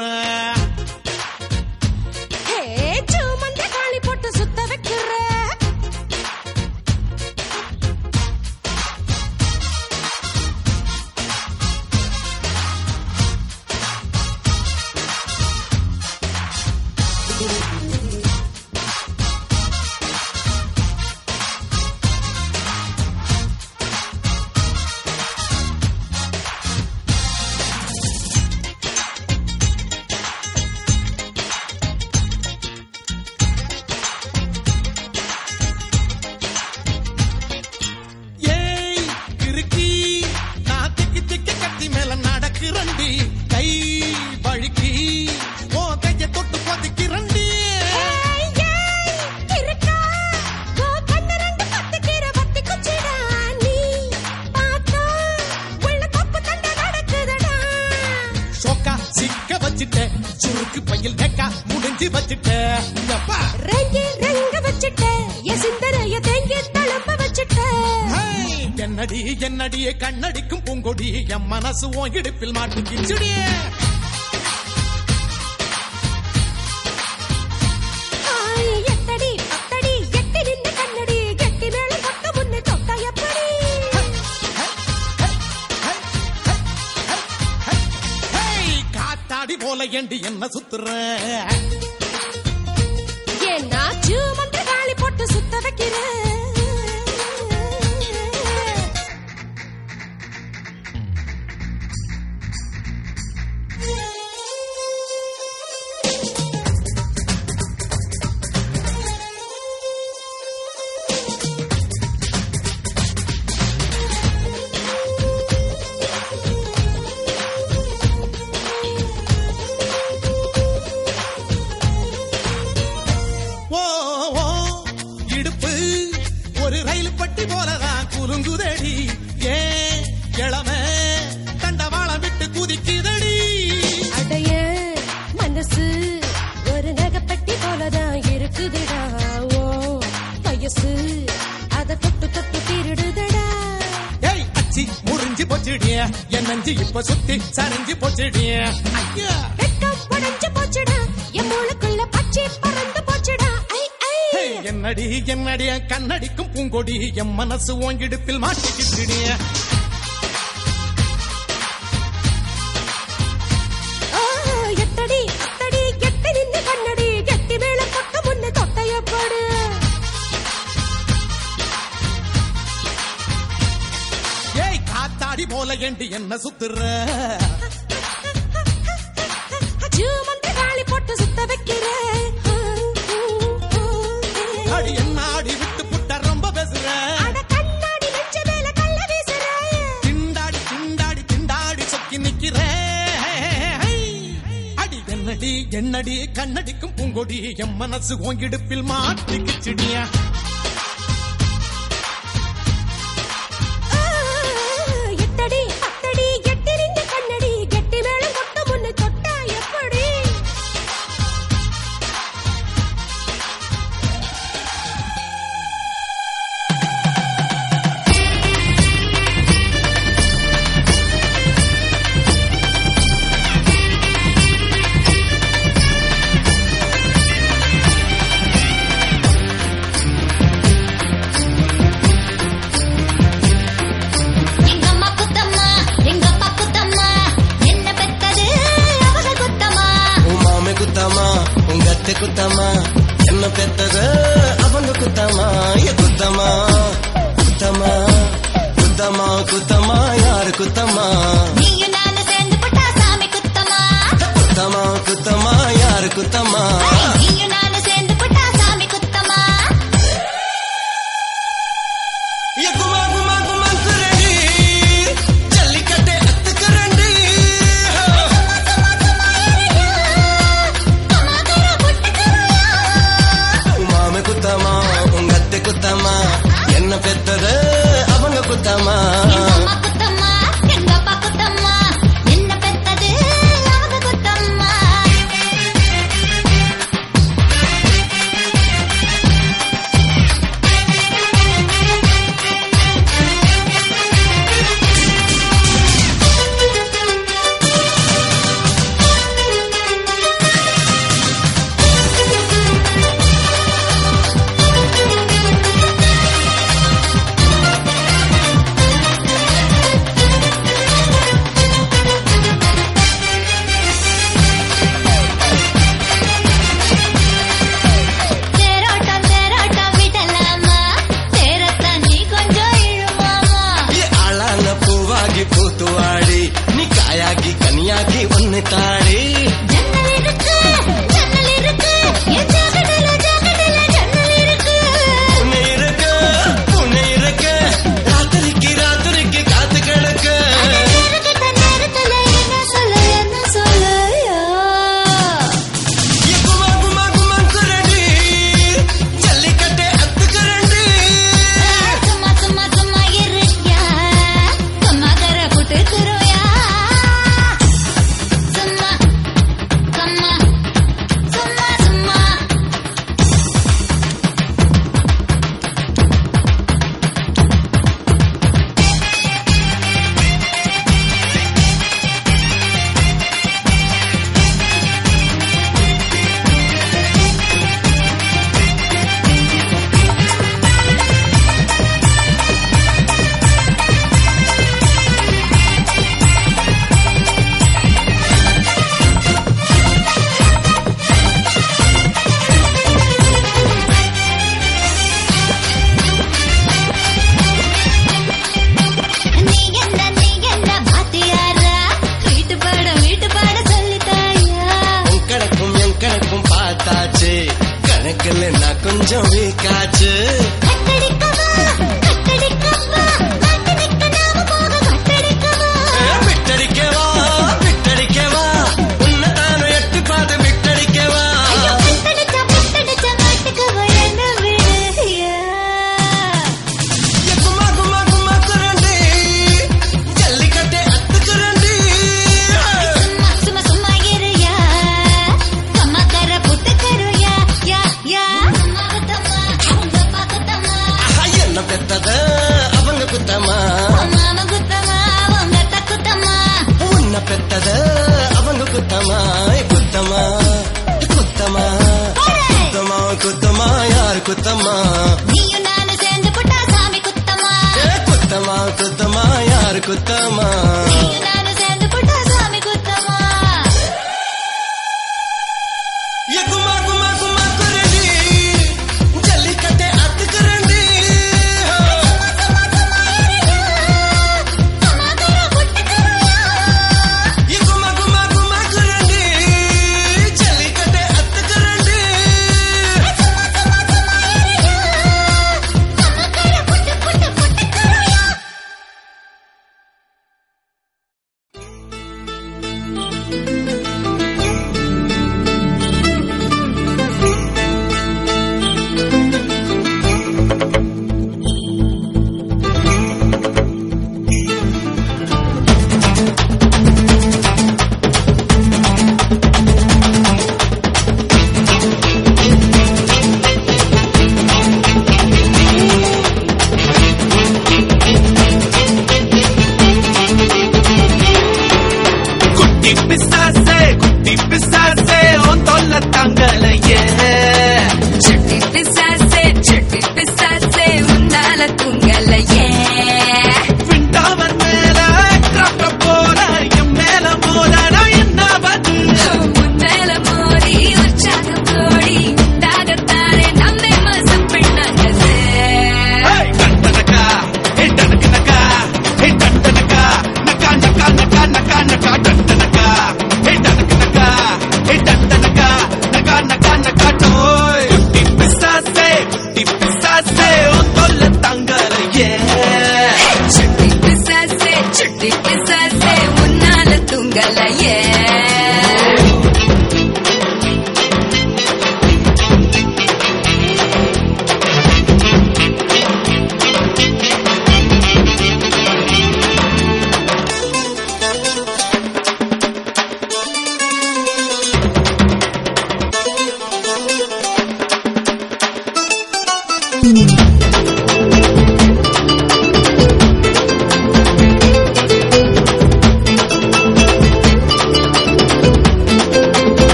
கொடி எம் மனசு ஓங்கிடுப்பில் மாட்டிக்கிட்டு எட்டடி அத்தடி எட்டு நின்று கண்ணடி கெட்டி மேல கொட்ட முன்ன தொட்டையப்பாடு ஏய் காத்தாடி போல என்று என்ன சுத்துற? கண்ணடிக்கும் பூங்கொடி என் மனசு ஓங்கிடுப்பில் மாட்டிக்கிச்சிடியா